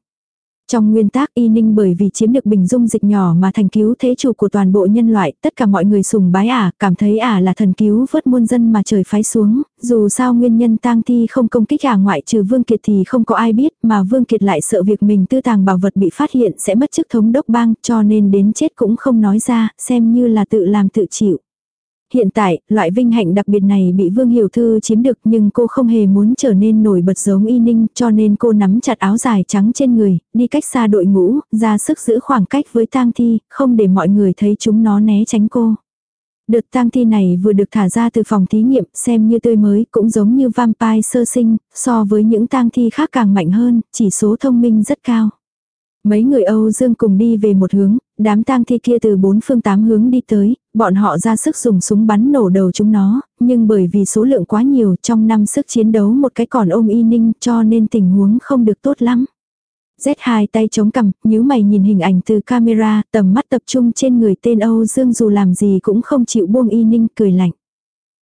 Trong nguyên tác y ninh bởi vì chiếm được bình dung dịch nhỏ mà thành cứu thế chủ của toàn bộ nhân loại, tất cả mọi người sùng bái ả, cảm thấy ả là thần cứu vớt muôn dân mà trời phái xuống, dù sao nguyên nhân tang thi không công kích ả ngoại trừ Vương Kiệt thì không có ai biết, mà Vương Kiệt lại sợ việc mình tư tàng bảo vật bị phát hiện sẽ mất chức thống đốc bang, cho nên đến chết cũng không nói ra, xem như là tự làm tự chịu. Hiện tại, loại vinh hạnh đặc biệt này bị Vương Hiểu Thư chiếm được nhưng cô không hề muốn trở nên nổi bật giống y ninh cho nên cô nắm chặt áo dài trắng trên người, đi cách xa đội ngũ, ra sức giữ khoảng cách với tang thi, không để mọi người thấy chúng nó né tránh cô. Đợt tang thi này vừa được thả ra từ phòng thí nghiệm xem như tươi mới cũng giống như vampire sơ sinh, so với những tang thi khác càng mạnh hơn, chỉ số thông minh rất cao. Mấy người Âu Dương cùng đi về một hướng, đám tang thi kia từ bốn phương tám hướng đi tới, bọn họ ra sức dùng súng bắn nổ đầu chúng nó, nhưng bởi vì số lượng quá nhiều trong năm sức chiến đấu một cái còn ôm y ninh cho nên tình huống không được tốt lắm. Z hai tay chống cằm, nhíu mày nhìn hình ảnh từ camera, tầm mắt tập trung trên người tên Âu Dương dù làm gì cũng không chịu buông y ninh cười lạnh.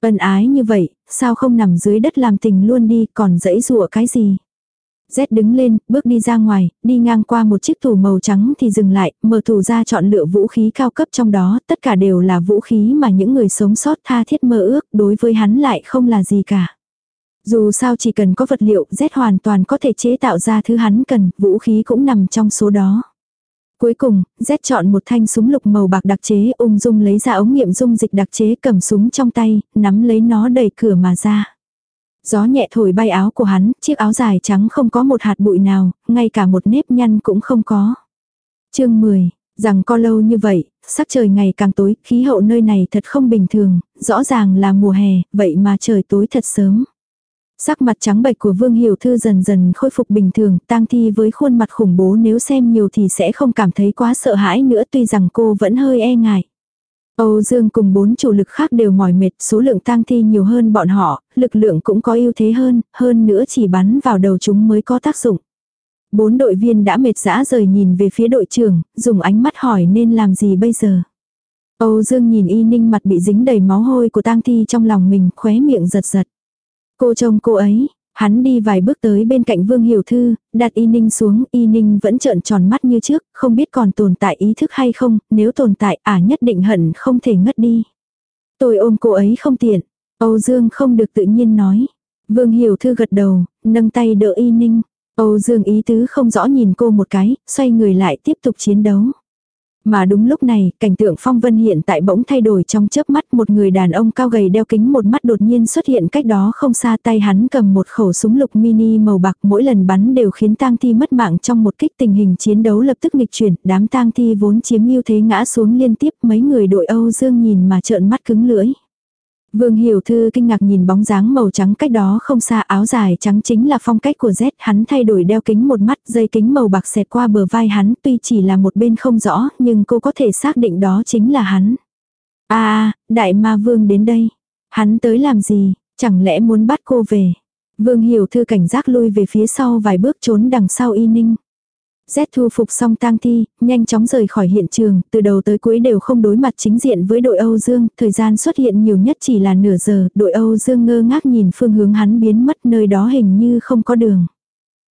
Ân ái như vậy, sao không nằm dưới đất làm tình luôn đi còn dẫy dụa cái gì. Z đứng lên, bước đi ra ngoài, đi ngang qua một chiếc tủ màu trắng thì dừng lại, mở tủ ra chọn lựa vũ khí cao cấp trong đó, tất cả đều là vũ khí mà những người sống sót tha thiết mơ ước, đối với hắn lại không là gì cả. Dù sao chỉ cần có vật liệu, Z hoàn toàn có thể chế tạo ra thứ hắn cần, vũ khí cũng nằm trong số đó. Cuối cùng, Z chọn một thanh súng lục màu bạc đặc chế, ung dung lấy ra ống nghiệm dung dịch đặc chế cầm súng trong tay, nắm lấy nó đẩy cửa mà ra. Gió nhẹ thổi bay áo của hắn, chiếc áo dài trắng không có một hạt bụi nào, ngay cả một nếp nhăn cũng không có. chương 10, rằng co lâu như vậy, sắc trời ngày càng tối, khí hậu nơi này thật không bình thường, rõ ràng là mùa hè, vậy mà trời tối thật sớm. Sắc mặt trắng bệch của Vương Hiểu Thư dần dần khôi phục bình thường, tang thi với khuôn mặt khủng bố nếu xem nhiều thì sẽ không cảm thấy quá sợ hãi nữa tuy rằng cô vẫn hơi e ngại. Âu Dương cùng bốn chủ lực khác đều mỏi mệt, số lượng tang thi nhiều hơn bọn họ, lực lượng cũng có ưu thế hơn, hơn nữa chỉ bắn vào đầu chúng mới có tác dụng. Bốn đội viên đã mệt dã rời nhìn về phía đội trưởng, dùng ánh mắt hỏi nên làm gì bây giờ. Âu Dương nhìn y ninh mặt bị dính đầy máu hôi của tang thi trong lòng mình, khóe miệng giật giật. Cô trông cô ấy, Hắn đi vài bước tới bên cạnh Vương Hiểu Thư, đặt y ninh xuống, y ninh vẫn trợn tròn mắt như trước, không biết còn tồn tại ý thức hay không, nếu tồn tại ả nhất định hận không thể ngất đi. Tôi ôm cô ấy không tiện, Âu Dương không được tự nhiên nói. Vương Hiểu Thư gật đầu, nâng tay đỡ y ninh. Âu Dương ý tứ không rõ nhìn cô một cái, xoay người lại tiếp tục chiến đấu. Mà đúng lúc này, cảnh tượng phong vân hiện tại bỗng thay đổi trong chớp mắt một người đàn ông cao gầy đeo kính một mắt đột nhiên xuất hiện cách đó không xa tay hắn cầm một khẩu súng lục mini màu bạc mỗi lần bắn đều khiến tang thi mất mạng trong một kích tình hình chiến đấu lập tức nghịch chuyển, đám tang thi vốn chiếm ưu thế ngã xuống liên tiếp mấy người đội Âu Dương nhìn mà trợn mắt cứng lưỡi. Vương Hiểu Thư kinh ngạc nhìn bóng dáng màu trắng cách đó không xa áo dài trắng chính là phong cách của Z. Hắn thay đổi đeo kính một mắt dây kính màu bạc xẹt qua bờ vai hắn tuy chỉ là một bên không rõ nhưng cô có thể xác định đó chính là hắn. À, đại ma vương đến đây. Hắn tới làm gì, chẳng lẽ muốn bắt cô về. Vương Hiểu Thư cảnh giác lui về phía sau vài bước trốn đằng sau y ninh. Z thu phục xong tang thi, nhanh chóng rời khỏi hiện trường, từ đầu tới cuối đều không đối mặt chính diện với đội Âu Dương, thời gian xuất hiện nhiều nhất chỉ là nửa giờ, đội Âu Dương ngơ ngác nhìn phương hướng hắn biến mất nơi đó hình như không có đường.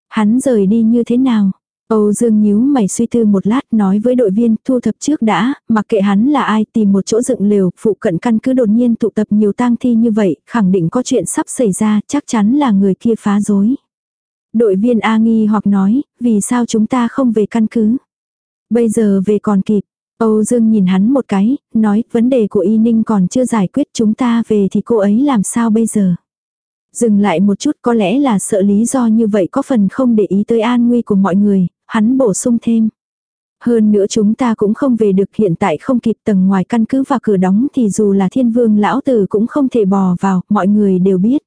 Hắn rời đi như thế nào? Âu Dương nhíu mày suy tư một lát nói với đội viên thu thập trước đã, mặc kệ hắn là ai tìm một chỗ dựng lều, phụ cận căn cứ đột nhiên tụ tập nhiều tang thi như vậy, khẳng định có chuyện sắp xảy ra, chắc chắn là người kia phá rối. Đội viên A nghi hoặc nói, vì sao chúng ta không về căn cứ? Bây giờ về còn kịp. Âu Dương nhìn hắn một cái, nói, vấn đề của Y Ninh còn chưa giải quyết chúng ta về thì cô ấy làm sao bây giờ? Dừng lại một chút có lẽ là sợ lý do như vậy có phần không để ý tới an nguy của mọi người, hắn bổ sung thêm. Hơn nữa chúng ta cũng không về được hiện tại không kịp tầng ngoài căn cứ và cửa đóng thì dù là thiên vương lão tử cũng không thể bò vào, mọi người đều biết.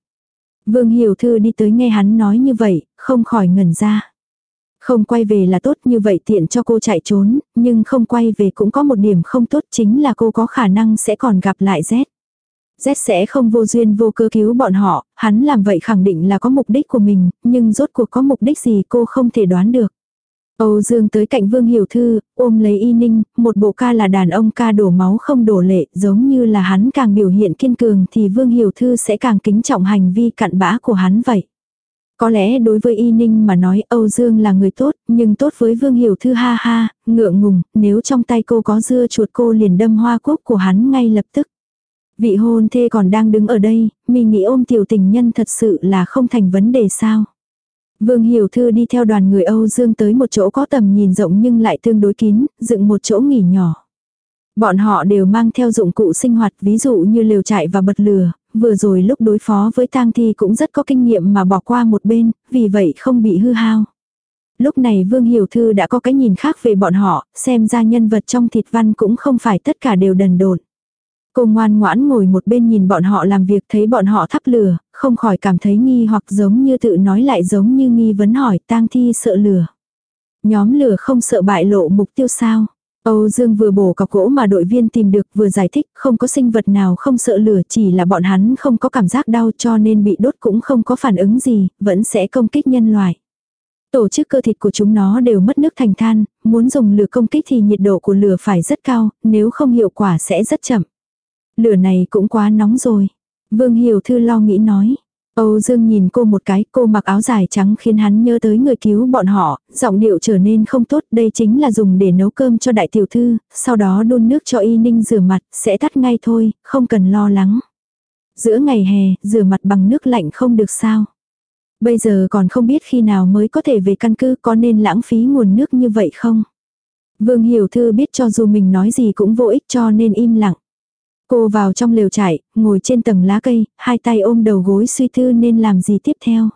Vương Hiểu Thư đi tới nghe hắn nói như vậy, không khỏi ngẩn ra. Không quay về là tốt như vậy tiện cho cô chạy trốn, nhưng không quay về cũng có một điểm không tốt chính là cô có khả năng sẽ còn gặp lại Z. Z sẽ không vô duyên vô cơ cứu bọn họ, hắn làm vậy khẳng định là có mục đích của mình, nhưng rốt cuộc có mục đích gì cô không thể đoán được. Âu Dương tới cạnh Vương Hiểu Thư, ôm lấy y ninh, một bộ ca là đàn ông ca đổ máu không đổ lệ, giống như là hắn càng biểu hiện kiên cường thì Vương Hiểu Thư sẽ càng kính trọng hành vi cặn bã của hắn vậy. Có lẽ đối với y ninh mà nói Âu Dương là người tốt, nhưng tốt với Vương Hiểu Thư ha ha, ngượng ngùng, nếu trong tay cô có dưa chuột cô liền đâm hoa cúc của hắn ngay lập tức. Vị hôn thê còn đang đứng ở đây, mình nghĩ ôm tiểu tình nhân thật sự là không thành vấn đề sao. Vương Hiểu Thư đi theo đoàn người Âu Dương tới một chỗ có tầm nhìn rộng nhưng lại tương đối kín, dựng một chỗ nghỉ nhỏ. Bọn họ đều mang theo dụng cụ sinh hoạt ví dụ như liều trại và bật lửa, vừa rồi lúc đối phó với tang thi cũng rất có kinh nghiệm mà bỏ qua một bên, vì vậy không bị hư hao. Lúc này Vương Hiểu Thư đã có cái nhìn khác về bọn họ, xem ra nhân vật trong thịt văn cũng không phải tất cả đều đần độn. Cô ngoan ngoãn ngồi một bên nhìn bọn họ làm việc thấy bọn họ thắp lửa, không khỏi cảm thấy nghi hoặc giống như tự nói lại giống như nghi vấn hỏi tang thi sợ lửa. Nhóm lửa không sợ bại lộ mục tiêu sao. Âu Dương vừa bổ cọc gỗ mà đội viên tìm được vừa giải thích không có sinh vật nào không sợ lửa chỉ là bọn hắn không có cảm giác đau cho nên bị đốt cũng không có phản ứng gì, vẫn sẽ công kích nhân loại. Tổ chức cơ thịt của chúng nó đều mất nước thành than, muốn dùng lửa công kích thì nhiệt độ của lửa phải rất cao, nếu không hiệu quả sẽ rất chậm. Lửa này cũng quá nóng rồi. Vương Hiểu Thư lo nghĩ nói. Âu Dương nhìn cô một cái, cô mặc áo dài trắng khiến hắn nhớ tới người cứu bọn họ, giọng điệu trở nên không tốt, đây chính là dùng để nấu cơm cho đại tiểu thư, sau đó đun nước cho y ninh rửa mặt, sẽ tắt ngay thôi, không cần lo lắng. Giữa ngày hè, rửa mặt bằng nước lạnh không được sao. Bây giờ còn không biết khi nào mới có thể về căn cứ có nên lãng phí nguồn nước như vậy không? Vương Hiểu Thư biết cho dù mình nói gì cũng vô ích cho nên im lặng. Cô vào trong lều trại, ngồi trên tầng lá cây, hai tay ôm đầu gối suy thư nên làm gì tiếp theo.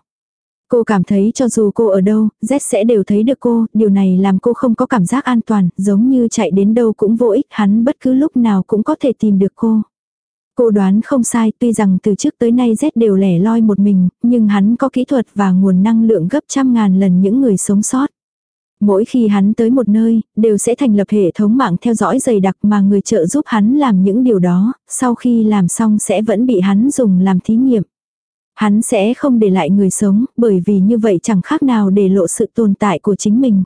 Cô cảm thấy cho dù cô ở đâu, Z sẽ đều thấy được cô, điều này làm cô không có cảm giác an toàn, giống như chạy đến đâu cũng vô ích, hắn bất cứ lúc nào cũng có thể tìm được cô. Cô đoán không sai, tuy rằng từ trước tới nay Z đều lẻ loi một mình, nhưng hắn có kỹ thuật và nguồn năng lượng gấp trăm ngàn lần những người sống sót. Mỗi khi hắn tới một nơi, đều sẽ thành lập hệ thống mạng theo dõi dày đặc mà người trợ giúp hắn làm những điều đó, sau khi làm xong sẽ vẫn bị hắn dùng làm thí nghiệm. Hắn sẽ không để lại người sống, bởi vì như vậy chẳng khác nào để lộ sự tồn tại của chính mình.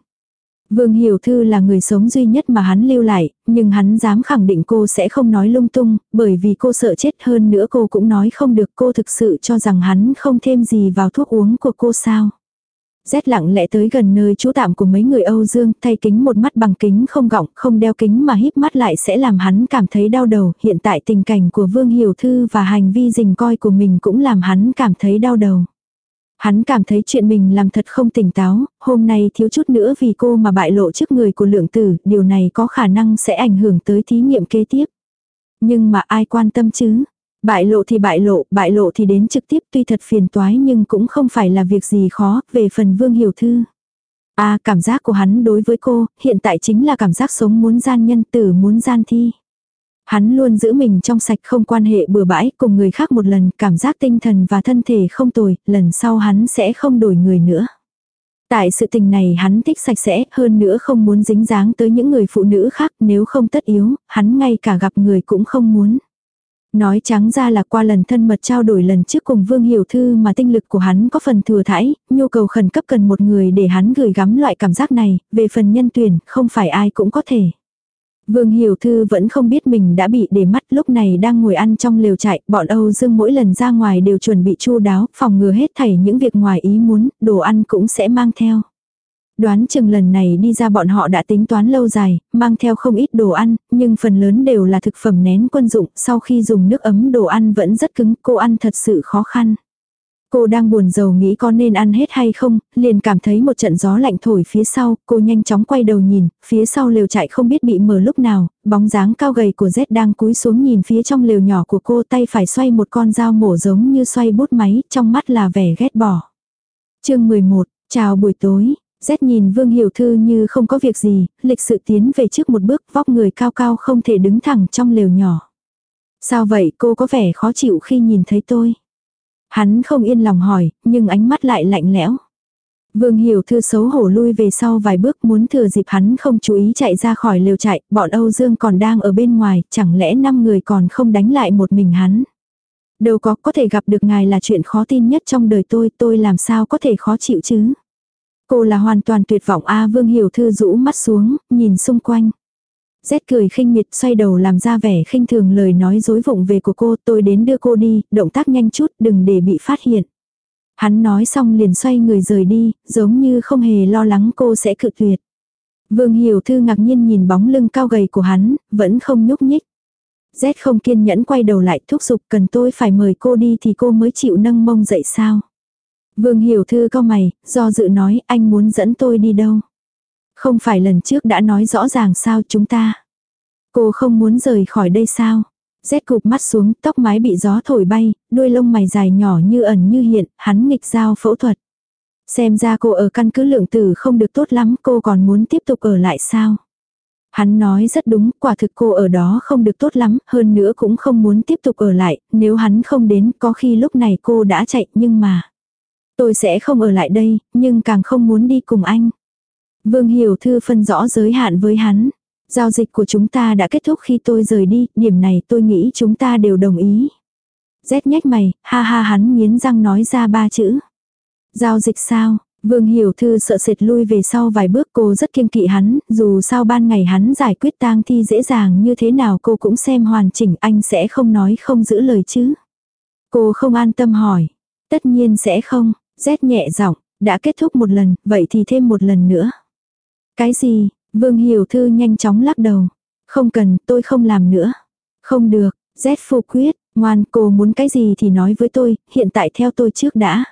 Vương Hiểu Thư là người sống duy nhất mà hắn lưu lại, nhưng hắn dám khẳng định cô sẽ không nói lung tung, bởi vì cô sợ chết hơn nữa cô cũng nói không được cô thực sự cho rằng hắn không thêm gì vào thuốc uống của cô sao. Rét lặng lẽ tới gần nơi trú tạm của mấy người Âu Dương, thay kính một mắt bằng kính không gọng, không đeo kính mà híp mắt lại sẽ làm hắn cảm thấy đau đầu. Hiện tại tình cảnh của Vương Hiểu Thư và hành vi rình coi của mình cũng làm hắn cảm thấy đau đầu. Hắn cảm thấy chuyện mình làm thật không tỉnh táo, hôm nay thiếu chút nữa vì cô mà bại lộ trước người của lượng tử, điều này có khả năng sẽ ảnh hưởng tới thí nghiệm kế tiếp. Nhưng mà ai quan tâm chứ? Bại lộ thì bại lộ, bại lộ thì đến trực tiếp tuy thật phiền toái nhưng cũng không phải là việc gì khó, về phần Vương Hiểu Thư. À, cảm giác của hắn đối với cô, hiện tại chính là cảm giác sống muốn gian nhân tử muốn gian thi. Hắn luôn giữ mình trong sạch không quan hệ bừa bãi cùng người khác một lần, cảm giác tinh thần và thân thể không tồi, lần sau hắn sẽ không đổi người nữa. Tại sự tình này hắn thích sạch sẽ, hơn nữa không muốn dính dáng tới những người phụ nữ khác, nếu không tất yếu, hắn ngay cả gặp người cũng không muốn. Nói trắng ra là qua lần thân mật trao đổi lần trước cùng Vương Hiểu Thư mà tinh lực của hắn có phần thừa thãi, nhu cầu khẩn cấp cần một người để hắn gửi gắm loại cảm giác này, về phần nhân tuyển, không phải ai cũng có thể. Vương Hiểu Thư vẫn không biết mình đã bị để mắt lúc này đang ngồi ăn trong lều chạy, bọn Âu Dương mỗi lần ra ngoài đều chuẩn bị chu đáo, phòng ngừa hết thảy những việc ngoài ý muốn, đồ ăn cũng sẽ mang theo. Đoán chừng lần này đi ra bọn họ đã tính toán lâu dài, mang theo không ít đồ ăn, nhưng phần lớn đều là thực phẩm nén quân dụng, sau khi dùng nước ấm đồ ăn vẫn rất cứng, cô ăn thật sự khó khăn. Cô đang buồn rầu nghĩ có nên ăn hết hay không, liền cảm thấy một trận gió lạnh thổi phía sau, cô nhanh chóng quay đầu nhìn, phía sau lều chạy không biết bị mở lúc nào, bóng dáng cao gầy của Z đang cúi xuống nhìn phía trong lều nhỏ của cô tay phải xoay một con dao mổ giống như xoay bút máy, trong mắt là vẻ ghét bỏ. chương 11, chào buổi tối, rét nhìn Vương Hiểu Thư như không có việc gì, lịch sự tiến về trước một bước vóc người cao cao không thể đứng thẳng trong lều nhỏ. Sao vậy cô có vẻ khó chịu khi nhìn thấy tôi? Hắn không yên lòng hỏi, nhưng ánh mắt lại lạnh lẽo. Vương Hiểu Thư xấu hổ lui về sau vài bước muốn thừa dịp hắn không chú ý chạy ra khỏi lều chạy, bọn Âu Dương còn đang ở bên ngoài, chẳng lẽ năm người còn không đánh lại một mình hắn. Đâu có, có thể gặp được ngài là chuyện khó tin nhất trong đời tôi, tôi làm sao có thể khó chịu chứ. Cô là hoàn toàn tuyệt vọng A Vương Hiểu Thư rũ mắt xuống, nhìn xung quanh. Rét cười khinh miệt xoay đầu làm ra vẻ khinh thường lời nói dối vụng về của cô tôi đến đưa cô đi, động tác nhanh chút đừng để bị phát hiện. Hắn nói xong liền xoay người rời đi, giống như không hề lo lắng cô sẽ cự tuyệt. Vương Hiểu Thư ngạc nhiên nhìn bóng lưng cao gầy của hắn, vẫn không nhúc nhích. Z không kiên nhẫn quay đầu lại thúc giục cần tôi phải mời cô đi thì cô mới chịu nâng mông dậy sao. Vương Hiểu Thư co mày, do dự nói anh muốn dẫn tôi đi đâu. Không phải lần trước đã nói rõ ràng sao chúng ta. Cô không muốn rời khỏi đây sao. Rét cụp mắt xuống, tóc mái bị gió thổi bay, đuôi lông mày dài nhỏ như ẩn như hiện, hắn nghịch dao phẫu thuật. Xem ra cô ở căn cứ lượng tử không được tốt lắm, cô còn muốn tiếp tục ở lại sao? Hắn nói rất đúng, quả thực cô ở đó không được tốt lắm, hơn nữa cũng không muốn tiếp tục ở lại, nếu hắn không đến có khi lúc này cô đã chạy nhưng mà. Tôi sẽ không ở lại đây, nhưng càng không muốn đi cùng anh. Vương Hiểu Thư phân rõ giới hạn với hắn. Giao dịch của chúng ta đã kết thúc khi tôi rời đi, điểm này tôi nghĩ chúng ta đều đồng ý. Rét nhách mày, ha ha hắn nghiến răng nói ra ba chữ. Giao dịch sao? Vương Hiểu Thư sợ sệt lui về sau vài bước cô rất kiêng kỵ hắn, dù sao ban ngày hắn giải quyết tang thi dễ dàng như thế nào cô cũng xem hoàn chỉnh anh sẽ không nói không giữ lời chứ. Cô không an tâm hỏi. Tất nhiên sẽ không, rét nhẹ giọng, đã kết thúc một lần, vậy thì thêm một lần nữa. Cái gì? Vương Hiểu Thư nhanh chóng lắc đầu. Không cần, tôi không làm nữa. Không được, rét phu quyết, ngoan cô muốn cái gì thì nói với tôi, hiện tại theo tôi trước đã.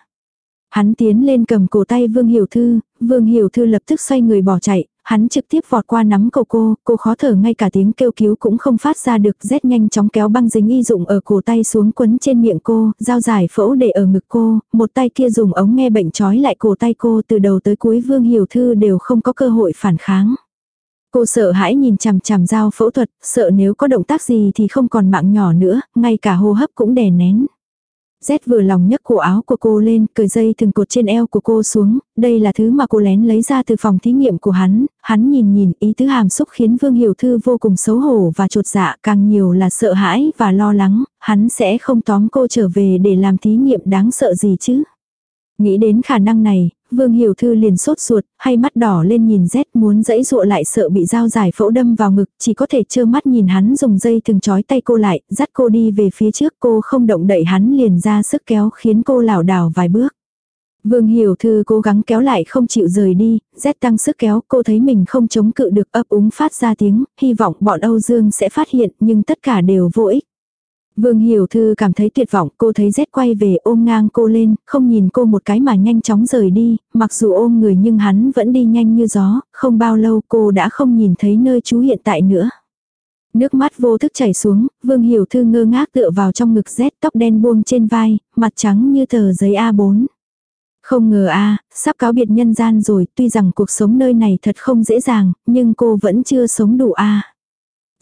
Hắn tiến lên cầm cổ tay Vương Hiểu Thư, Vương Hiểu Thư lập tức xoay người bỏ chạy, hắn trực tiếp vọt qua nắm cổ cô, cô khó thở ngay cả tiếng kêu cứu cũng không phát ra được, rét nhanh chóng kéo băng dính y dụng ở cổ tay xuống quấn trên miệng cô, dao giải phẫu để ở ngực cô, một tay kia dùng ống nghe bệnh trói lại cổ tay cô từ đầu tới cuối Vương Hiểu Thư đều không có cơ hội phản kháng. Cô sợ hãi nhìn chằm chằm dao phẫu thuật, sợ nếu có động tác gì thì không còn mạng nhỏ nữa, ngay cả hô hấp cũng đè nén. Z vừa lòng nhấc cổ áo của cô lên, cởi dây thừng cột trên eo của cô xuống, đây là thứ mà cô lén lấy ra từ phòng thí nghiệm của hắn, hắn nhìn nhìn ý tứ hàm xúc khiến Vương Hiểu Thư vô cùng xấu hổ và trột dạ càng nhiều là sợ hãi và lo lắng, hắn sẽ không tóm cô trở về để làm thí nghiệm đáng sợ gì chứ. Nghĩ đến khả năng này, Vương Hiểu Thư liền sốt ruột, hay mắt đỏ lên nhìn rét muốn dẫy dụa lại sợ bị dao giải phẫu đâm vào ngực, chỉ có thể trơ mắt nhìn hắn dùng dây thừng trói tay cô lại, dắt cô đi về phía trước cô không động đậy hắn liền ra sức kéo khiến cô lảo đảo vài bước. Vương Hiểu Thư cố gắng kéo lại không chịu rời đi, rét tăng sức kéo, cô thấy mình không chống cự được ấp úng phát ra tiếng, hy vọng bọn Âu Dương sẽ phát hiện nhưng tất cả đều vô ích. Vương Hiểu Thư cảm thấy tuyệt vọng, cô thấy rét quay về ôm ngang cô lên, không nhìn cô một cái mà nhanh chóng rời đi, mặc dù ôm người nhưng hắn vẫn đi nhanh như gió, không bao lâu cô đã không nhìn thấy nơi chú hiện tại nữa. Nước mắt vô thức chảy xuống, Vương Hiểu Thư ngơ ngác tựa vào trong ngực rét, tóc đen buông trên vai, mặt trắng như tờ giấy A4. Không ngờ a sắp cáo biệt nhân gian rồi, tuy rằng cuộc sống nơi này thật không dễ dàng, nhưng cô vẫn chưa sống đủ a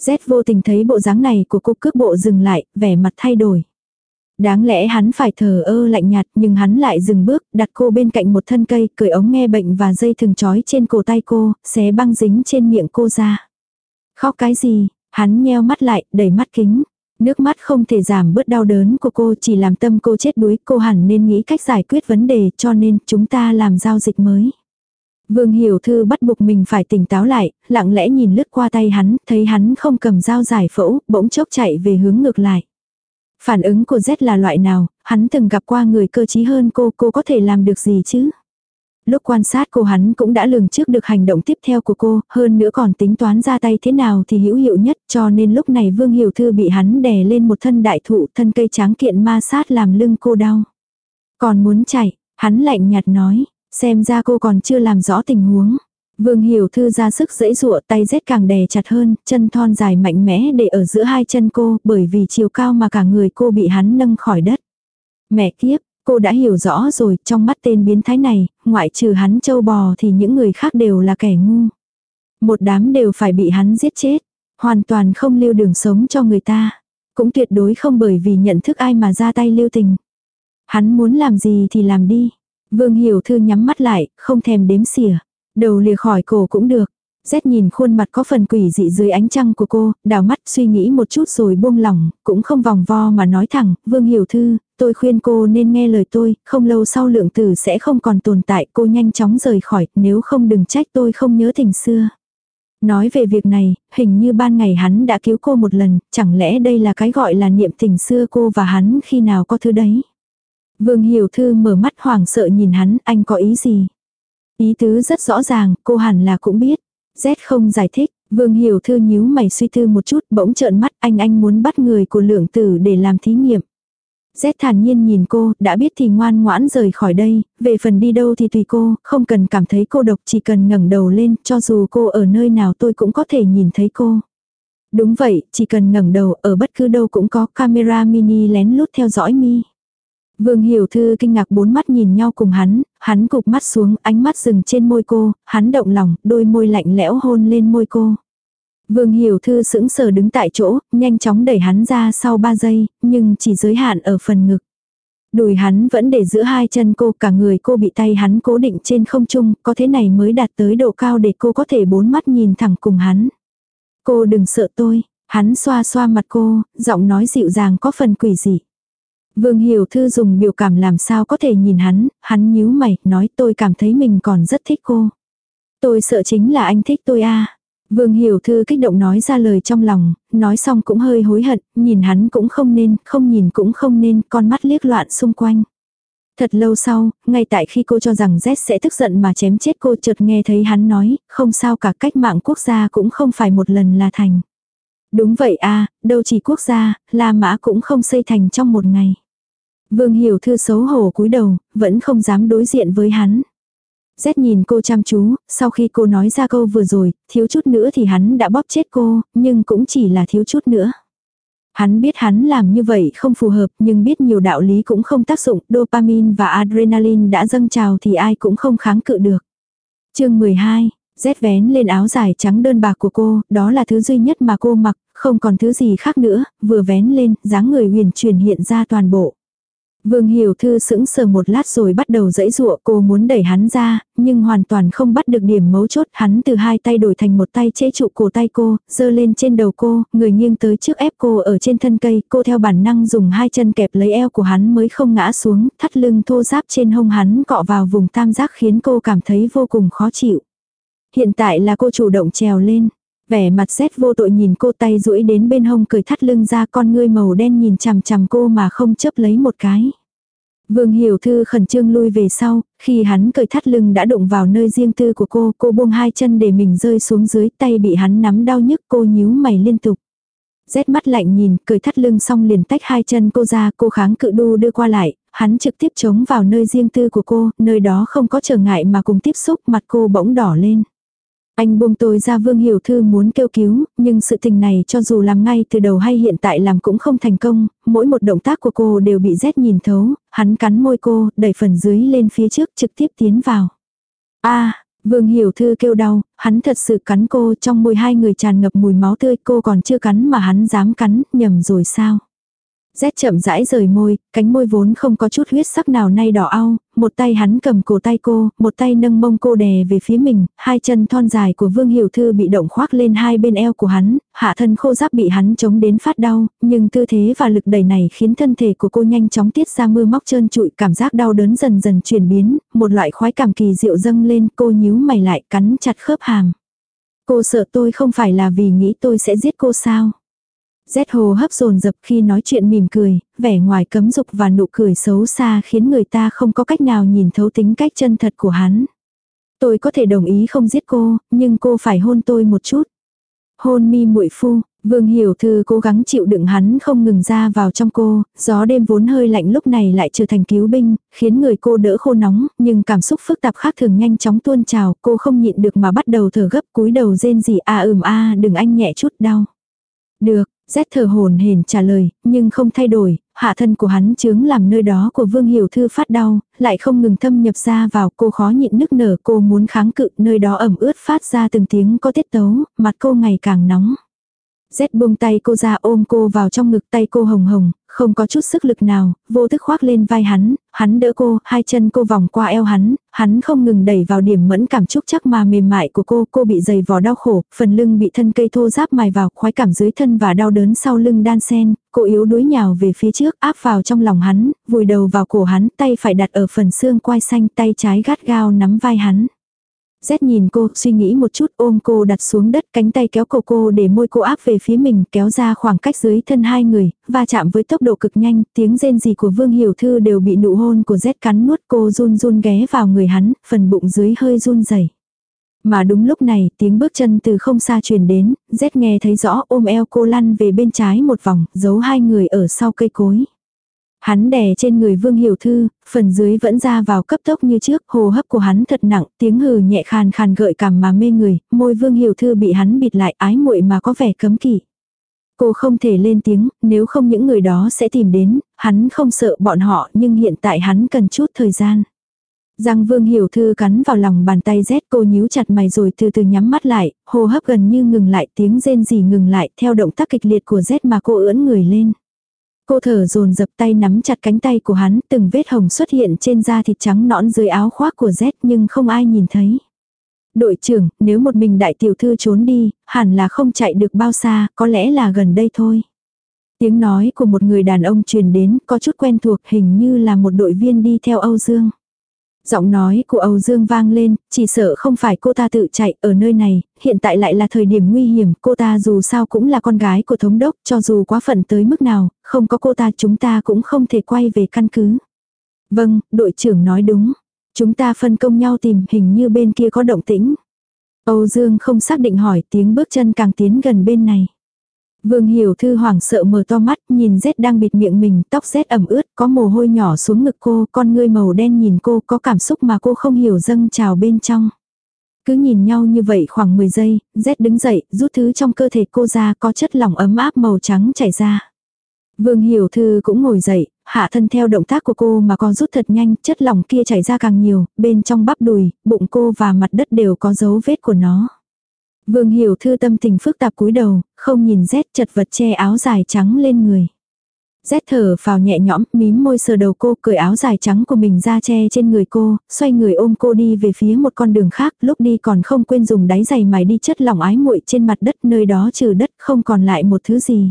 Z vô tình thấy bộ dáng này của cô cước bộ dừng lại, vẻ mặt thay đổi. Đáng lẽ hắn phải thờ ơ lạnh nhạt nhưng hắn lại dừng bước, đặt cô bên cạnh một thân cây, cởi ống nghe bệnh và dây thừng trói trên cổ tay cô, xé băng dính trên miệng cô ra. Khóc cái gì, hắn nheo mắt lại, đẩy mắt kính. Nước mắt không thể giảm bớt đau đớn của cô chỉ làm tâm cô chết đuối, cô hẳn nên nghĩ cách giải quyết vấn đề cho nên chúng ta làm giao dịch mới. Vương Hiểu Thư bắt buộc mình phải tỉnh táo lại, lặng lẽ nhìn lướt qua tay hắn, thấy hắn không cầm dao giải phẫu, bỗng chốc chạy về hướng ngược lại. Phản ứng của Z là loại nào, hắn từng gặp qua người cơ trí hơn cô, cô có thể làm được gì chứ? Lúc quan sát cô hắn cũng đã lường trước được hành động tiếp theo của cô, hơn nữa còn tính toán ra tay thế nào thì hữu hiệu nhất cho nên lúc này Vương Hiểu Thư bị hắn đè lên một thân đại thụ thân cây tráng kiện ma sát làm lưng cô đau. Còn muốn chạy, hắn lạnh nhạt nói, xem ra cô còn chưa làm rõ tình huống. Vương Hiểu Thư ra sức dẫy dụa tay rét càng đè chặt hơn, chân thon dài mạnh mẽ để ở giữa hai chân cô bởi vì chiều cao mà cả người cô bị hắn nâng khỏi đất. Mẹ kiếp, Cô đã hiểu rõ rồi, trong mắt tên biến thái này, ngoại trừ hắn châu bò thì những người khác đều là kẻ ngu. Một đám đều phải bị hắn giết chết, hoàn toàn không lưu đường sống cho người ta. Cũng tuyệt đối không bởi vì nhận thức ai mà ra tay lưu tình. Hắn muốn làm gì thì làm đi. Vương Hiểu Thư nhắm mắt lại, không thèm đếm xỉa. Đầu lìa khỏi cổ cũng được. Rét nhìn khuôn mặt có phần quỷ dị dưới ánh trăng của cô, đào mắt suy nghĩ một chút rồi buông lỏng, cũng không vòng vo mà nói thẳng, Vương Hiểu Thư, tôi khuyên cô nên nghe lời tôi, không lâu sau lượng tử sẽ không còn tồn tại, cô nhanh chóng rời khỏi, nếu không đừng trách tôi không nhớ tình xưa. Nói về việc này, hình như ban ngày hắn đã cứu cô một lần, chẳng lẽ đây là cái gọi là niệm tình xưa cô và hắn khi nào có thứ đấy. Vương Hiểu Thư mở mắt hoảng sợ nhìn hắn, anh có ý gì? Ý tứ rất rõ ràng, cô hẳn là cũng biết. Z không giải thích, Vương Hiểu Thư nhíu mày suy tư một chút, bỗng trợn mắt anh anh muốn bắt người của lượng tử để làm thí nghiệm. Z thản nhiên nhìn cô, đã biết thì ngoan ngoãn rời khỏi đây, về phần đi đâu thì tùy cô, không cần cảm thấy cô độc chỉ cần ngẩng đầu lên, cho dù cô ở nơi nào tôi cũng có thể nhìn thấy cô. Đúng vậy, chỉ cần ngẩng đầu, ở bất cứ đâu cũng có camera mini lén lút theo dõi mi. Vương Hiểu Thư kinh ngạc bốn mắt nhìn nhau cùng hắn, hắn cục mắt xuống, ánh mắt dừng trên môi cô, hắn động lòng, đôi môi lạnh lẽo hôn lên môi cô. Vương Hiểu Thư sững sờ đứng tại chỗ, nhanh chóng đẩy hắn ra sau 3 giây, nhưng chỉ giới hạn ở phần ngực. Đùi hắn vẫn để giữa hai chân cô, cả người cô bị tay hắn cố định trên không trung, có thế này mới đạt tới độ cao để cô có thể bốn mắt nhìn thẳng cùng hắn. Cô đừng sợ tôi, hắn xoa xoa mặt cô, giọng nói dịu dàng có phần quỷ dị. Vương Hiểu Thư dùng biểu cảm làm sao có thể nhìn hắn, hắn nhíu mày, nói tôi cảm thấy mình còn rất thích cô. Tôi sợ chính là anh thích tôi a Vương Hiểu Thư kích động nói ra lời trong lòng, nói xong cũng hơi hối hận, nhìn hắn cũng không nên, không nhìn cũng không nên, con mắt liếc loạn xung quanh. Thật lâu sau, ngay tại khi cô cho rằng Z sẽ tức giận mà chém chết cô chợt nghe thấy hắn nói, không sao cả cách mạng quốc gia cũng không phải một lần là thành. Đúng vậy a đâu chỉ quốc gia, La Mã cũng không xây thành trong một ngày. Vương Hiểu Thư xấu hổ cúi đầu, vẫn không dám đối diện với hắn. Rét nhìn cô chăm chú, sau khi cô nói ra câu vừa rồi, thiếu chút nữa thì hắn đã bóp chết cô, nhưng cũng chỉ là thiếu chút nữa. Hắn biết hắn làm như vậy không phù hợp nhưng biết nhiều đạo lý cũng không tác dụng, dopamine và adrenaline đã dâng trào thì ai cũng không kháng cự được. chương 12, rét vén lên áo dài trắng đơn bạc của cô, đó là thứ duy nhất mà cô mặc, không còn thứ gì khác nữa, vừa vén lên, dáng người huyền truyền hiện ra toàn bộ. Vương Hiểu Thư sững sờ một lát rồi bắt đầu dãy dụa cô muốn đẩy hắn ra, nhưng hoàn toàn không bắt được điểm mấu chốt. Hắn từ hai tay đổi thành một tay chế trụ cổ tay cô, dơ lên trên đầu cô, người nghiêng tới trước ép cô ở trên thân cây. Cô theo bản năng dùng hai chân kẹp lấy eo của hắn mới không ngã xuống, thắt lưng thô giáp trên hông hắn cọ vào vùng tam giác khiến cô cảm thấy vô cùng khó chịu. Hiện tại là cô chủ động trèo lên. Vẻ mặt rét vô tội nhìn cô tay duỗi đến bên hông cười thắt lưng ra con ngươi màu đen nhìn chằm chằm cô mà không chấp lấy một cái. Vương Hiểu Thư khẩn trương lui về sau, khi hắn cởi thắt lưng đã đụng vào nơi riêng tư của cô, cô buông hai chân để mình rơi xuống dưới tay bị hắn nắm đau nhức cô nhíu mày liên tục. Rét mắt lạnh nhìn, cởi thắt lưng xong liền tách hai chân cô ra, cô kháng cự đu đưa qua lại, hắn trực tiếp chống vào nơi riêng tư của cô, nơi đó không có trở ngại mà cùng tiếp xúc, mặt cô bỗng đỏ lên. Anh buông tôi ra Vương Hiểu Thư muốn kêu cứu, nhưng sự tình này cho dù làm ngay từ đầu hay hiện tại làm cũng không thành công, mỗi một động tác của cô đều bị rét nhìn thấu, hắn cắn môi cô, đẩy phần dưới lên phía trước trực tiếp tiến vào. a Vương Hiểu Thư kêu đau, hắn thật sự cắn cô trong môi hai người tràn ngập mùi máu tươi cô còn chưa cắn mà hắn dám cắn, nhầm rồi sao. Rét chậm rãi rời môi, cánh môi vốn không có chút huyết sắc nào nay đỏ au, một tay hắn cầm cổ tay cô, một tay nâng mông cô đè về phía mình, hai chân thon dài của Vương Hiểu Thư bị động khoác lên hai bên eo của hắn, hạ thân khô giáp bị hắn chống đến phát đau, nhưng tư thế và lực đẩy này khiến thân thể của cô nhanh chóng tiết ra mưa móc trơn trụi, cảm giác đau đớn dần dần chuyển biến, một loại khoái cảm kỳ diệu dâng lên, cô nhíu mày lại cắn chặt khớp hàm. Cô sợ tôi không phải là vì nghĩ tôi sẽ giết cô sao? Rét hồ hấp dồn dập khi nói chuyện mỉm cười, vẻ ngoài cấm dục và nụ cười xấu xa khiến người ta không có cách nào nhìn thấu tính cách chân thật của hắn. Tôi có thể đồng ý không giết cô, nhưng cô phải hôn tôi một chút. Hôn mi muội phu, Vương Hiểu Thư cố gắng chịu đựng hắn không ngừng ra vào trong cô, gió đêm vốn hơi lạnh lúc này lại trở thành cứu binh, khiến người cô đỡ khô nóng, nhưng cảm xúc phức tạp khác thường nhanh chóng tuôn trào, cô không nhịn được mà bắt đầu thở gấp cúi đầu rên gì a à, ừm a đừng anh nhẹ chút đau. Được, Rét thở hồn hển trả lời, nhưng không thay đổi, hạ thân của hắn chướng làm nơi đó của Vương Hiểu Thư phát đau, lại không ngừng thâm nhập ra vào cô khó nhịn nức nở cô muốn kháng cự nơi đó ẩm ướt phát ra từng tiếng có tiết tấu, mặt cô ngày càng nóng. Rét buông tay cô ra ôm cô vào trong ngực tay cô hồng hồng, không có chút sức lực nào, vô thức khoác lên vai hắn, hắn đỡ cô, hai chân cô vòng qua eo hắn, hắn không ngừng đẩy vào điểm mẫn cảm trúc chắc mà mềm mại của cô, cô bị dày vò đau khổ, phần lưng bị thân cây thô giáp mài vào, khoái cảm dưới thân và đau đớn sau lưng đan sen, cô yếu đuối nhào về phía trước, áp vào trong lòng hắn, vùi đầu vào cổ hắn, tay phải đặt ở phần xương quai xanh, tay trái gắt gao nắm vai hắn. Z nhìn cô, suy nghĩ một chút ôm cô đặt xuống đất cánh tay kéo cổ cô để môi cô áp về phía mình kéo ra khoảng cách dưới thân hai người, va chạm với tốc độ cực nhanh, tiếng rên gì của Vương Hiểu Thư đều bị nụ hôn của Z cắn nuốt cô run run ghé vào người hắn, phần bụng dưới hơi run rẩy. Mà đúng lúc này, tiếng bước chân từ không xa truyền đến, Z nghe thấy rõ ôm eo cô lăn về bên trái một vòng, giấu hai người ở sau cây cối. Hắn đè trên người Vương Hiểu Thư, phần dưới vẫn ra vào cấp tốc như trước, hồ hấp của hắn thật nặng, tiếng hừ nhẹ khàn khàn gợi cảm mà mê người, môi Vương Hiểu Thư bị hắn bịt lại ái muội mà có vẻ cấm kỵ. Cô không thể lên tiếng, nếu không những người đó sẽ tìm đến, hắn không sợ bọn họ nhưng hiện tại hắn cần chút thời gian. Giang Vương Hiểu Thư cắn vào lòng bàn tay rét cô nhíu chặt mày rồi từ từ nhắm mắt lại, hô hấp gần như ngừng lại tiếng rên rỉ ngừng lại theo động tác kịch liệt của rét mà cô ưỡn người lên. Cô thở dồn dập tay nắm chặt cánh tay của hắn, từng vết hồng xuất hiện trên da thịt trắng nõn dưới áo khoác của Z nhưng không ai nhìn thấy. Đội trưởng, nếu một mình đại tiểu thư trốn đi, hẳn là không chạy được bao xa, có lẽ là gần đây thôi. Tiếng nói của một người đàn ông truyền đến, có chút quen thuộc hình như là một đội viên đi theo Âu Dương. Giọng nói của Âu Dương vang lên, chỉ sợ không phải cô ta tự chạy ở nơi này, hiện tại lại là thời điểm nguy hiểm, cô ta dù sao cũng là con gái của thống đốc, cho dù quá phận tới mức nào, không có cô ta chúng ta cũng không thể quay về căn cứ. Vâng, đội trưởng nói đúng. Chúng ta phân công nhau tìm hình như bên kia có động tĩnh. Âu Dương không xác định hỏi tiếng bước chân càng tiến gần bên này. Vương Hiểu Thư hoảng sợ mở to mắt, nhìn rét đang bịt miệng mình, tóc rét ẩm ướt, có mồ hôi nhỏ xuống ngực cô, con ngươi màu đen nhìn cô, có cảm xúc mà cô không hiểu dâng trào bên trong. Cứ nhìn nhau như vậy khoảng 10 giây, rét đứng dậy, rút thứ trong cơ thể cô ra, có chất lỏng ấm áp màu trắng chảy ra. Vương Hiểu Thư cũng ngồi dậy, hạ thân theo động tác của cô mà còn rút thật nhanh, chất lỏng kia chảy ra càng nhiều, bên trong bắp đùi, bụng cô và mặt đất đều có dấu vết của nó. Vương Hiểu Thư tâm tình phức tạp cúi đầu, không nhìn rét chật vật che áo dài trắng lên người. Rét thở vào nhẹ nhõm, mím môi sờ đầu cô, cởi áo dài trắng của mình ra che trên người cô, xoay người ôm cô đi về phía một con đường khác, lúc đi còn không quên dùng đáy giày mài đi chất lỏng ái muội trên mặt đất, nơi đó trừ đất không còn lại một thứ gì.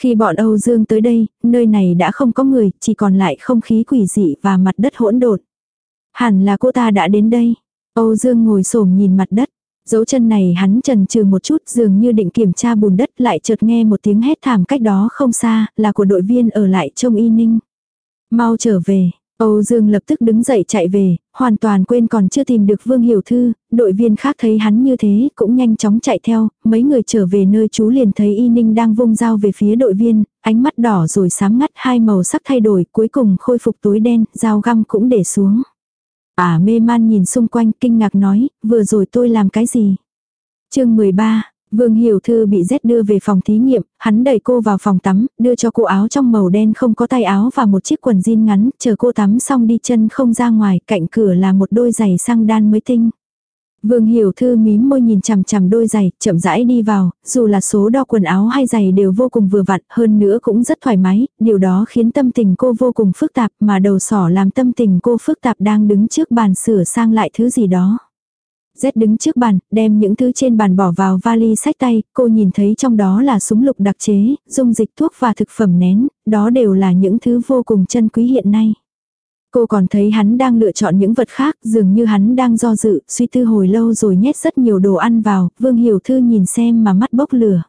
Khi bọn Âu Dương tới đây, nơi này đã không có người, chỉ còn lại không khí quỷ dị và mặt đất hỗn độn. Hẳn là cô ta đã đến đây. Âu Dương ngồi xổm nhìn mặt đất. Dấu chân này hắn trần trừ một chút dường như định kiểm tra bùn đất lại chợt nghe một tiếng hét thảm cách đó không xa là của đội viên ở lại trông y ninh. Mau trở về, Âu Dương lập tức đứng dậy chạy về, hoàn toàn quên còn chưa tìm được Vương Hiểu Thư, đội viên khác thấy hắn như thế cũng nhanh chóng chạy theo, mấy người trở về nơi chú liền thấy Y Ninh đang vung dao về phía đội viên, ánh mắt đỏ rồi sáng ngắt hai màu sắc thay đổi cuối cùng khôi phục tối đen, dao găm cũng để xuống. À mê man nhìn xung quanh kinh ngạc nói, vừa rồi tôi làm cái gì? chương 13, Vương Hiểu Thư bị rét đưa về phòng thí nghiệm, hắn đẩy cô vào phòng tắm, đưa cho cô áo trong màu đen không có tay áo và một chiếc quần jean ngắn, chờ cô tắm xong đi chân không ra ngoài, cạnh cửa là một đôi giày sang đan mới tinh. Vương Hiểu Thư mím môi nhìn chằm chằm đôi giày, chậm rãi đi vào, dù là số đo quần áo hay giày đều vô cùng vừa vặn, hơn nữa cũng rất thoải mái, điều đó khiến tâm tình cô vô cùng phức tạp, mà đầu sỏ làm tâm tình cô phức tạp đang đứng trước bàn sửa sang lại thứ gì đó. Z đứng trước bàn, đem những thứ trên bàn bỏ vào vali sách tay, cô nhìn thấy trong đó là súng lục đặc chế, dung dịch thuốc và thực phẩm nén, đó đều là những thứ vô cùng chân quý hiện nay. Cô còn thấy hắn đang lựa chọn những vật khác, dường như hắn đang do dự, suy tư hồi lâu rồi nhét rất nhiều đồ ăn vào, Vương Hiểu Thư nhìn xem mà mắt bốc lửa.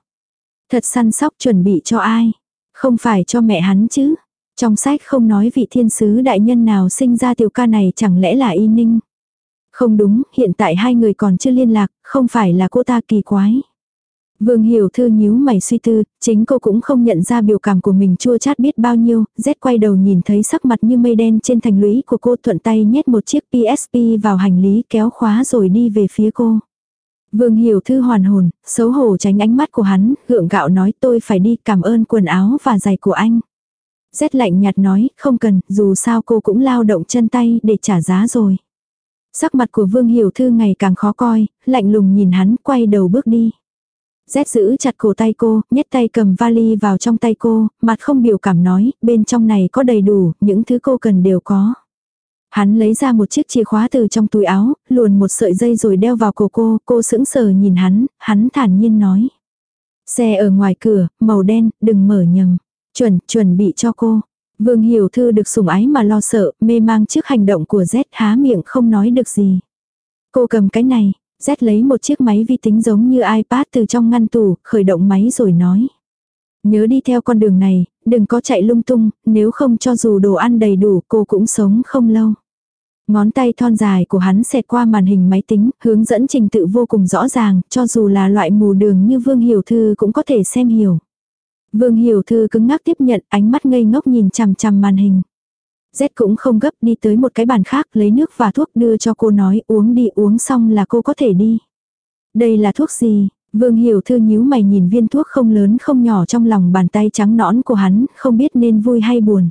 Thật săn sóc chuẩn bị cho ai? Không phải cho mẹ hắn chứ? Trong sách không nói vị thiên sứ đại nhân nào sinh ra tiểu ca này chẳng lẽ là y ninh? Không đúng, hiện tại hai người còn chưa liên lạc, không phải là cô ta kỳ quái. Vương Hiểu Thư nhíu mày suy tư, chính cô cũng không nhận ra biểu cảm của mình chua chát biết bao nhiêu, Z quay đầu nhìn thấy sắc mặt như mây đen trên thành lũy của cô thuận tay nhét một chiếc PSP vào hành lý kéo khóa rồi đi về phía cô. Vương Hiểu Thư hoàn hồn, xấu hổ tránh ánh mắt của hắn, gượng gạo nói tôi phải đi cảm ơn quần áo và giày của anh. Z lạnh nhạt nói, không cần, dù sao cô cũng lao động chân tay để trả giá rồi. Sắc mặt của Vương Hiểu Thư ngày càng khó coi, lạnh lùng nhìn hắn quay đầu bước đi. Z giữ chặt cổ tay cô, nhét tay cầm vali vào trong tay cô, mặt không biểu cảm nói, bên trong này có đầy đủ, những thứ cô cần đều có. Hắn lấy ra một chiếc chìa khóa từ trong túi áo, luồn một sợi dây rồi đeo vào cổ cô, cô sững sờ nhìn hắn, hắn thản nhiên nói. Xe ở ngoài cửa, màu đen, đừng mở nhầm. Chuẩn, chuẩn bị cho cô. Vương Hiểu Thư được sủng ái mà lo sợ, mê mang trước hành động của Z há miệng không nói được gì. Cô cầm cái này, Z lấy một chiếc máy vi tính giống như iPad từ trong ngăn tủ, khởi động máy rồi nói. Nhớ đi theo con đường này, đừng có chạy lung tung, nếu không cho dù đồ ăn đầy đủ cô cũng sống không lâu. Ngón tay thon dài của hắn xẹt qua màn hình máy tính, hướng dẫn trình tự vô cùng rõ ràng, cho dù là loại mù đường như Vương Hiểu Thư cũng có thể xem hiểu. Vương Hiểu Thư cứng ngắc tiếp nhận ánh mắt ngây ngốc nhìn chằm chằm màn hình. Z cũng không gấp đi tới một cái bàn khác lấy nước và thuốc đưa cho cô nói uống đi uống xong là cô có thể đi. Đây là thuốc gì? Vương Hiểu Thư nhíu mày nhìn viên thuốc không lớn không nhỏ trong lòng bàn tay trắng nõn của hắn, không biết nên vui hay buồn.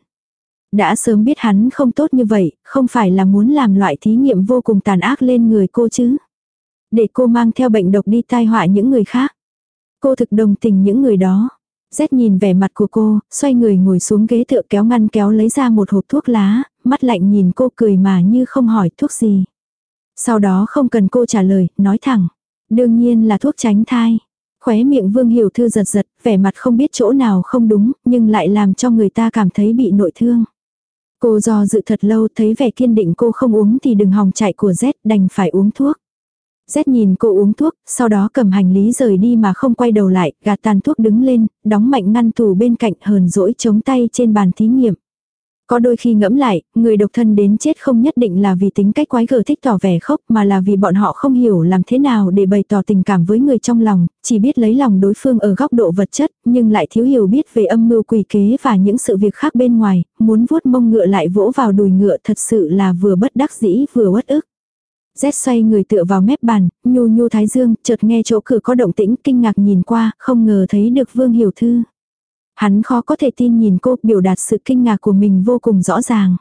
Đã sớm biết hắn không tốt như vậy, không phải là muốn làm loại thí nghiệm vô cùng tàn ác lên người cô chứ. Để cô mang theo bệnh độc đi tai họa những người khác. Cô thực đồng tình những người đó. Rét nhìn vẻ mặt của cô, xoay người ngồi xuống ghế tựa kéo ngăn kéo lấy ra một hộp thuốc lá, mắt lạnh nhìn cô cười mà như không hỏi thuốc gì. Sau đó không cần cô trả lời, nói thẳng. Đương nhiên là thuốc tránh thai. Khóe miệng Vương Hiểu Thư giật giật, vẻ mặt không biết chỗ nào không đúng, nhưng lại làm cho người ta cảm thấy bị nội thương. Cô do dự thật lâu thấy vẻ kiên định cô không uống thì đừng hòng chạy của Z đành phải uống thuốc. Z nhìn cô uống thuốc, sau đó cầm hành lý rời đi mà không quay đầu lại, gạt tàn thuốc đứng lên, đóng mạnh ngăn tủ bên cạnh hờn dỗi chống tay trên bàn thí nghiệm. Có đôi khi ngẫm lại, người độc thân đến chết không nhất định là vì tính cách quái gở thích tỏ vẻ khóc mà là vì bọn họ không hiểu làm thế nào để bày tỏ tình cảm với người trong lòng, chỉ biết lấy lòng đối phương ở góc độ vật chất, nhưng lại thiếu hiểu biết về âm mưu quỷ kế và những sự việc khác bên ngoài, muốn vuốt mông ngựa lại vỗ vào đùi ngựa thật sự là vừa bất đắc dĩ vừa uất ức. Z xoay người tựa vào mép bàn, nhu nhu thái dương, chợt nghe chỗ cửa có động tĩnh, kinh ngạc nhìn qua, không ngờ thấy được Vương Hiểu Thư. Hắn khó có thể tin nhìn cô, biểu đạt sự kinh ngạc của mình vô cùng rõ ràng.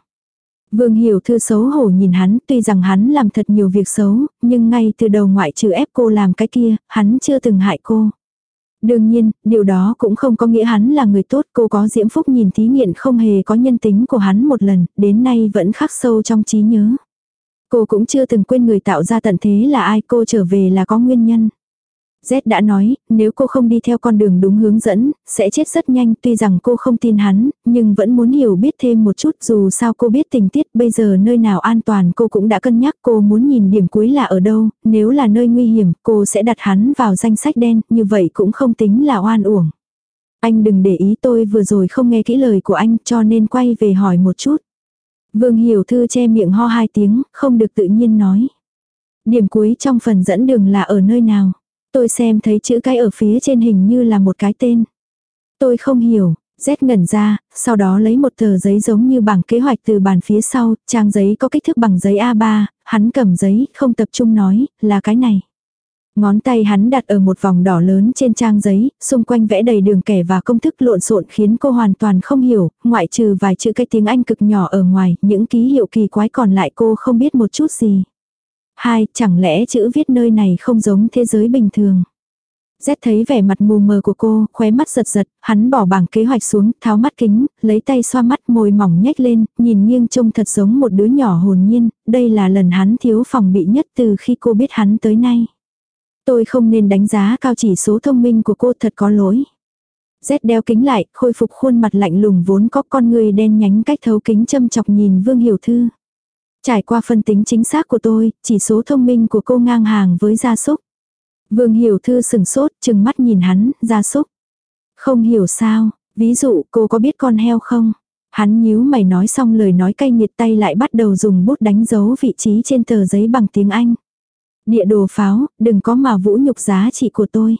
Vương Hiểu Thư xấu hổ nhìn hắn, tuy rằng hắn làm thật nhiều việc xấu, nhưng ngay từ đầu ngoại trừ ép cô làm cái kia, hắn chưa từng hại cô. Đương nhiên, điều đó cũng không có nghĩa hắn là người tốt, cô có diễm phúc nhìn thí nghiệm không hề có nhân tính của hắn một lần, đến nay vẫn khắc sâu trong trí nhớ. Cô cũng chưa từng quên người tạo ra tận thế là ai cô trở về là có nguyên nhân. Z đã nói, nếu cô không đi theo con đường đúng hướng dẫn, sẽ chết rất nhanh tuy rằng cô không tin hắn, nhưng vẫn muốn hiểu biết thêm một chút dù sao cô biết tình tiết bây giờ nơi nào an toàn cô cũng đã cân nhắc cô muốn nhìn điểm cuối là ở đâu, nếu là nơi nguy hiểm cô sẽ đặt hắn vào danh sách đen, như vậy cũng không tính là oan uổng. Anh đừng để ý tôi vừa rồi không nghe kỹ lời của anh cho nên quay về hỏi một chút. Vương Hiểu Thư che miệng ho hai tiếng, không được tự nhiên nói. Điểm cuối trong phần dẫn đường là ở nơi nào? Tôi xem thấy chữ cái ở phía trên hình như là một cái tên. Tôi không hiểu, Z ngẩn ra, sau đó lấy một tờ giấy giống như bảng kế hoạch từ bàn phía sau, trang giấy có kích thước bằng giấy A3, hắn cầm giấy, không tập trung nói, là cái này. Ngón tay hắn đặt ở một vòng đỏ lớn trên trang giấy, xung quanh vẽ đầy đường kẻ và công thức lộn xộn khiến cô hoàn toàn không hiểu, ngoại trừ vài chữ cái tiếng Anh cực nhỏ ở ngoài, những ký hiệu kỳ quái còn lại cô không biết một chút gì. Hai, chẳng lẽ chữ viết nơi này không giống thế giới bình thường. Z thấy vẻ mặt mù mờ của cô, khóe mắt giật giật, hắn bỏ bảng kế hoạch xuống, tháo mắt kính, lấy tay xoa mắt môi mỏng nhếch lên, nhìn nghiêng trông thật giống một đứa nhỏ hồn nhiên, đây là lần hắn thiếu phòng bị nhất từ khi cô biết hắn tới nay. Tôi không nên đánh giá cao chỉ số thông minh của cô thật có lỗi. Z đeo kính lại, khôi phục khuôn mặt lạnh lùng vốn có con người đen nhánh cách thấu kính châm chọc nhìn Vương Hiểu Thư. Trải qua phân tính chính xác của tôi, chỉ số thông minh của cô ngang hàng với gia súc. Vương Hiểu Thư sừng sốt, chừng mắt nhìn hắn, gia súc. Không hiểu sao, ví dụ cô có biết con heo không? Hắn nhíu mày nói xong lời nói cay nghiệt tay lại bắt đầu dùng bút đánh dấu vị trí trên tờ giấy bằng tiếng Anh. Địa đồ pháo, đừng có mà vũ nhục giá trị của tôi.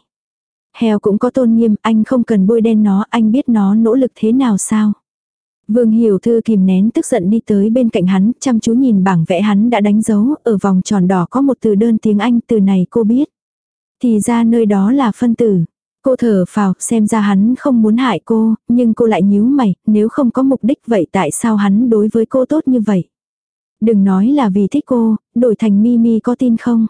Heo cũng có tôn nghiêm, anh không cần bôi đen nó, anh biết nó nỗ lực thế nào sao? Vương Hiểu Thư kìm nén tức giận đi tới bên cạnh hắn, chăm chú nhìn bảng vẽ hắn đã đánh dấu, ở vòng tròn đỏ có một từ đơn tiếng Anh, từ này cô biết. Thì ra nơi đó là phân tử. Cô thở phào, xem ra hắn không muốn hại cô, nhưng cô lại nhíu mày, nếu không có mục đích vậy tại sao hắn đối với cô tốt như vậy? Đừng nói là vì thích cô, đổi thành Mimi có tin không?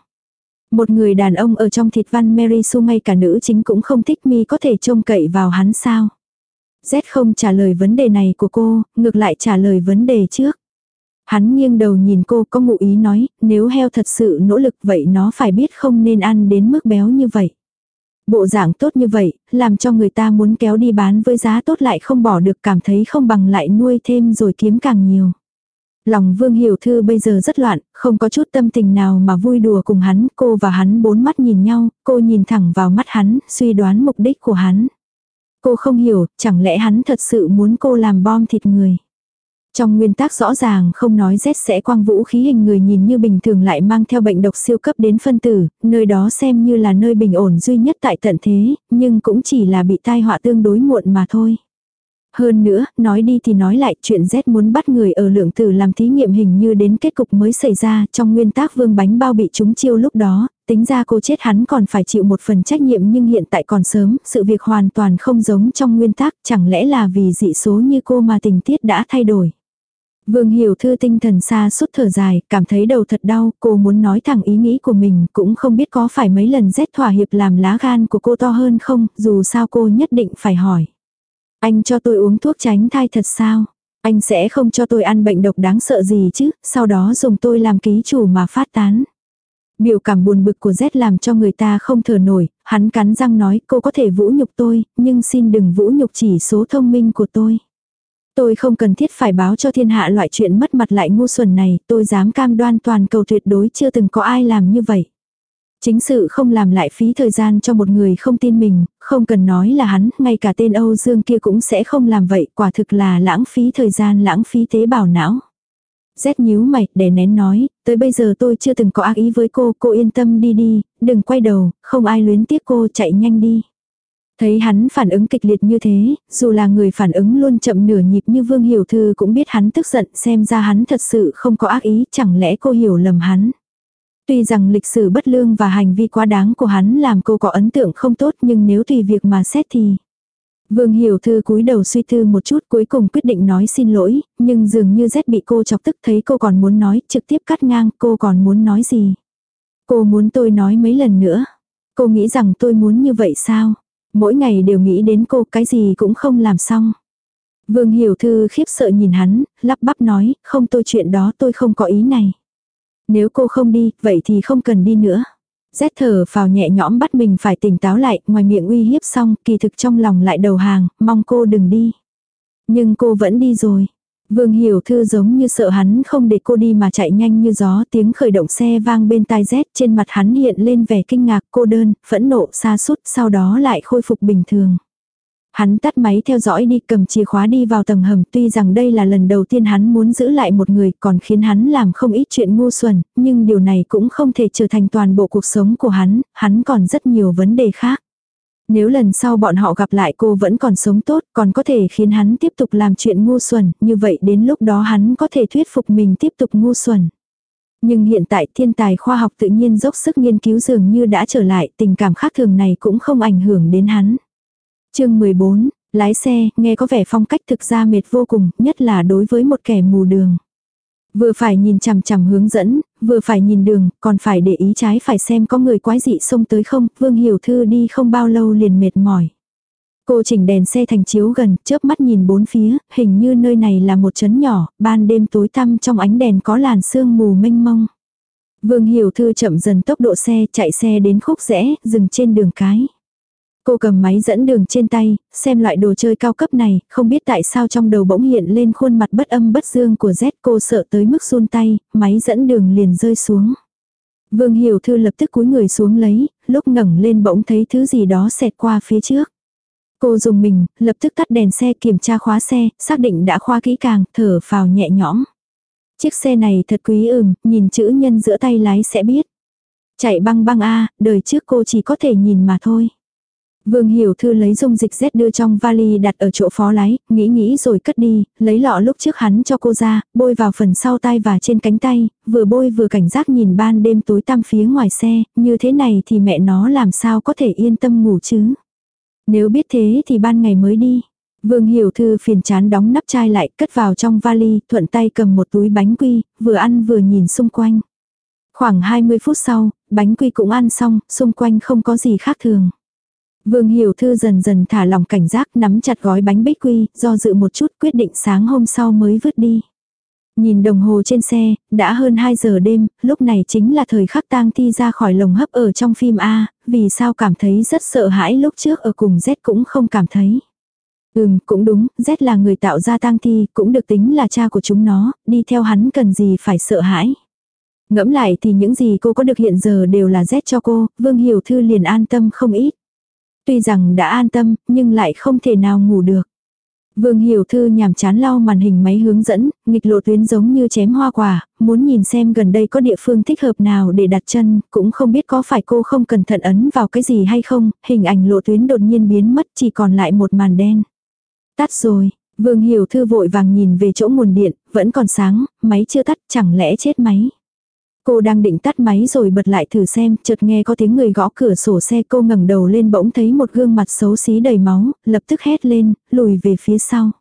Một người đàn ông ở trong thịt văn Mary Sue ngay cả nữ chính cũng không thích mi có thể trông cậy vào hắn sao? Z không trả lời vấn đề này của cô, ngược lại trả lời vấn đề trước. Hắn nghiêng đầu nhìn cô có ngụ ý nói, nếu heo thật sự nỗ lực vậy nó phải biết không nên ăn đến mức béo như vậy. Bộ dạng tốt như vậy, làm cho người ta muốn kéo đi bán với giá tốt lại không bỏ được cảm thấy không bằng lại nuôi thêm rồi kiếm càng nhiều. Lòng Vương Hiểu Thư bây giờ rất loạn, không có chút tâm tình nào mà vui đùa cùng hắn, cô và hắn bốn mắt nhìn nhau, cô nhìn thẳng vào mắt hắn, suy đoán mục đích của hắn. Cô không hiểu, chẳng lẽ hắn thật sự muốn cô làm bom thịt người. Trong nguyên tắc rõ ràng không nói rét sẽ quang vũ khí hình người nhìn như bình thường lại mang theo bệnh độc siêu cấp đến phân tử, nơi đó xem như là nơi bình ổn duy nhất tại tận thế, nhưng cũng chỉ là bị tai họa tương đối muộn mà thôi. Hơn nữa, nói đi thì nói lại, chuyện Z muốn bắt người ở lượng tử làm thí nghiệm hình như đến kết cục mới xảy ra trong nguyên tác vương bánh bao bị chúng chiêu lúc đó, tính ra cô chết hắn còn phải chịu một phần trách nhiệm nhưng hiện tại còn sớm, sự việc hoàn toàn không giống trong nguyên tác, chẳng lẽ là vì dị số như cô mà tình tiết đã thay đổi. Vương Hiểu Thư tinh thần xa suốt thở dài, cảm thấy đầu thật đau, cô muốn nói thẳng ý nghĩ của mình, cũng không biết có phải mấy lần rét thỏa hiệp làm lá gan của cô to hơn không, dù sao cô nhất định phải hỏi. Anh cho tôi uống thuốc tránh thai thật sao? Anh sẽ không cho tôi ăn bệnh độc đáng sợ gì chứ, sau đó dùng tôi làm ký chủ mà phát tán. Biểu cảm buồn bực của Z làm cho người ta không thở nổi, hắn cắn răng nói cô có thể vũ nhục tôi, nhưng xin đừng vũ nhục chỉ số thông minh của tôi. Tôi không cần thiết phải báo cho thiên hạ loại chuyện mất mặt lại ngu xuẩn này, tôi dám cam đoan toàn cầu tuyệt đối chưa từng có ai làm như vậy. Chính sự không làm lại phí thời gian cho một người không tin mình, không cần nói là hắn, ngay cả tên Âu Dương kia cũng sẽ không làm vậy, quả thực là lãng phí thời gian lãng phí tế bào não. rét nhíu mày, để nén nói, tới bây giờ tôi chưa từng có ác ý với cô, cô yên tâm đi đi, đừng quay đầu, không ai luyến tiếc cô, chạy nhanh đi. Thấy hắn phản ứng kịch liệt như thế, dù là người phản ứng luôn chậm nửa nhịp như Vương Hiểu Thư cũng biết hắn tức giận xem ra hắn thật sự không có ác ý, chẳng lẽ cô hiểu lầm hắn. Tuy rằng lịch sử bất lương và hành vi quá đáng của hắn làm cô có ấn tượng không tốt nhưng nếu tùy việc mà xét thì... Vương Hiểu Thư cúi đầu suy tư một chút cuối cùng quyết định nói xin lỗi, nhưng dường như rét bị cô chọc tức thấy cô còn muốn nói, trực tiếp cắt ngang, cô còn muốn nói gì. Cô muốn tôi nói mấy lần nữa. Cô nghĩ rằng tôi muốn như vậy sao? Mỗi ngày đều nghĩ đến cô cái gì cũng không làm xong. Vương Hiểu Thư khiếp sợ nhìn hắn, lắp bắp nói, không tôi chuyện đó tôi không có ý này. Nếu cô không đi, vậy thì không cần đi nữa. Rét thở vào nhẹ nhõm bắt mình phải tỉnh táo lại, ngoài miệng uy hiếp xong, kỳ thực trong lòng lại đầu hàng, mong cô đừng đi. Nhưng cô vẫn đi rồi. Vương Hiểu Thư giống như sợ hắn không để cô đi mà chạy nhanh như gió tiếng khởi động xe vang bên tai rét trên mặt hắn hiện lên vẻ kinh ngạc cô đơn, phẫn nộ xa sút sau đó lại khôi phục bình thường. Hắn tắt máy theo dõi đi cầm chìa khóa đi vào tầng hầm tuy rằng đây là lần đầu tiên hắn muốn giữ lại một người còn khiến hắn làm không ít chuyện ngu xuẩn, nhưng điều này cũng không thể trở thành toàn bộ cuộc sống của hắn, hắn còn rất nhiều vấn đề khác. Nếu lần sau bọn họ gặp lại cô vẫn còn sống tốt, còn có thể khiến hắn tiếp tục làm chuyện ngu xuẩn, như vậy đến lúc đó hắn có thể thuyết phục mình tiếp tục ngu xuẩn. Nhưng hiện tại thiên tài khoa học tự nhiên dốc sức nghiên cứu dường như đã trở lại, tình cảm khác thường này cũng không ảnh hưởng đến hắn chương 14, lái xe, nghe có vẻ phong cách thực ra mệt vô cùng, nhất là đối với một kẻ mù đường. Vừa phải nhìn chằm chằm hướng dẫn, vừa phải nhìn đường, còn phải để ý trái phải xem có người quái dị xông tới không, Vương Hiểu Thư đi không bao lâu liền mệt mỏi. Cô chỉnh đèn xe thành chiếu gần, chớp mắt nhìn bốn phía, hình như nơi này là một trấn nhỏ, ban đêm tối tăm trong ánh đèn có làn sương mù mênh mông. Vương Hiểu Thư chậm dần tốc độ xe, chạy xe đến khúc rẽ, dừng trên đường cái. Cô cầm máy dẫn đường trên tay, xem loại đồ chơi cao cấp này, không biết tại sao trong đầu bỗng hiện lên khuôn mặt bất âm bất dương của Z cô sợ tới mức run tay, máy dẫn đường liền rơi xuống. Vương Hiểu Thư lập tức cúi người xuống lấy, lúc ngẩng lên bỗng thấy thứ gì đó xẹt qua phía trước. Cô dùng mình, lập tức tắt đèn xe kiểm tra khóa xe, xác định đã khóa kỹ càng, thở phào nhẹ nhõm. Chiếc xe này thật quý ừm, nhìn chữ nhân giữa tay lái sẽ biết. Chạy băng băng A, đời trước cô chỉ có thể nhìn mà thôi. Vương Hiểu Thư lấy dung dịch Z đưa trong vali đặt ở chỗ phó lái, nghĩ nghĩ rồi cất đi, lấy lọ lúc trước hắn cho cô ra, bôi vào phần sau tay và trên cánh tay, vừa bôi vừa cảnh giác nhìn ban đêm tối tăm phía ngoài xe, như thế này thì mẹ nó làm sao có thể yên tâm ngủ chứ. Nếu biết thế thì ban ngày mới đi. Vương Hiểu Thư phiền chán đóng nắp chai lại, cất vào trong vali, thuận tay cầm một túi bánh quy, vừa ăn vừa nhìn xung quanh. Khoảng 20 phút sau, bánh quy cũng ăn xong, xung quanh không có gì khác thường. Vương Hiểu Thư dần dần thả lòng cảnh giác nắm chặt gói bánh bích quy, do dự một chút quyết định sáng hôm sau mới vứt đi. Nhìn đồng hồ trên xe, đã hơn 2 giờ đêm, lúc này chính là thời khắc tang thi ra khỏi lồng hấp ở trong phim A, vì sao cảm thấy rất sợ hãi lúc trước ở cùng Z cũng không cảm thấy. Ừm, cũng đúng, Z là người tạo ra tang thi, cũng được tính là cha của chúng nó, đi theo hắn cần gì phải sợ hãi. Ngẫm lại thì những gì cô có được hiện giờ đều là Z cho cô, Vương Hiểu Thư liền an tâm không ít. Tuy rằng đã an tâm, nhưng lại không thể nào ngủ được. Vương Hiểu Thư nhàm chán lau màn hình máy hướng dẫn, nghịch lộ tuyến giống như chém hoa quả, muốn nhìn xem gần đây có địa phương thích hợp nào để đặt chân, cũng không biết có phải cô không cẩn thận ấn vào cái gì hay không, hình ảnh lộ tuyến đột nhiên biến mất chỉ còn lại một màn đen. Tắt rồi, Vương Hiểu Thư vội vàng nhìn về chỗ nguồn điện, vẫn còn sáng, máy chưa tắt chẳng lẽ chết máy. Cô đang định tắt máy rồi bật lại thử xem, chợt nghe có tiếng người gõ cửa sổ xe cô ngẩng đầu lên bỗng thấy một gương mặt xấu xí đầy máu, lập tức hét lên, lùi về phía sau.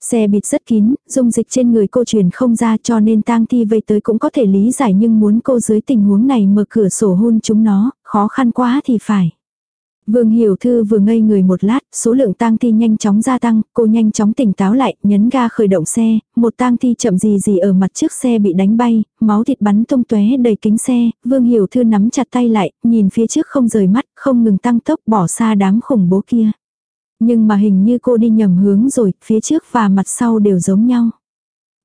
Xe bịt rất kín, dung dịch trên người cô truyền không ra cho nên tang thi vây tới cũng có thể lý giải nhưng muốn cô dưới tình huống này mở cửa sổ hôn chúng nó, khó khăn quá thì phải. Vương Hiểu Thư vừa ngây người một lát, số lượng tang thi nhanh chóng gia tăng, cô nhanh chóng tỉnh táo lại, nhấn ga khởi động xe, một tang thi chậm gì gì ở mặt trước xe bị đánh bay, máu thịt bắn tung tóe đầy kính xe, Vương Hiểu Thư nắm chặt tay lại, nhìn phía trước không rời mắt, không ngừng tăng tốc bỏ xa đám khủng bố kia. Nhưng mà hình như cô đi nhầm hướng rồi, phía trước và mặt sau đều giống nhau.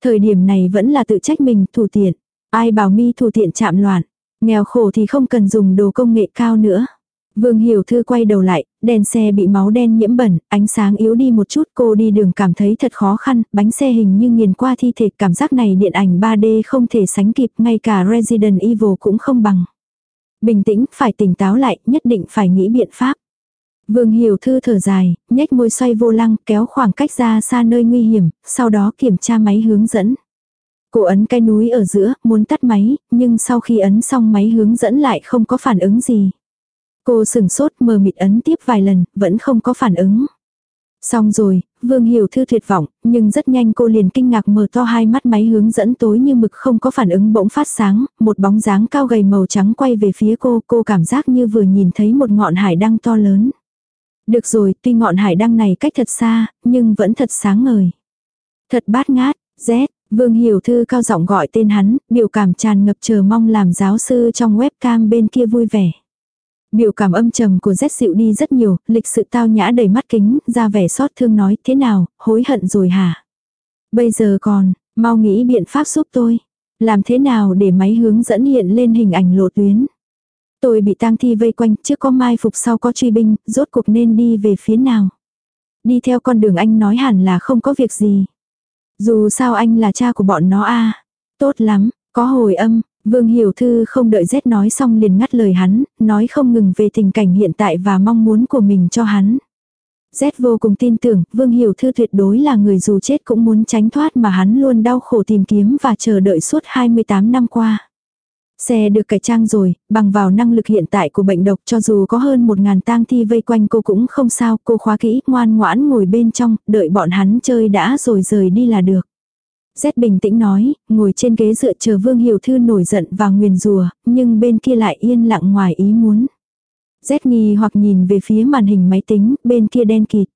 Thời điểm này vẫn là tự trách mình thủ tiện. Ai bảo mi thủ tiện chạm loạn. Nghèo khổ thì không cần dùng đồ công nghệ cao nữa. Vương Hiểu Thư quay đầu lại, đèn xe bị máu đen nhiễm bẩn, ánh sáng yếu đi một chút cô đi đường cảm thấy thật khó khăn, bánh xe hình như nghiền qua thi thể cảm giác này điện ảnh 3D không thể sánh kịp, ngay cả Resident Evil cũng không bằng. Bình tĩnh, phải tỉnh táo lại, nhất định phải nghĩ biện pháp. Vương Hiểu Thư thở dài, nhếch môi xoay vô lăng, kéo khoảng cách ra xa nơi nguy hiểm, sau đó kiểm tra máy hướng dẫn. Cô ấn cái núi ở giữa, muốn tắt máy, nhưng sau khi ấn xong máy hướng dẫn lại không có phản ứng gì. Cô sừng sốt mờ mịt ấn tiếp vài lần, vẫn không có phản ứng. Xong rồi, Vương Hiểu Thư tuyệt vọng, nhưng rất nhanh cô liền kinh ngạc mở to hai mắt máy hướng dẫn tối như mực không có phản ứng bỗng phát sáng, một bóng dáng cao gầy màu trắng quay về phía cô, cô cảm giác như vừa nhìn thấy một ngọn hải đăng to lớn. Được rồi, tuy ngọn hải đăng này cách thật xa, nhưng vẫn thật sáng ngời. Thật bát ngát, Z, Vương Hiểu Thư cao giọng gọi tên hắn, biểu cảm tràn ngập chờ mong làm giáo sư trong webcam bên kia vui vẻ. Biểu cảm âm trầm của rét dịu đi rất nhiều, lịch sự tao nhã đầy mắt kính, ra vẻ xót thương nói thế nào, hối hận rồi hả? Bây giờ còn, mau nghĩ biện pháp giúp tôi. Làm thế nào để máy hướng dẫn hiện lên hình ảnh lộ tuyến? Tôi bị tang thi vây quanh, trước có mai phục sau có truy binh, rốt cuộc nên đi về phía nào? Đi theo con đường anh nói hẳn là không có việc gì. Dù sao anh là cha của bọn nó a Tốt lắm, có hồi âm, Vương Hiểu Thư không đợi Z nói xong liền ngắt lời hắn, nói không ngừng về tình cảnh hiện tại và mong muốn của mình cho hắn. Z vô cùng tin tưởng, Vương Hiểu Thư tuyệt đối là người dù chết cũng muốn tránh thoát mà hắn luôn đau khổ tìm kiếm và chờ đợi suốt 28 năm qua. Xe được cải trang rồi, bằng vào năng lực hiện tại của bệnh độc cho dù có hơn một ngàn tang thi vây quanh cô cũng không sao, cô khóa kỹ, ngoan ngoãn ngồi bên trong, đợi bọn hắn chơi đã rồi rời đi là được. Z bình tĩnh nói, ngồi trên ghế dựa chờ Vương Hiểu Thư nổi giận và nguyền rùa, nhưng bên kia lại yên lặng ngoài ý muốn. Z nghi hoặc nhìn về phía màn hình máy tính, bên kia đen kịt.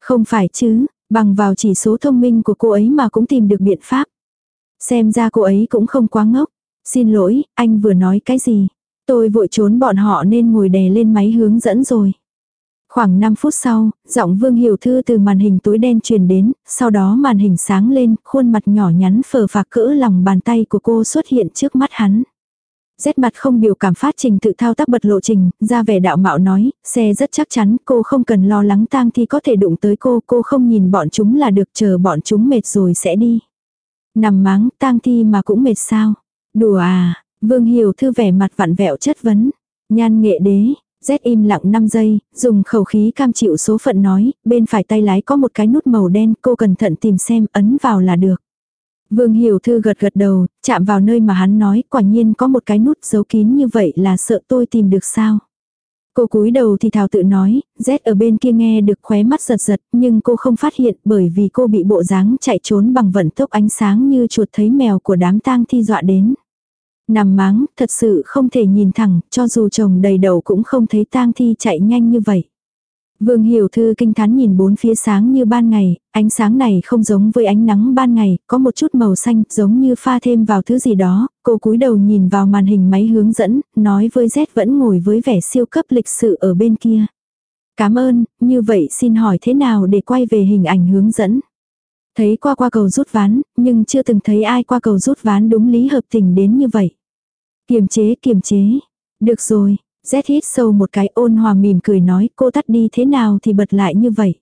Không phải chứ, bằng vào chỉ số thông minh của cô ấy mà cũng tìm được biện pháp. Xem ra cô ấy cũng không quá ngốc. Xin lỗi, anh vừa nói cái gì? Tôi vội trốn bọn họ nên ngồi đè lên máy hướng dẫn rồi. Khoảng 5 phút sau, giọng Vương Hiểu Thư từ màn hình tối đen truyền đến, sau đó màn hình sáng lên, khuôn mặt nhỏ nhắn phờ phạc cỡ lòng bàn tay của cô xuất hiện trước mắt hắn. Rét mặt không biểu cảm phát trình tự thao tác bật lộ trình, ra vẻ đạo mạo nói, xe rất chắc chắn, cô không cần lo lắng tang thì có thể đụng tới cô, cô không nhìn bọn chúng là được chờ bọn chúng mệt rồi sẽ đi. Nằm máng, tang thi mà cũng mệt sao. Đùa à, Vương Hiểu Thư vẻ mặt vặn vẹo chất vấn. Nhan nghệ đế, Z im lặng 5 giây, dùng khẩu khí cam chịu số phận nói, bên phải tay lái có một cái nút màu đen, cô cẩn thận tìm xem, ấn vào là được. Vương Hiểu Thư gật gật đầu, chạm vào nơi mà hắn nói, quả nhiên có một cái nút giấu kín như vậy là sợ tôi tìm được sao. Cô cúi đầu thì thào tự nói, Z ở bên kia nghe được khóe mắt giật giật, nhưng cô không phát hiện bởi vì cô bị bộ dáng chạy trốn bằng vận tốc ánh sáng như chuột thấy mèo của đám tang thi dọa đến. Nằm máng, thật sự không thể nhìn thẳng, cho dù chồng đầy đầu cũng không thấy tang thi chạy nhanh như vậy. Vương Hiểu Thư kinh thán nhìn bốn phía sáng như ban ngày, ánh sáng này không giống với ánh nắng ban ngày, có một chút màu xanh, giống như pha thêm vào thứ gì đó, cô cúi đầu nhìn vào màn hình máy hướng dẫn, nói với Z vẫn ngồi với vẻ siêu cấp lịch sự ở bên kia. Cảm ơn, như vậy xin hỏi thế nào để quay về hình ảnh hướng dẫn. Thấy qua qua cầu rút ván, nhưng chưa từng thấy ai qua cầu rút ván đúng lý hợp tình đến như vậy. Kiềm chế, kiềm chế. Được rồi, Z hít sâu một cái ôn hòa mỉm cười nói cô tắt đi thế nào thì bật lại như vậy.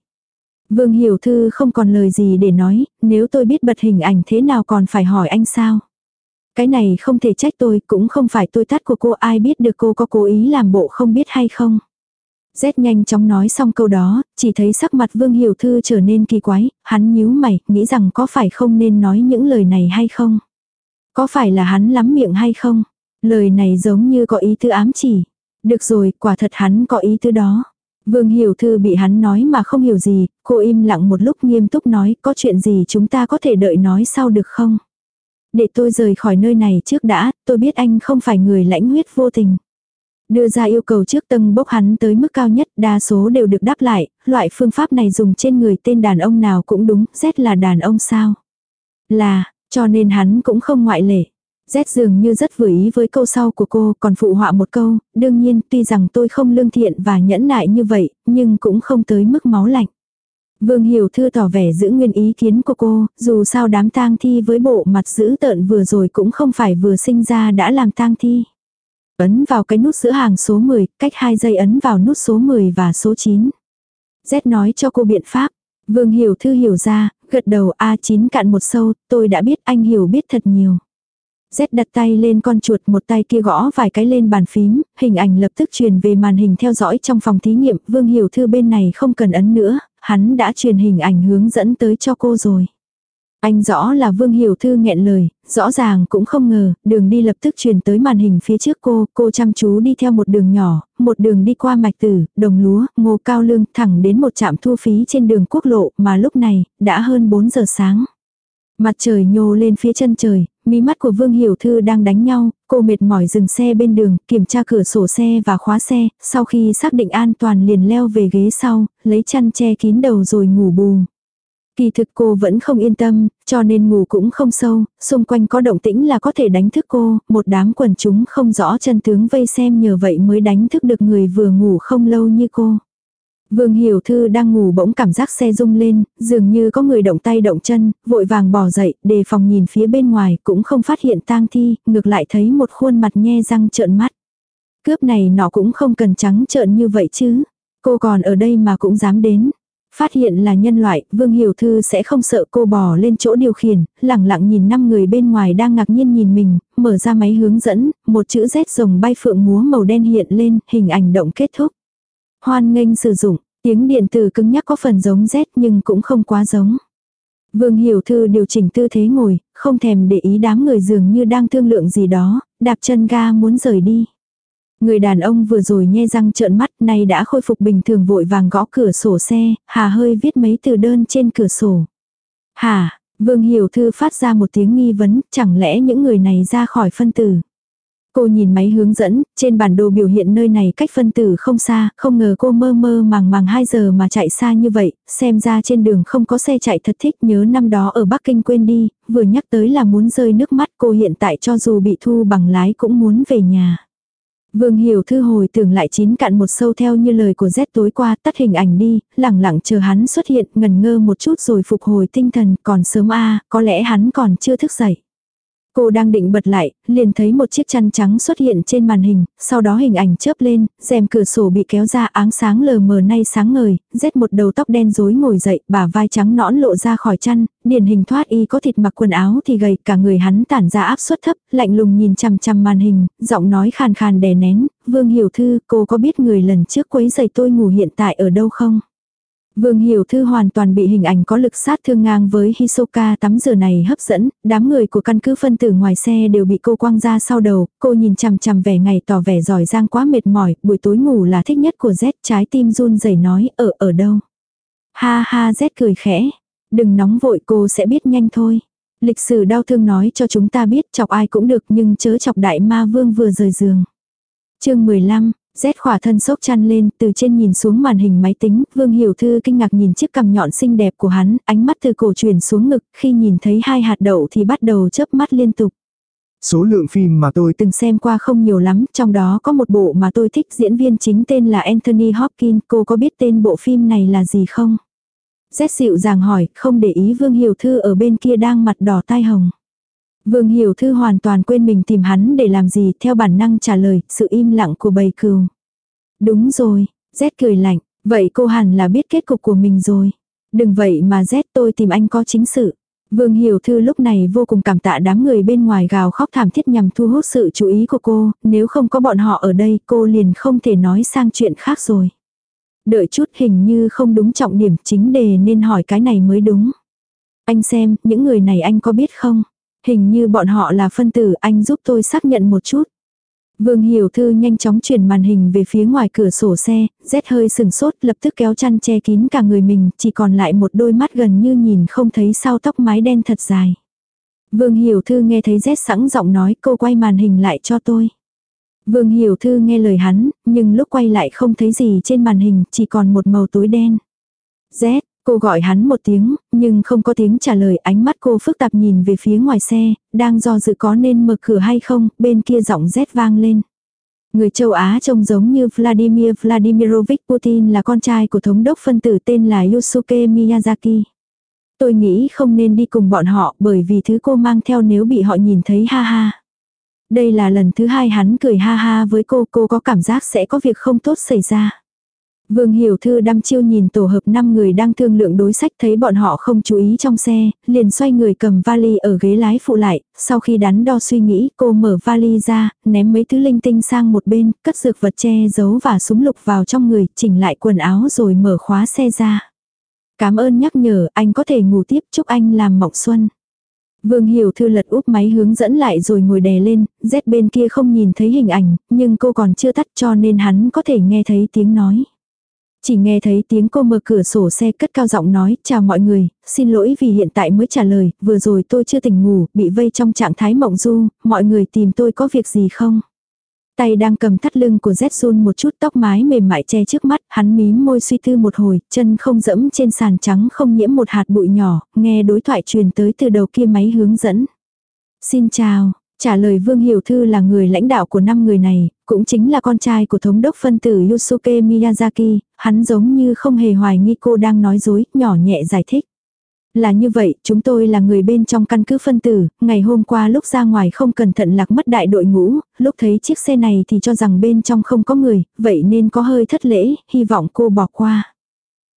Vương Hiểu Thư không còn lời gì để nói, nếu tôi biết bật hình ảnh thế nào còn phải hỏi anh sao. Cái này không thể trách tôi, cũng không phải tôi tắt của cô ai biết được cô có cố ý làm bộ không biết hay không. Z nhanh chóng nói xong câu đó, chỉ thấy sắc mặt Vương Hiểu Thư trở nên kỳ quái, hắn nhíu mày, nghĩ rằng có phải không nên nói những lời này hay không. Có phải là hắn lắm miệng hay không? Lời này giống như có ý tư ám chỉ. Được rồi, quả thật hắn có ý tư đó. Vương Hiểu Thư bị hắn nói mà không hiểu gì, cô im lặng một lúc nghiêm túc nói có chuyện gì chúng ta có thể đợi nói sau được không? Để tôi rời khỏi nơi này trước đã, tôi biết anh không phải người lãnh huyết vô tình. Đưa ra yêu cầu trước tầng bốc hắn tới mức cao nhất, đa số đều được đáp lại, loại phương pháp này dùng trên người tên đàn ông nào cũng đúng, Z là đàn ông sao? Là, cho nên hắn cũng không ngoại lệ. Z dường như rất vừa ý với câu sau của cô, còn phụ họa một câu, đương nhiên tuy rằng tôi không lương thiện và nhẫn nại như vậy, nhưng cũng không tới mức máu lạnh. Vương Hiểu Thư tỏ vẻ giữ nguyên ý kiến của cô, dù sao đám tang thi với bộ mặt dữ tợn vừa rồi cũng không phải vừa sinh ra đã làm tang thi. Ấn vào cái nút giữa hàng số 10, cách 2 giây ấn vào nút số 10 và số 9. Z nói cho cô biện pháp. Vương Hiểu Thư hiểu ra, gật đầu A9 cạn một sâu, tôi đã biết anh hiểu biết thật nhiều. Z đặt tay lên con chuột một tay kia gõ vài cái lên bàn phím, hình ảnh lập tức truyền về màn hình theo dõi trong phòng thí nghiệm, Vương Hiểu Thư bên này không cần ấn nữa, hắn đã truyền hình ảnh hướng dẫn tới cho cô rồi. Anh rõ là Vương Hiểu Thư nghẹn lời, rõ ràng cũng không ngờ, đường đi lập tức truyền tới màn hình phía trước cô, cô chăm chú đi theo một đường nhỏ, một đường đi qua mạch tử, đồng lúa, ngô cao lương, thẳng đến một trạm thu phí trên đường quốc lộ, mà lúc này, đã hơn 4 giờ sáng. Mặt trời nhô lên phía chân trời, mí mắt của Vương Hiểu Thư đang đánh nhau, cô mệt mỏi dừng xe bên đường, kiểm tra cửa sổ xe và khóa xe, sau khi xác định an toàn liền leo về ghế sau, lấy chăn che kín đầu rồi ngủ bù. Kỳ thực cô vẫn không yên tâm, cho nên ngủ cũng không sâu, xung quanh có động tĩnh là có thể đánh thức cô, một đám quần chúng không rõ chân tướng vây xem nhờ vậy mới đánh thức được người vừa ngủ không lâu như cô. Vương Hiểu Thư đang ngủ bỗng cảm giác xe rung lên, dường như có người động tay động chân, vội vàng bỏ dậy, đề phòng nhìn phía bên ngoài, cũng không phát hiện tang thi, ngược lại thấy một khuôn mặt nhe răng trợn mắt. Cướp này nó cũng không cần trắng trợn như vậy chứ. Cô còn ở đây mà cũng dám đến. Phát hiện là nhân loại, Vương Hiểu Thư sẽ không sợ cô bò lên chỗ điều khiển, lẳng lặng nhìn năm người bên ngoài đang ngạc nhiên nhìn mình, mở ra máy hướng dẫn, một chữ Z rồng bay phượng múa màu đen hiện lên, hình ảnh động kết thúc. Hoan nghênh sử dụng, tiếng điện tử cứng nhắc có phần giống Z nhưng cũng không quá giống. Vương Hiểu Thư điều chỉnh tư thế ngồi, không thèm để ý đám người dường như đang thương lượng gì đó, đạp chân ga muốn rời đi. Người đàn ông vừa rồi nhe răng trợn mắt nay đã khôi phục bình thường vội vàng gõ cửa sổ xe, hà hơi viết mấy từ đơn trên cửa sổ. Hà, Vương Hiểu Thư phát ra một tiếng nghi vấn, chẳng lẽ những người này ra khỏi phân tử. Cô nhìn máy hướng dẫn, trên bản đồ biểu hiện nơi này cách phân tử không xa, không ngờ cô mơ mơ màng màng 2 giờ mà chạy xa như vậy, xem ra trên đường không có xe chạy thật thích nhớ năm đó ở Bắc Kinh quên đi, vừa nhắc tới là muốn rơi nước mắt cô hiện tại cho dù bị thu bằng lái cũng muốn về nhà. Vương Hiểu Thư hồi tưởng lại chín cạn một sâu theo như lời của Z tối qua tắt hình ảnh đi, lẳng lặng chờ hắn xuất hiện ngần ngơ một chút rồi phục hồi tinh thần còn sớm a có lẽ hắn còn chưa thức dậy. Cô đang định bật lại, liền thấy một chiếc chăn trắng xuất hiện trên màn hình, sau đó hình ảnh chớp lên, rèm cửa sổ bị kéo ra áng sáng lờ mờ nay sáng ngời, rét một đầu tóc đen rối ngồi dậy, bả vai trắng nõn lộ ra khỏi chăn, điển hình thoát y có thịt mặc quần áo thì gầy, cả người hắn tản ra áp suất thấp, lạnh lùng nhìn chằm chằm màn hình, giọng nói khàn khàn đè nén, "Vương Hiểu Thư, cô có biết người lần trước quấy giày tôi ngủ hiện tại ở đâu không?" Vương Hiểu Thư hoàn toàn bị hình ảnh có lực sát thương ngang với Hisoka tắm rửa này hấp dẫn, đám người của căn cứ phân tử ngoài xe đều bị cô quăng ra sau đầu, cô nhìn chằm chằm vẻ ngày tỏ vẻ giỏi giang quá mệt mỏi, buổi tối ngủ là thích nhất của Z, trái tim run rẩy nói, ở ở đâu. Ha ha Z cười khẽ, đừng nóng vội cô sẽ biết nhanh thôi. Lịch sử đau thương nói cho chúng ta biết chọc ai cũng được nhưng chớ chọc đại ma vương vừa rời giường. chương 15, Rét khỏa thân sốc chăn lên, từ trên nhìn xuống màn hình máy tính, Vương Hiểu Thư kinh ngạc nhìn chiếc cằm nhọn xinh đẹp của hắn, ánh mắt từ cổ chuyển xuống ngực, khi nhìn thấy hai hạt đậu thì bắt đầu chớp mắt liên tục.
Số lượng phim mà tôi
từng xem qua không nhiều lắm, trong đó có một bộ mà tôi thích diễn viên chính tên là Anthony Hopkins, cô có biết tên bộ phim này là gì không? Rét dịu dàng hỏi, không để ý Vương Hiểu Thư ở bên kia đang mặt đỏ tai hồng. Vương Hiểu Thư hoàn toàn quên mình tìm hắn để làm gì, theo bản năng trả lời, sự im lặng của bầy cừu. Đúng rồi, Z cười lạnh, vậy cô hẳn là biết kết cục của mình rồi. Đừng vậy mà Z tôi tìm anh có chính sự. Vương Hiểu Thư lúc này vô cùng cảm tạ đám người bên ngoài gào khóc thảm thiết nhằm thu hút sự chú ý của cô, nếu không có bọn họ ở đây cô liền không thể nói sang chuyện khác rồi. Đợi chút hình như không đúng trọng điểm chính đề nên hỏi cái này mới đúng. Anh xem, những người này anh có biết không? Hình như bọn họ là phân tử, anh giúp tôi xác nhận một chút. Vương Hiểu Thư nhanh chóng chuyển màn hình về phía ngoài cửa sổ xe, rét hơi sừng sốt lập tức kéo chăn che kín cả người mình, chỉ còn lại một đôi mắt gần như nhìn không thấy sau tóc mái đen thật dài. Vương Hiểu Thư nghe thấy rét sẵn giọng nói cô quay màn hình lại cho tôi. Vương Hiểu Thư nghe lời hắn, nhưng lúc quay lại không thấy gì trên màn hình, chỉ còn một màu tối đen. rét Cô gọi hắn một tiếng, nhưng không có tiếng trả lời ánh mắt cô phức tạp nhìn về phía ngoài xe, đang do dự có nên mở cửa hay không, bên kia giọng rét vang lên. Người châu Á trông giống như Vladimir Vladimirovich Putin là con trai của thống đốc phân tử tên là Yusuke Miyazaki. Tôi nghĩ không nên đi cùng bọn họ bởi vì thứ cô mang theo nếu bị họ nhìn thấy ha ha. Đây là lần thứ hai hắn cười ha ha với cô, cô có cảm giác sẽ có việc không tốt xảy ra. Vương Hiểu Thư đăm chiêu nhìn tổ hợp 5 người đang thương lượng đối sách thấy bọn họ không chú ý trong xe, liền xoay người cầm vali ở ghế lái phụ lại, sau khi đắn đo suy nghĩ cô mở vali ra, ném mấy thứ linh tinh sang một bên, cất dược vật che giấu và súng lục vào trong người, chỉnh lại quần áo rồi mở khóa xe ra. Cảm ơn nhắc nhở, anh có thể ngủ tiếp, chúc anh làm mộng xuân. Vương Hiểu Thư lật úp máy hướng dẫn lại rồi ngồi đè lên, Z bên kia không nhìn thấy hình ảnh, nhưng cô còn chưa tắt cho nên hắn có thể nghe thấy tiếng nói. Chỉ nghe thấy tiếng cô mở cửa sổ xe cất cao giọng nói, chào mọi người, xin lỗi vì hiện tại mới trả lời, vừa rồi tôi chưa tỉnh ngủ, bị vây trong trạng thái mộng du, mọi người tìm tôi có việc gì không? Tay đang cầm thắt lưng của Z một chút tóc mái mềm mại che trước mắt, hắn mím môi suy tư một hồi, chân không dẫm trên sàn trắng không nhiễm một hạt bụi nhỏ, nghe đối thoại truyền tới từ đầu kia máy hướng dẫn. Xin chào, Trả lời Vương Hiểu Thư là người lãnh đạo của năm người này, cũng chính là con trai của thống đốc phân tử Yusuke Miyazaki, hắn giống như không hề hoài nghi cô đang nói dối, nhỏ nhẹ giải thích. Là như vậy, chúng tôi là người bên trong căn cứ phân tử, ngày hôm qua lúc ra ngoài không cẩn thận lạc mất đại đội ngũ, lúc thấy chiếc xe này thì cho rằng bên trong không có người, vậy nên có hơi thất lễ, hy vọng cô bỏ qua.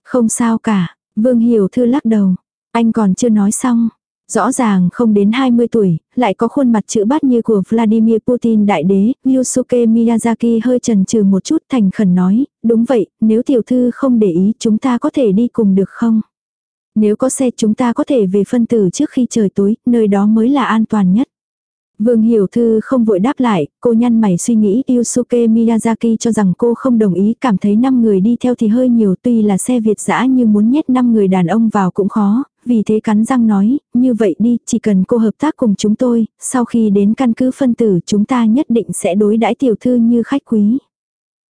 Không sao cả, Vương Hiểu Thư lắc đầu. Anh còn chưa nói xong. Rõ ràng không đến 20 tuổi, lại có khuôn mặt chữ bát như của Vladimir Putin đại đế, Yusuke Miyazaki hơi chần chừ một chút thành khẩn nói, đúng vậy, nếu tiểu thư không để ý chúng ta có thể đi cùng được không? Nếu có xe chúng ta có thể về phân tử trước khi trời tối, nơi đó mới là an toàn nhất. Vương Hiểu Thư không vội đáp lại, cô nhăn mày suy nghĩ Yusuke Miyazaki cho rằng cô không đồng ý cảm thấy 5 người đi theo thì hơi nhiều tuy là xe Việt dã như muốn nhét 5 người đàn ông vào cũng khó, vì thế cắn răng nói, như vậy đi, chỉ cần cô hợp tác cùng chúng tôi, sau khi đến căn cứ phân tử chúng ta nhất định sẽ đối đãi tiểu thư như khách quý.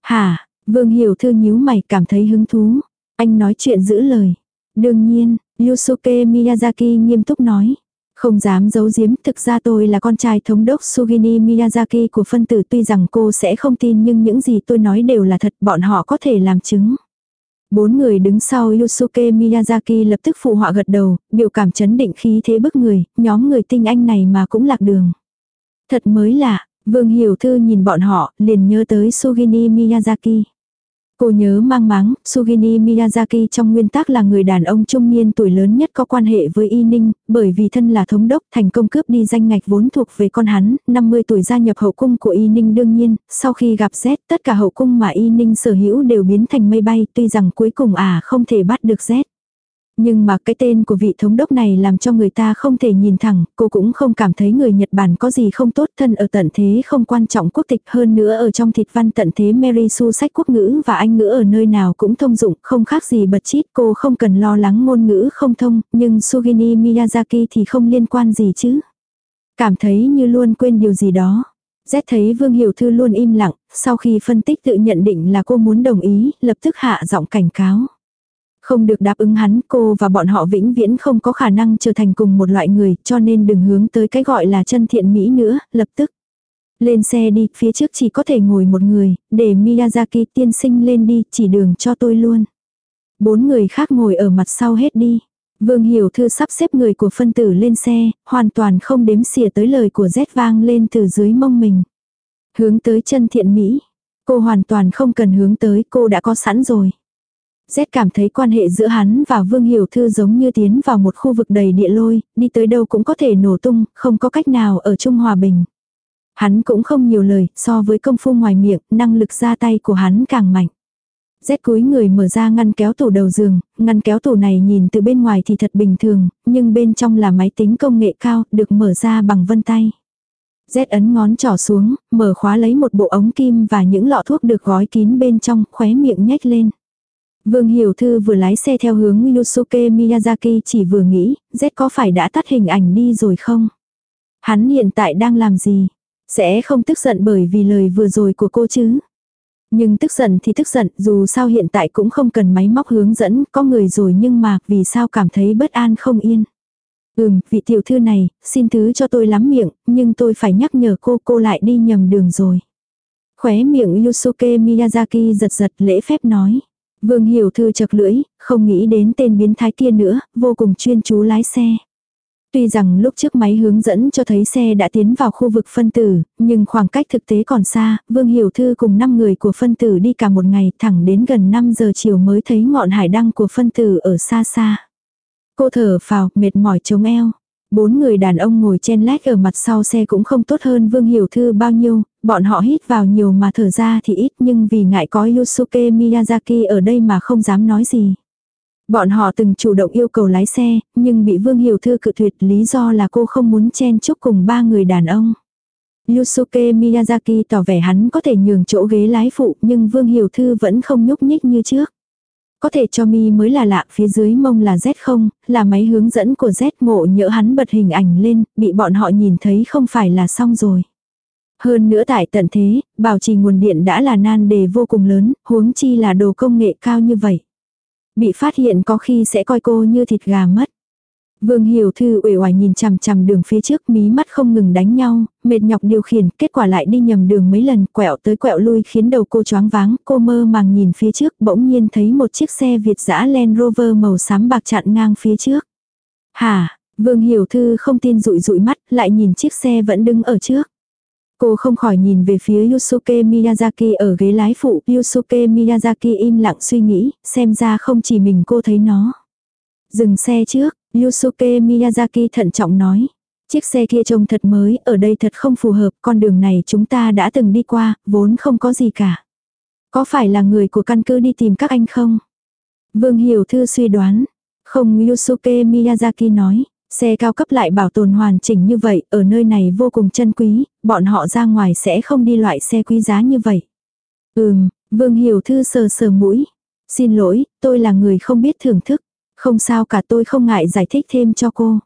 Hả, Vương Hiểu Thư nhíu mày cảm thấy hứng thú, anh nói chuyện giữ lời. Đương nhiên, Yusuke Miyazaki nghiêm túc nói. Không dám giấu giếm, thực ra tôi là con trai thống đốc Sugini Miyazaki của phân tử tuy rằng cô sẽ không tin nhưng những gì tôi nói đều là thật, bọn họ có thể làm chứng. Bốn người đứng sau Yusuke Miyazaki lập tức phụ họa gật đầu, biểu cảm chấn định khí thế bức người, nhóm người tinh anh này mà cũng lạc đường. Thật mới lạ, Vương Hiểu Thư nhìn bọn họ, liền nhớ tới Sugini Miyazaki. Cô nhớ mang máng, Sugini Miyazaki trong nguyên tắc là người đàn ông trung niên tuổi lớn nhất có quan hệ với Y Ninh, bởi vì thân là thống đốc thành công cướp đi danh ngạch vốn thuộc về con hắn, 50 tuổi gia nhập hậu cung của Y Ninh đương nhiên, sau khi gặp Z tất cả hậu cung mà Y Ninh sở hữu đều biến thành mây bay tuy rằng cuối cùng à không thể bắt được Z. Nhưng mà cái tên của vị thống đốc này làm cho người ta không thể nhìn thẳng, cô cũng không cảm thấy người Nhật Bản có gì không tốt thân ở tận thế không quan trọng quốc tịch hơn nữa ở trong thịt văn tận thế Mary Sue sách quốc ngữ và Anh ngữ ở nơi nào cũng thông dụng, không khác gì bật chít cô không cần lo lắng ngôn ngữ không thông, nhưng Sugini Miyazaki thì không liên quan gì chứ. Cảm thấy như luôn quên điều gì đó. Z thấy Vương Hiểu Thư luôn im lặng, sau khi phân tích tự nhận định là cô muốn đồng ý, lập tức hạ giọng cảnh cáo. Không được đáp ứng hắn, cô và bọn họ vĩnh viễn không có khả năng trở thành cùng một loại người, cho nên đừng hướng tới cái gọi là chân thiện mỹ nữa, lập tức. Lên xe đi, phía trước chỉ có thể ngồi một người, để Miyazaki tiên sinh lên đi, chỉ đường cho tôi luôn. Bốn người khác ngồi ở mặt sau hết đi. Vương Hiểu Thư sắp xếp người của phân tử lên xe, hoàn toàn không đếm xỉa tới lời của Z vang lên từ dưới mông mình. Hướng tới chân thiện mỹ. Cô hoàn toàn không cần hướng tới, cô đã có sẵn rồi. Z cảm thấy quan hệ giữa hắn và Vương Hiểu Thư giống như tiến vào một khu vực đầy địa lôi, đi tới đâu cũng có thể nổ tung, không có cách nào ở chung hòa bình. Hắn cũng không nhiều lời, so với công phu ngoài miệng, năng lực ra tay của hắn càng mạnh. Z cúi người mở ra ngăn kéo tủ đầu giường, ngăn kéo tủ này nhìn từ bên ngoài thì thật bình thường, nhưng bên trong là máy tính công nghệ cao, được mở ra bằng vân tay. Z ấn ngón trỏ xuống, mở khóa lấy một bộ ống kim và những lọ thuốc được gói kín bên trong, khóe miệng nhếch lên. Vương Hiểu Thư vừa lái xe theo hướng Yusuke Miyazaki chỉ vừa nghĩ, Z có phải đã tắt hình ảnh đi rồi không? Hắn hiện tại đang làm gì? Sẽ không tức giận bởi vì lời vừa rồi của cô chứ? Nhưng tức giận thì tức giận, dù sao hiện tại cũng không cần máy móc hướng dẫn, có người rồi nhưng mà vì sao cảm thấy bất an không yên. Ừm, vị tiểu thư này, xin thứ cho tôi lắm miệng, nhưng tôi phải nhắc nhở cô cô lại đi nhầm đường rồi. Khóe miệng Yusuke Miyazaki giật giật lễ phép nói. Vương Hiểu Thư chật lưỡi, không nghĩ đến tên biến thái kia nữa, vô cùng chuyên chú lái xe. Tuy rằng lúc trước máy hướng dẫn cho thấy xe đã tiến vào khu vực phân tử, nhưng khoảng cách thực tế còn xa, Vương Hiểu Thư cùng 5 người của phân tử đi cả một ngày thẳng đến gần 5 giờ chiều mới thấy ngọn hải đăng của phân tử ở xa xa. Cô thở phào, mệt mỏi chống eo. Bốn người đàn ông ngồi chen lách ở mặt sau xe cũng không tốt hơn Vương Hiểu Thư bao nhiêu, bọn họ hít vào nhiều mà thở ra thì ít nhưng vì ngại có Yusuke Miyazaki ở đây mà không dám nói gì. Bọn họ từng chủ động yêu cầu lái xe, nhưng bị Vương Hiểu Thư cự tuyệt lý do là cô không muốn chen chúc cùng ba người đàn ông. Yusuke Miyazaki tỏ vẻ hắn có thể nhường chỗ ghế lái phụ nhưng Vương Hiểu Thư vẫn không nhúc nhích như trước. Có thể cho mi mới là lạ phía dưới mông là Z không, là máy hướng dẫn của Z ngộ nhỡ hắn bật hình ảnh lên, bị bọn họ nhìn thấy không phải là xong rồi. Hơn nữa tại tận thế, bảo trì nguồn điện đã là nan đề vô cùng lớn, huống chi là đồ công nghệ cao như vậy. Bị phát hiện có khi sẽ coi cô như thịt gà mất. Vương Hiểu Thư uể oải nhìn chằm chằm đường phía trước mí mắt không ngừng đánh nhau, mệt nhọc điều khiển, kết quả lại đi nhầm đường mấy lần, quẹo tới quẹo lui khiến đầu cô choáng váng, cô mơ màng nhìn phía trước, bỗng nhiên thấy một chiếc xe Việt dã Land Rover màu xám bạc chặn ngang phía trước. Hả, Vương Hiểu Thư không tin rụi rụi mắt, lại nhìn chiếc xe vẫn đứng ở trước. Cô không khỏi nhìn về phía Yusuke Miyazaki ở ghế lái phụ. Yusuke Miyazaki im lặng suy nghĩ, xem ra không chỉ mình cô thấy nó. Dừng xe trước, Yusuke Miyazaki thận trọng nói. Chiếc xe kia trông thật mới, ở đây thật không phù hợp, con đường này chúng ta đã từng đi qua, vốn không có gì cả. Có phải là người của căn cứ đi tìm các anh không? Vương Hiểu Thư suy đoán. Không Yusuke Miyazaki nói. Xe cao cấp lại bảo tồn hoàn chỉnh như vậy, ở nơi này vô cùng chân quý, bọn họ ra ngoài sẽ không đi loại xe quý giá như vậy. Ừm, Vương Hiểu Thư sờ sờ mũi. Xin lỗi, tôi là người không biết thưởng thức. Không sao cả tôi không ngại giải thích thêm cho cô.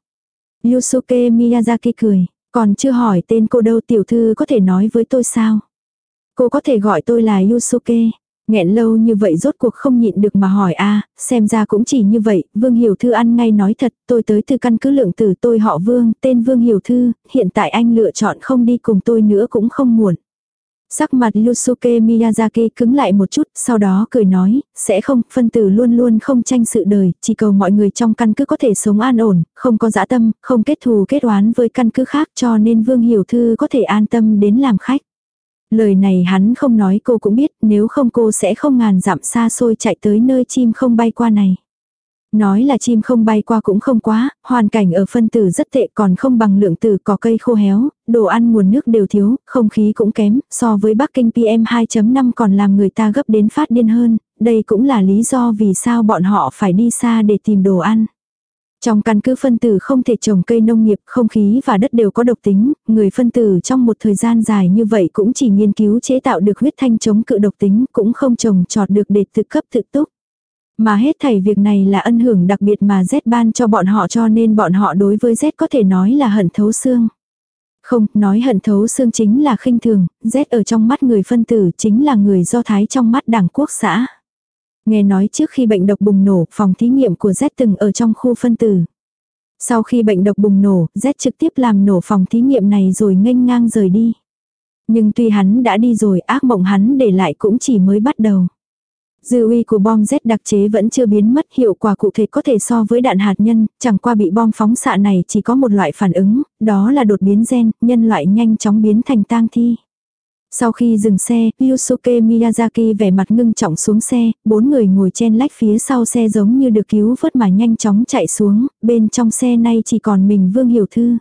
Yusuke Miyazaki cười, còn chưa hỏi tên cô đâu tiểu thư có thể nói với tôi sao? Cô có thể gọi tôi là Yusuke. Nghẹn lâu như vậy rốt cuộc không nhịn được mà hỏi a xem ra cũng chỉ như vậy, Vương Hiểu Thư ăn ngay nói thật, tôi tới từ căn cứ lượng tử tôi họ Vương, tên Vương Hiểu Thư, hiện tại anh lựa chọn không đi cùng tôi nữa cũng không muộn. Sắc mặt Yusuke Miyazaki cứng lại một chút, sau đó cười nói, sẽ không, phân tử luôn luôn không tranh sự đời, chỉ cầu mọi người trong căn cứ có thể sống an ổn, không có dã tâm, không kết thù kết oán với căn cứ khác cho nên Vương Hiểu Thư có thể an tâm đến làm khách. Lời này hắn không nói cô cũng biết, nếu không cô sẽ không ngàn dặm xa xôi chạy tới nơi chim không bay qua này. Nói là chim không bay qua cũng không quá, hoàn cảnh ở phân tử rất tệ còn không bằng lượng tử có cây khô héo, đồ ăn nguồn nước đều thiếu, không khí cũng kém, so với Bắc Kinh PM 2.5 còn làm người ta gấp đến phát điên hơn, đây cũng là lý do vì sao bọn họ phải đi xa để tìm đồ ăn. Trong căn cứ phân tử không thể trồng cây nông nghiệp, không khí và đất đều có độc tính, người phân tử trong một thời gian dài như vậy cũng chỉ nghiên cứu chế tạo được huyết thanh chống cự độc tính, cũng không trồng trọt được để thực cấp thực túc. Mà hết thảy việc này là ân hưởng đặc biệt mà Z ban cho bọn họ cho nên bọn họ đối với Z có thể nói là hận thấu xương. Không, nói hận thấu xương chính là khinh thường, Z ở trong mắt người phân tử chính là người do thái trong mắt đảng quốc xã. Nghe nói trước khi bệnh độc bùng nổ, phòng thí nghiệm của Z từng ở trong khu phân tử. Sau khi bệnh độc bùng nổ, Z trực tiếp làm nổ phòng thí nghiệm này rồi nghênh ngang rời đi. Nhưng tuy hắn đã đi rồi, ác mộng hắn để lại cũng chỉ mới bắt đầu. Dư uy của bom Z đặc chế vẫn chưa biến mất hiệu quả cụ thể có thể so với đạn hạt nhân, chẳng qua bị bom phóng xạ này chỉ có một loại phản ứng, đó là đột biến gen, nhân loại nhanh chóng biến thành tang thi. Sau khi dừng xe, Yusuke Miyazaki vẻ mặt ngưng trọng xuống xe, bốn người ngồi chen lách phía sau xe giống như được cứu vớt mà nhanh chóng chạy xuống, bên trong xe nay chỉ còn mình Vương Hiểu Thư.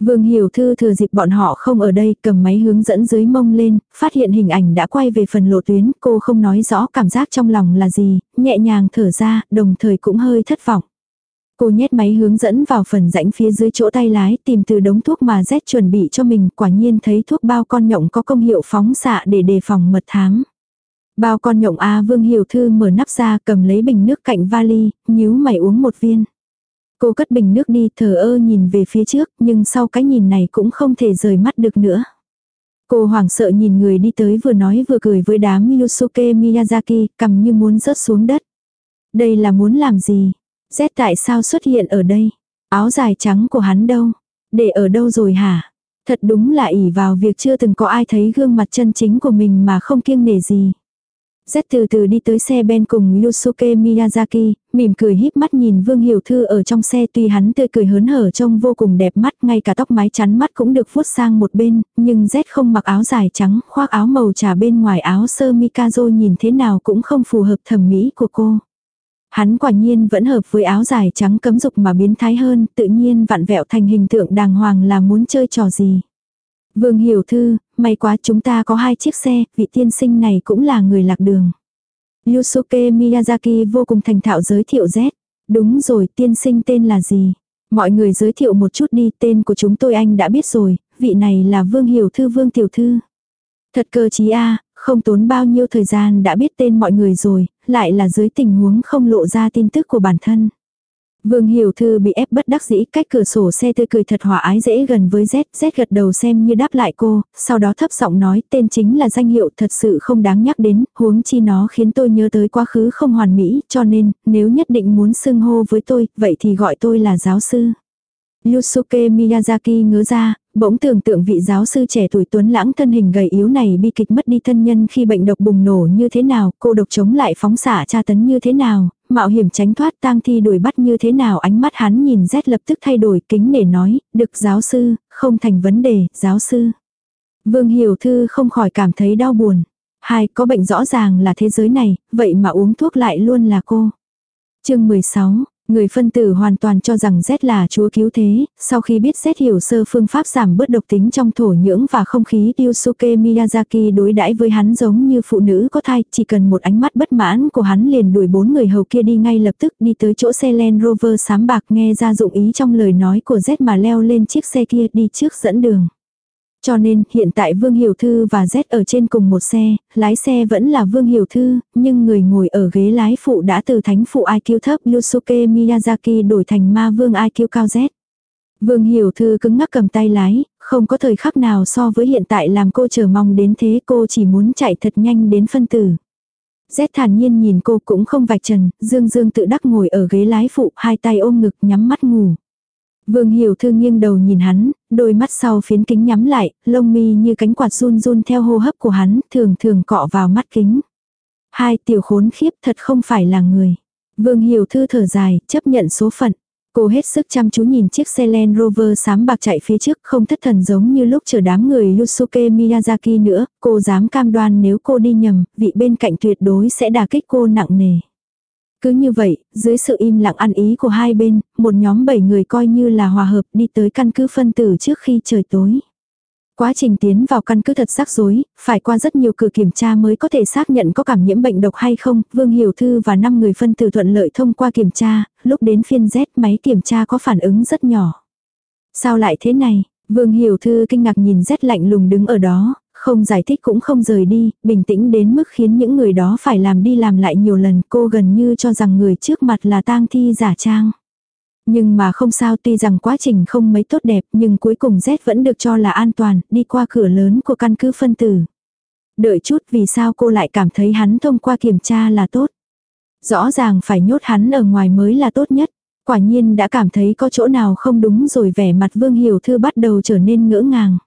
Vương Hiểu Thư thừa dịp bọn họ không ở đây cầm máy hướng dẫn dưới mông lên, phát hiện hình ảnh đã quay về phần lộ tuyến, cô không nói rõ cảm giác trong lòng là gì, nhẹ nhàng thở ra, đồng thời cũng hơi thất vọng. Cô nhét máy hướng dẫn vào phần rãnh phía dưới chỗ tay lái tìm từ đống thuốc mà Z chuẩn bị cho mình quả nhiên thấy thuốc bao con nhộng có công hiệu phóng xạ để đề phòng mật thám. Bao con nhộng A Vương Hiểu Thư mở nắp ra cầm lấy bình nước cạnh vali, nhíu mày uống một viên. Cô cất bình nước đi, thờ ơ nhìn về phía trước, nhưng sau cái nhìn này cũng không thể rời mắt được nữa. Cô hoảng sợ nhìn người đi tới vừa nói vừa cười với đám Yusuke Miyazaki, cầm như muốn rớt xuống đất. Đây là muốn làm gì? Z tại sao xuất hiện ở đây? Áo dài trắng của hắn đâu? Để ở đâu rồi hả? Thật đúng là ỉ vào việc chưa từng có ai thấy gương mặt chân chính của mình mà không kiêng nể gì. Z từ từ đi tới xe bên cùng Yusuke Miyazaki, mỉm cười híp mắt nhìn Vương Hiểu Thư ở trong xe tuy hắn tươi cười hớn hở trông vô cùng đẹp mắt ngay cả tóc mái chắn mắt cũng được vuốt sang một bên, nhưng Z không mặc áo dài trắng, khoác áo màu trà bên ngoài áo sơ Mikazo nhìn thế nào cũng không phù hợp thẩm mỹ của cô. Hắn quả nhiên vẫn hợp với áo dài trắng cấm dục mà biến thái hơn, tự nhiên vặn vẹo thành hình tượng đàng hoàng là muốn chơi trò gì. Vương Hiểu Thư, may quá chúng ta có hai chiếc xe, vị tiên sinh này cũng là người lạc đường. Yusuke Miyazaki vô cùng thành thạo giới thiệu Z. Đúng rồi, tiên sinh tên là gì? Mọi người giới thiệu một chút đi, tên của chúng tôi anh đã biết rồi, vị này là Vương Hiểu Thư Vương Tiểu Thư. Thật cơ chí a không tốn bao nhiêu thời gian đã biết tên mọi người rồi, lại là dưới tình huống không lộ ra tin tức của bản thân. Vương Hiểu Thư bị ép bất đắc dĩ cách cửa sổ xe tươi cười thật hòa ái dễ gần với Z, Z gật đầu xem như đáp lại cô, sau đó thấp giọng nói tên chính là danh hiệu thật sự không đáng nhắc đến, huống chi nó khiến tôi nhớ tới quá khứ không hoàn mỹ, cho nên, nếu nhất định muốn xưng hô với tôi, vậy thì gọi tôi là giáo sư. Yusuke Miyazaki ngớ ra, bỗng tưởng tượng vị giáo sư trẻ tuổi tuấn lãng thân hình gầy yếu này bi kịch mất đi thân nhân khi bệnh độc bùng nổ như thế nào, cô độc chống lại phóng xạ tra tấn như thế nào, mạo hiểm tránh thoát tang thi đuổi bắt như thế nào ánh mắt hắn nhìn rét lập tức thay đổi kính để nói, được giáo sư, không thành vấn đề, giáo sư. Vương Hiểu Thư không khỏi cảm thấy đau buồn. Hai, có bệnh rõ ràng là thế giới này, vậy mà uống thuốc lại luôn là cô. chương 16, Người phân tử hoàn toàn cho rằng Z là chúa cứu thế, sau khi biết Z hiểu sơ phương pháp giảm bớt độc tính trong thổ nhưỡng và không khí Yusuke Miyazaki đối đãi với hắn giống như phụ nữ có thai, chỉ cần một ánh mắt bất mãn của hắn liền đuổi bốn người hầu kia đi ngay lập tức đi tới chỗ xe Land Rover sám bạc nghe ra dụng ý trong lời nói của Z mà leo lên chiếc xe kia đi trước dẫn đường. Cho nên, hiện tại Vương Hiểu Thư và Z ở trên cùng một xe, lái xe vẫn là Vương Hiểu Thư, nhưng người ngồi ở ghế lái phụ đã từ thánh phụ IQ thấp Yusuke Miyazaki đổi thành ma Vương IQ cao Z. Vương Hiểu Thư cứng ngắc cầm tay lái, không có thời khắc nào so với hiện tại làm cô chờ mong đến thế cô chỉ muốn chạy thật nhanh đến phân tử. Z thản nhiên nhìn cô cũng không vạch trần, Dương Dương tự đắc ngồi ở ghế lái phụ, hai tay ôm ngực nhắm mắt ngủ. Vương Hiểu Thư nghiêng đầu nhìn hắn, đôi mắt sau phiến kính nhắm lại, lông mi như cánh quạt run run theo hô hấp của hắn, thường thường cọ vào mắt kính. Hai tiểu khốn khiếp thật không phải là người. Vương Hiểu Thư thở dài, chấp nhận số phận. Cô hết sức chăm chú nhìn chiếc xe Land Rover xám bạc chạy phía trước không thất thần giống như lúc chờ đám người Yusuke Miyazaki nữa, cô dám cam đoan nếu cô đi nhầm, vị bên cạnh tuyệt đối sẽ đả kích cô nặng nề. Cứ như vậy, dưới sự im lặng ăn ý của hai bên, một nhóm bảy người coi như là hòa hợp đi tới căn cứ phân tử trước khi trời tối. Quá trình tiến vào căn cứ thật rắc rối, phải qua rất nhiều cửa kiểm tra mới có thể xác nhận có cảm nhiễm bệnh độc hay không. Vương Hiểu Thư và 5 người phân tử thuận lợi thông qua kiểm tra, lúc đến phiên Z máy kiểm tra có phản ứng rất nhỏ. Sao lại thế này? Vương Hiểu Thư kinh ngạc nhìn Z lạnh lùng đứng ở đó, không giải thích cũng không rời đi, bình tĩnh đến mức khiến những người đó phải làm đi làm lại nhiều lần cô gần như cho rằng người trước mặt là tang thi giả trang. Nhưng mà không sao tuy rằng quá trình không mấy tốt đẹp nhưng cuối cùng Z vẫn được cho là an toàn, đi qua cửa lớn của căn cứ phân tử. Đợi chút vì sao cô lại cảm thấy hắn thông qua kiểm tra là tốt. Rõ ràng phải nhốt hắn ở ngoài mới là tốt nhất. Quả nhiên đã cảm thấy có chỗ nào không đúng rồi vẻ mặt Vương Hiểu Thư bắt đầu trở nên ngỡ ngàng.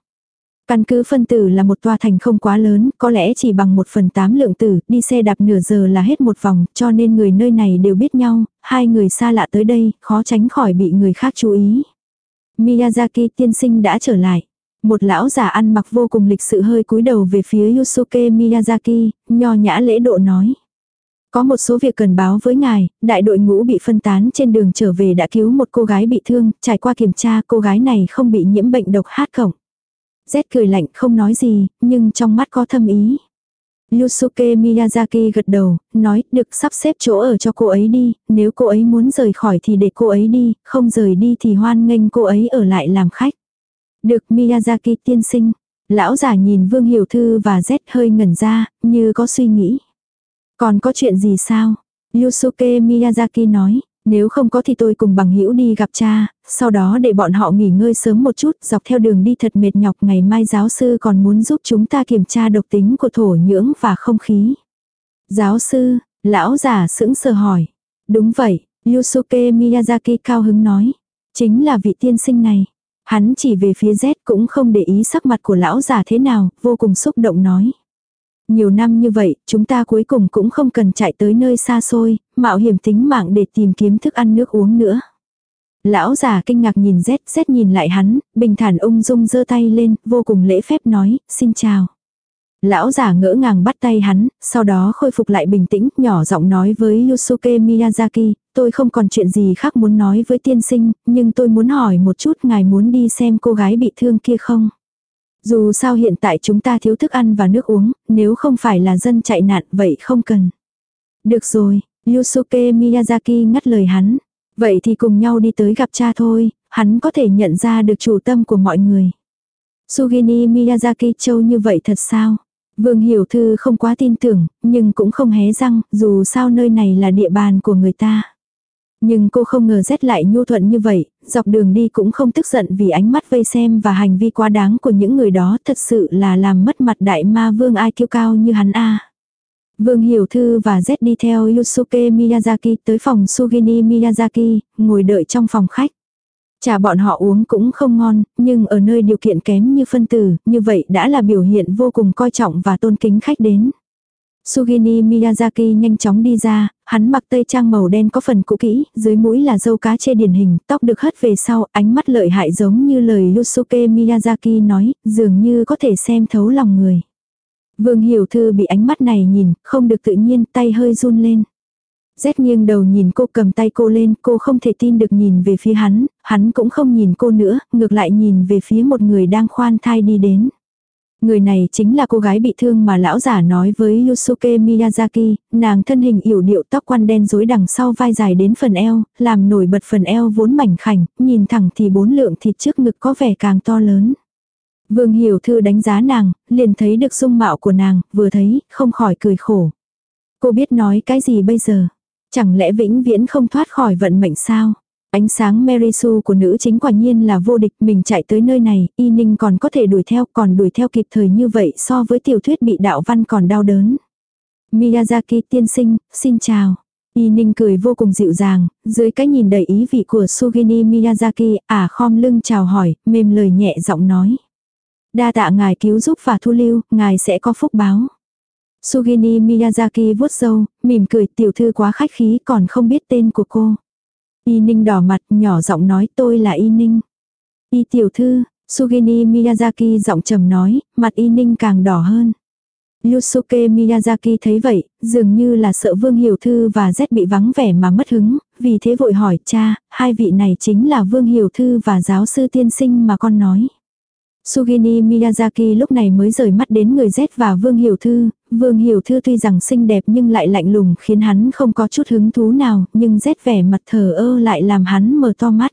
Căn cứ phân tử là một toa thành không quá lớn, có lẽ chỉ bằng một phần tám lượng tử, đi xe đạp nửa giờ là hết một vòng, cho nên người nơi này đều biết nhau, hai người xa lạ tới đây, khó tránh khỏi bị người khác chú ý. Miyazaki tiên sinh đã trở lại. Một lão già ăn mặc vô cùng lịch sự hơi cúi đầu về phía Yusuke Miyazaki, nho nhã lễ độ nói. Có một số việc cần báo với ngài, đại đội ngũ bị phân tán trên đường trở về đã cứu một cô gái bị thương, trải qua kiểm tra cô gái này không bị nhiễm bệnh độc hát cổng rét cười lạnh không nói gì, nhưng trong mắt có thâm ý. Yusuke Miyazaki gật đầu, nói được sắp xếp chỗ ở cho cô ấy đi, nếu cô ấy muốn rời khỏi thì để cô ấy đi, không rời đi thì hoan nghênh cô ấy ở lại làm khách. Được Miyazaki tiên sinh, lão giả nhìn Vương Hiểu Thư và Z hơi ngẩn ra, như có suy nghĩ. Còn có chuyện gì sao? Yusuke Miyazaki nói, nếu không có thì tôi cùng bằng hữu đi gặp cha, sau đó để bọn họ nghỉ ngơi sớm một chút, dọc theo đường đi thật mệt nhọc ngày mai giáo sư còn muốn giúp chúng ta kiểm tra độc tính của thổ nhưỡng và không khí. Giáo sư, lão già sững sờ hỏi. Đúng vậy, Yusuke Miyazaki cao hứng nói. Chính là vị tiên sinh này. Hắn chỉ về phía Z cũng không để ý sắc mặt của lão già thế nào, vô cùng xúc động nói. Nhiều năm như vậy, chúng ta cuối cùng cũng không cần chạy tới nơi xa xôi, mạo hiểm tính mạng để tìm kiếm thức ăn nước uống nữa. Lão già kinh ngạc nhìn Z, Z nhìn lại hắn, bình thản ung dung giơ tay lên, vô cùng lễ phép nói, xin chào. Lão già ngỡ ngàng bắt tay hắn, sau đó khôi phục lại bình tĩnh, nhỏ giọng nói với Yusuke Miyazaki, tôi không còn chuyện gì khác muốn nói với tiên sinh, nhưng tôi muốn hỏi một chút ngài muốn đi xem cô gái bị thương kia không? Dù sao hiện tại chúng ta thiếu thức ăn và nước uống, nếu không phải là dân chạy nạn vậy không cần. Được rồi, Yusuke Miyazaki ngắt lời hắn. Vậy thì cùng nhau đi tới gặp cha thôi, hắn có thể nhận ra được chủ tâm của mọi người. Sugini Miyazaki châu như vậy thật sao? Vương Hiểu Thư không quá tin tưởng, nhưng cũng không hé răng, dù sao nơi này là địa bàn của người ta. Nhưng cô không ngờ rét lại nhu thuận như vậy, dọc đường đi cũng không tức giận vì ánh mắt vây xem và hành vi quá đáng của những người đó thật sự là làm mất mặt đại ma vương ai kiêu cao như hắn a. Vương Hiểu Thư và Z đi theo Yusuke Miyazaki tới phòng Sugini Miyazaki, ngồi đợi trong phòng khách. Trà bọn họ uống cũng không ngon, nhưng ở nơi điều kiện kém như phân tử, như vậy đã là biểu hiện vô cùng coi trọng và tôn kính khách đến. Sugini Miyazaki nhanh chóng đi ra, hắn mặc tây trang màu đen có phần cũ kỹ, dưới mũi là dâu cá chê điển hình, tóc được hất về sau, ánh mắt lợi hại giống như lời Yusuke Miyazaki nói, dường như có thể xem thấu lòng người. Vương Hiểu Thư bị ánh mắt này nhìn, không được tự nhiên, tay hơi run lên. rét nghiêng đầu nhìn cô cầm tay cô lên, cô không thể tin được nhìn về phía hắn, hắn cũng không nhìn cô nữa, ngược lại nhìn về phía một người đang khoan thai đi đến. Người này chính là cô gái bị thương mà lão giả nói với Yusuke Miyazaki, nàng thân hình yểu điệu tóc quăn đen rối đằng sau vai dài đến phần eo, làm nổi bật phần eo vốn mảnh khảnh, nhìn thẳng thì bốn lượng thịt trước ngực có vẻ càng to lớn. Vương Hiểu Thư đánh giá nàng, liền thấy được dung mạo của nàng, vừa thấy, không khỏi cười khổ. Cô biết nói cái gì bây giờ? Chẳng lẽ vĩnh viễn không thoát khỏi vận mệnh sao? Ánh sáng Merisu của nữ chính quả nhiên là vô địch, mình chạy tới nơi này, y ninh còn có thể đuổi theo, còn đuổi theo kịp thời như vậy so với tiểu thuyết bị đạo văn còn đau đớn. Miyazaki tiên sinh, xin chào. Y ninh cười vô cùng dịu dàng, dưới cái nhìn đầy ý vị của Sugini Miyazaki, ả à khom lưng chào hỏi, mềm lời nhẹ giọng nói. Đa tạ ngài cứu giúp và thu lưu, ngài sẽ có phúc báo. Sugini Miyazaki vuốt râu, mỉm cười tiểu thư quá khách khí còn không biết tên của cô. Y Ninh đỏ mặt nhỏ giọng nói tôi là Y Ninh. Y tiểu thư, Sugini Miyazaki giọng trầm nói, mặt Y Ninh càng đỏ hơn. Yusuke Miyazaki thấy vậy, dường như là sợ Vương Hiểu Thư và Z bị vắng vẻ mà mất hứng, vì thế vội hỏi cha, hai vị này chính là Vương Hiểu Thư và giáo sư tiên sinh mà con nói. Sugini Miyazaki lúc này mới rời mắt đến người Z và Vương Hiểu Thư, Vương Hiểu Thư tuy rằng xinh đẹp nhưng lại lạnh lùng khiến hắn không có chút hứng thú nào, nhưng Z vẻ mặt thờ ơ lại làm hắn mở to mắt.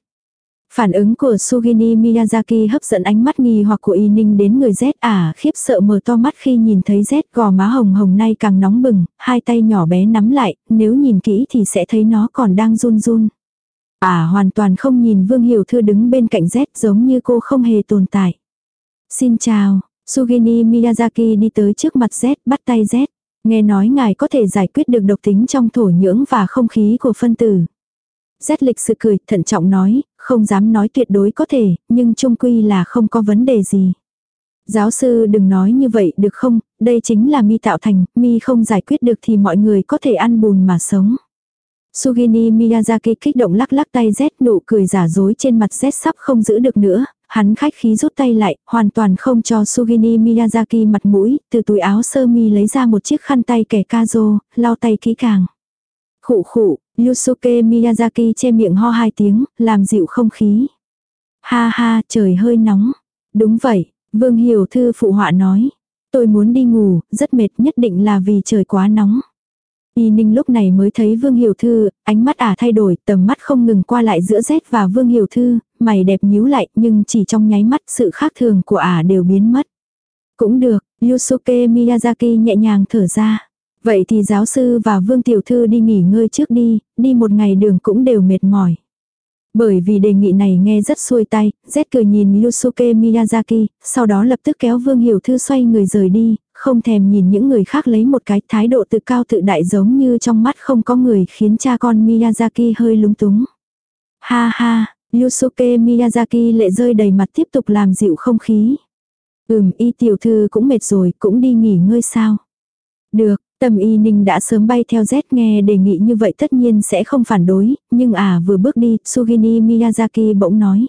Phản ứng của Sugini Miyazaki hấp dẫn ánh mắt nghi hoặc của Y Ninh đến người Z à khiếp sợ mở to mắt khi nhìn thấy Z gò má hồng hồng nay càng nóng bừng, hai tay nhỏ bé nắm lại, nếu nhìn kỹ thì sẽ thấy nó còn đang run run. À hoàn toàn không nhìn Vương Hiểu Thư đứng bên cạnh Z giống như cô không hề tồn tại. Xin chào, Sugini Miyazaki đi tới trước mặt Z, bắt tay Z. Nghe nói ngài có thể giải quyết được độc tính trong thổ nhưỡng và không khí của phân tử. Z lịch sự cười, thận trọng nói, không dám nói tuyệt đối có thể, nhưng chung quy là không có vấn đề gì. Giáo sư đừng nói như vậy được không, đây chính là mi tạo thành, mi không giải quyết được thì mọi người có thể ăn bùn mà sống. Sugini Miyazaki kích động lắc lắc tay Z nụ cười giả dối trên mặt Z sắp không giữ được nữa, hắn khách khí rút tay lại, hoàn toàn không cho Sugini Miyazaki mặt mũi, từ túi áo sơ mi lấy ra một chiếc khăn tay kẻ kazo, lau tay kỹ càng. Khụ khụ, Yusuke Miyazaki che miệng ho hai tiếng, làm dịu không khí. Ha ha, trời hơi nóng. Đúng vậy, Vương Hiểu Thư phụ họa nói. Tôi muốn đi ngủ, rất mệt nhất định là vì trời quá nóng. Y Ninh lúc này mới thấy Vương Hiểu Thư, ánh mắt ả thay đổi, tầm mắt không ngừng qua lại giữa rét và Vương Hiểu Thư, mày đẹp nhíu lại, nhưng chỉ trong nháy mắt sự khác thường của ả đều biến mất. Cũng được, Yusuke Miyazaki nhẹ nhàng thở ra. Vậy thì giáo sư và Vương Tiểu Thư đi nghỉ ngơi trước đi, đi một ngày đường cũng đều mệt mỏi. Bởi vì đề nghị này nghe rất xuôi tay, Z cười nhìn Yusuke Miyazaki, sau đó lập tức kéo Vương Hiểu Thư xoay người rời đi, không thèm nhìn những người khác lấy một cái thái độ tự cao tự đại giống như trong mắt không có người khiến cha con Miyazaki hơi lúng túng. Ha ha, Yusuke Miyazaki lệ rơi đầy mặt tiếp tục làm dịu không khí. Ừm y tiểu thư cũng mệt rồi, cũng đi nghỉ ngơi sao. Được, Tâm y ninh đã sớm bay theo Z nghe đề nghị như vậy tất nhiên sẽ không phản đối, nhưng à vừa bước đi, Sugini Miyazaki bỗng nói.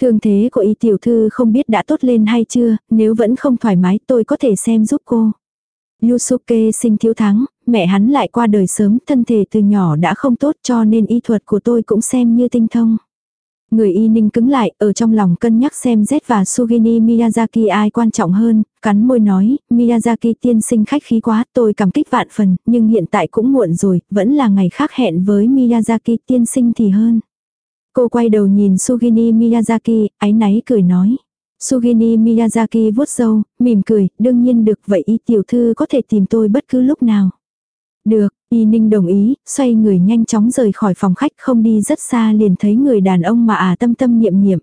Thương thế của y tiểu thư không biết đã tốt lên hay chưa, nếu vẫn không thoải mái tôi có thể xem giúp cô. Yusuke sinh thiếu thắng, mẹ hắn lại qua đời sớm, thân thể từ nhỏ đã không tốt cho nên y thuật của tôi cũng xem như tinh thông. Người y ninh cứng lại, ở trong lòng cân nhắc xem Z và Sugini Miyazaki ai quan trọng hơn, cắn môi nói, Miyazaki tiên sinh khách khí quá, tôi cảm kích vạn phần, nhưng hiện tại cũng muộn rồi, vẫn là ngày khác hẹn với Miyazaki tiên sinh thì hơn. Cô quay đầu nhìn Sugini Miyazaki, áy náy cười nói. Sugini Miyazaki vuốt râu, mỉm cười, đương nhiên được vậy y tiểu thư có thể tìm tôi bất cứ lúc nào. Được, Y Ninh đồng ý, xoay người nhanh chóng rời khỏi phòng khách không đi rất xa liền thấy người đàn ông mà à tâm tâm niệm niệm.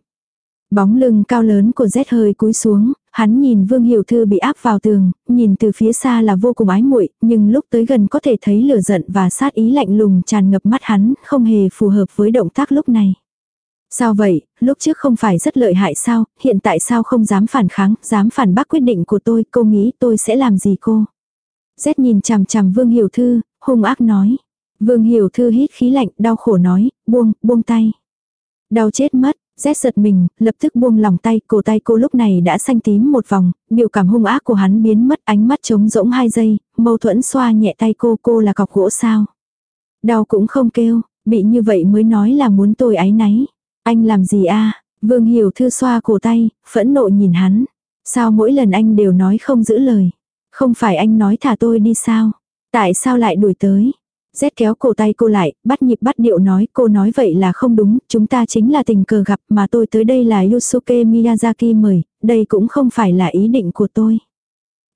Bóng lưng cao lớn của Z hơi cúi xuống, hắn nhìn Vương Hiểu Thư bị áp vào tường, nhìn từ phía xa là vô cùng ái muội, nhưng lúc tới gần có thể thấy lửa giận và sát ý lạnh lùng tràn ngập mắt hắn, không hề phù hợp với động tác lúc này. Sao vậy, lúc trước không phải rất lợi hại sao, hiện tại sao không dám phản kháng, dám phản bác quyết định của tôi, cô nghĩ tôi sẽ làm gì cô? Rét nhìn chằm chằm Vương Hiểu Thư, hung ác nói. Vương Hiểu Thư hít khí lạnh, đau khổ nói, buông, buông tay. Đau chết mất, Rét giật mình, lập tức buông lòng tay, cổ tay cô lúc này đã xanh tím một vòng, biểu cảm hung ác của hắn biến mất ánh mắt trống rỗng hai giây, mâu thuẫn xoa nhẹ tay cô, cô là cọc gỗ sao. Đau cũng không kêu, bị như vậy mới nói là muốn tôi ái náy. Anh làm gì a Vương Hiểu Thư xoa cổ tay, phẫn nộ nhìn hắn. Sao mỗi lần anh đều nói không giữ lời? Không phải anh nói thả tôi đi sao? Tại sao lại đuổi tới? rét kéo cổ tay cô lại, bắt nhịp bắt điệu nói cô nói vậy là không đúng, chúng ta chính là tình cờ gặp mà tôi tới đây là Yusuke Miyazaki mời, đây cũng không phải là ý định của tôi.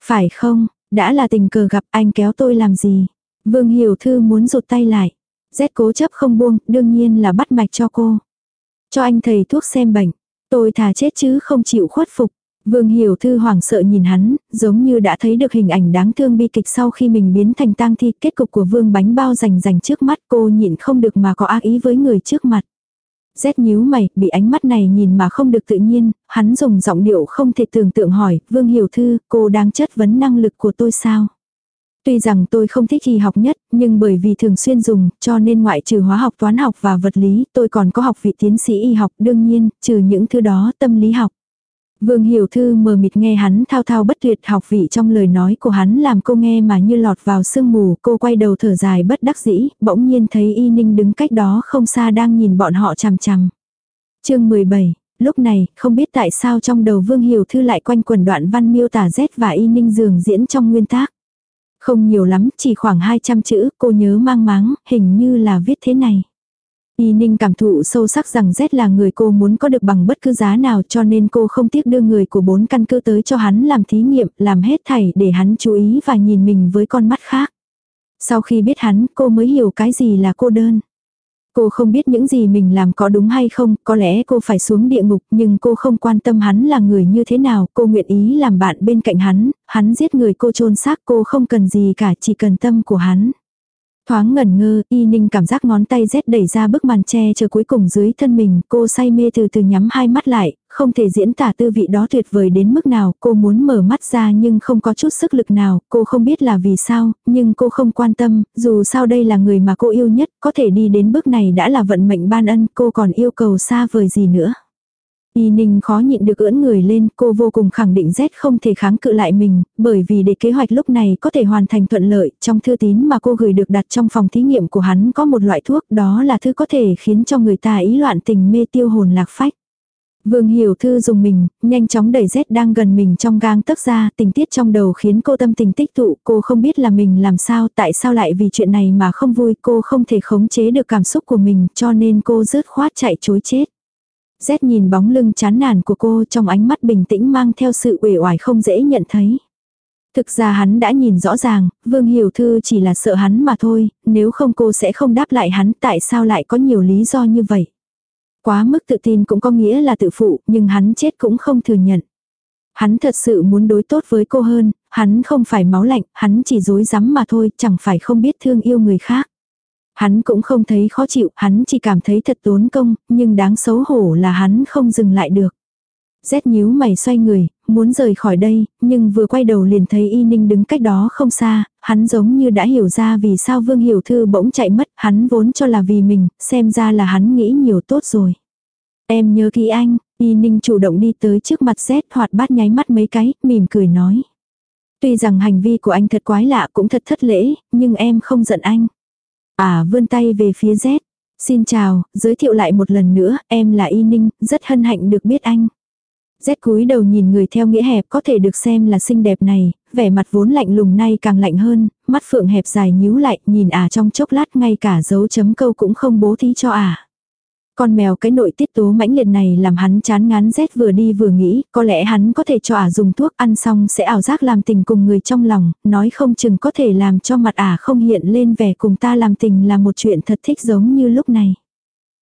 Phải không, đã là tình cờ gặp anh kéo tôi làm gì? Vương Hiểu Thư muốn rụt tay lại. rét cố chấp không buông, đương nhiên là bắt mạch cho cô. Cho anh thầy thuốc xem bệnh. Tôi thà chết chứ không chịu khuất phục. Vương Hiểu Thư hoảng sợ nhìn hắn, giống như đã thấy được hình ảnh đáng thương bi kịch sau khi mình biến thành tang thi. Kết cục của Vương bánh bao rành rành trước mắt cô nhịn không được mà có ác ý với người trước mặt. Rét nhíu mày, bị ánh mắt này nhìn mà không được tự nhiên, hắn dùng giọng điệu không thể tưởng tượng hỏi, Vương Hiểu Thư, cô đang chất vấn năng lực của tôi sao? Tuy rằng tôi không thích y học nhất, nhưng bởi vì thường xuyên dùng, cho nên ngoại trừ hóa học toán học và vật lý, tôi còn có học vị tiến sĩ y học, đương nhiên, trừ những thứ đó tâm lý học. Vương Hiểu Thư mờ mịt nghe hắn thao thao bất tuyệt học vị trong lời nói của hắn làm cô nghe mà như lọt vào sương mù, cô quay đầu thở dài bất đắc dĩ, bỗng nhiên thấy Y Ninh đứng cách đó không xa đang nhìn bọn họ chằm chằm. chương 17, lúc này, không biết tại sao trong đầu Vương Hiểu Thư lại quanh quần đoạn văn miêu tả Z và Y Ninh dường diễn trong nguyên tác. Không nhiều lắm, chỉ khoảng 200 chữ, cô nhớ mang máng, hình như là viết thế này. Y Ninh cảm thụ sâu sắc rằng Z là người cô muốn có được bằng bất cứ giá nào cho nên cô không tiếc đưa người của bốn căn cứ tới cho hắn làm thí nghiệm, làm hết thảy để hắn chú ý và nhìn mình với con mắt khác. Sau khi biết hắn, cô mới hiểu cái gì là cô đơn. Cô không biết những gì mình làm có đúng hay không, có lẽ cô phải xuống địa ngục nhưng cô không quan tâm hắn là người như thế nào, cô nguyện ý làm bạn bên cạnh hắn, hắn giết người cô chôn xác cô không cần gì cả chỉ cần tâm của hắn. Thoáng ngẩn ngơ, y ninh cảm giác ngón tay rét đẩy ra bức màn che chờ cuối cùng dưới thân mình, cô say mê từ từ nhắm hai mắt lại, không thể diễn tả tư vị đó tuyệt vời đến mức nào, cô muốn mở mắt ra nhưng không có chút sức lực nào, cô không biết là vì sao, nhưng cô không quan tâm, dù sao đây là người mà cô yêu nhất, có thể đi đến bước này đã là vận mệnh ban ân, cô còn yêu cầu xa vời gì nữa. Y Ninh khó nhịn được ưỡn người lên, cô vô cùng khẳng định Z không thể kháng cự lại mình, bởi vì để kế hoạch lúc này có thể hoàn thành thuận lợi, trong thư tín mà cô gửi được đặt trong phòng thí nghiệm của hắn có một loại thuốc, đó là thứ có thể khiến cho người ta ý loạn tình mê tiêu hồn lạc phách. Vương Hiểu Thư dùng mình, nhanh chóng đẩy Z đang gần mình trong gang tấc ra, tình tiết trong đầu khiến cô tâm tình tích tụ, cô không biết là mình làm sao, tại sao lại vì chuyện này mà không vui, cô không thể khống chế được cảm xúc của mình, cho nên cô rớt khoát chạy chối chết rét nhìn bóng lưng chán nản của cô trong ánh mắt bình tĩnh mang theo sự uể oải không dễ nhận thấy. Thực ra hắn đã nhìn rõ ràng, Vương Hiểu Thư chỉ là sợ hắn mà thôi, nếu không cô sẽ không đáp lại hắn tại sao lại có nhiều lý do như vậy. Quá mức tự tin cũng có nghĩa là tự phụ, nhưng hắn chết cũng không thừa nhận. Hắn thật sự muốn đối tốt với cô hơn, hắn không phải máu lạnh, hắn chỉ dối rắm mà thôi, chẳng phải không biết thương yêu người khác. Hắn cũng không thấy khó chịu, hắn chỉ cảm thấy thật tốn công, nhưng đáng xấu hổ là hắn không dừng lại được. Rét nhíu mày xoay người, muốn rời khỏi đây, nhưng vừa quay đầu liền thấy Y Ninh đứng cách đó không xa, hắn giống như đã hiểu ra vì sao Vương Hiểu Thư bỗng chạy mất, hắn vốn cho là vì mình, xem ra là hắn nghĩ nhiều tốt rồi. Em nhớ kỹ anh, Y Ninh chủ động đi tới trước mặt Rét hoạt bát nháy mắt mấy cái, mỉm cười nói. Tuy rằng hành vi của anh thật quái lạ cũng thật thất lễ, nhưng em không giận anh. À vươn tay về phía Z. Xin chào, giới thiệu lại một lần nữa, em là Y Ninh, rất hân hạnh được biết anh. Z cúi đầu nhìn người theo nghĩa hẹp có thể được xem là xinh đẹp này, vẻ mặt vốn lạnh lùng nay càng lạnh hơn, mắt phượng hẹp dài nhíu lại, nhìn à trong chốc lát ngay cả dấu chấm câu cũng không bố thí cho à. Con mèo cái nội tiết tố mãnh liệt này làm hắn chán ngán rét vừa đi vừa nghĩ, có lẽ hắn có thể cho ả dùng thuốc ăn xong sẽ ảo giác làm tình cùng người trong lòng, nói không chừng có thể làm cho mặt ả không hiện lên vẻ cùng ta làm tình là một chuyện thật thích giống như lúc này.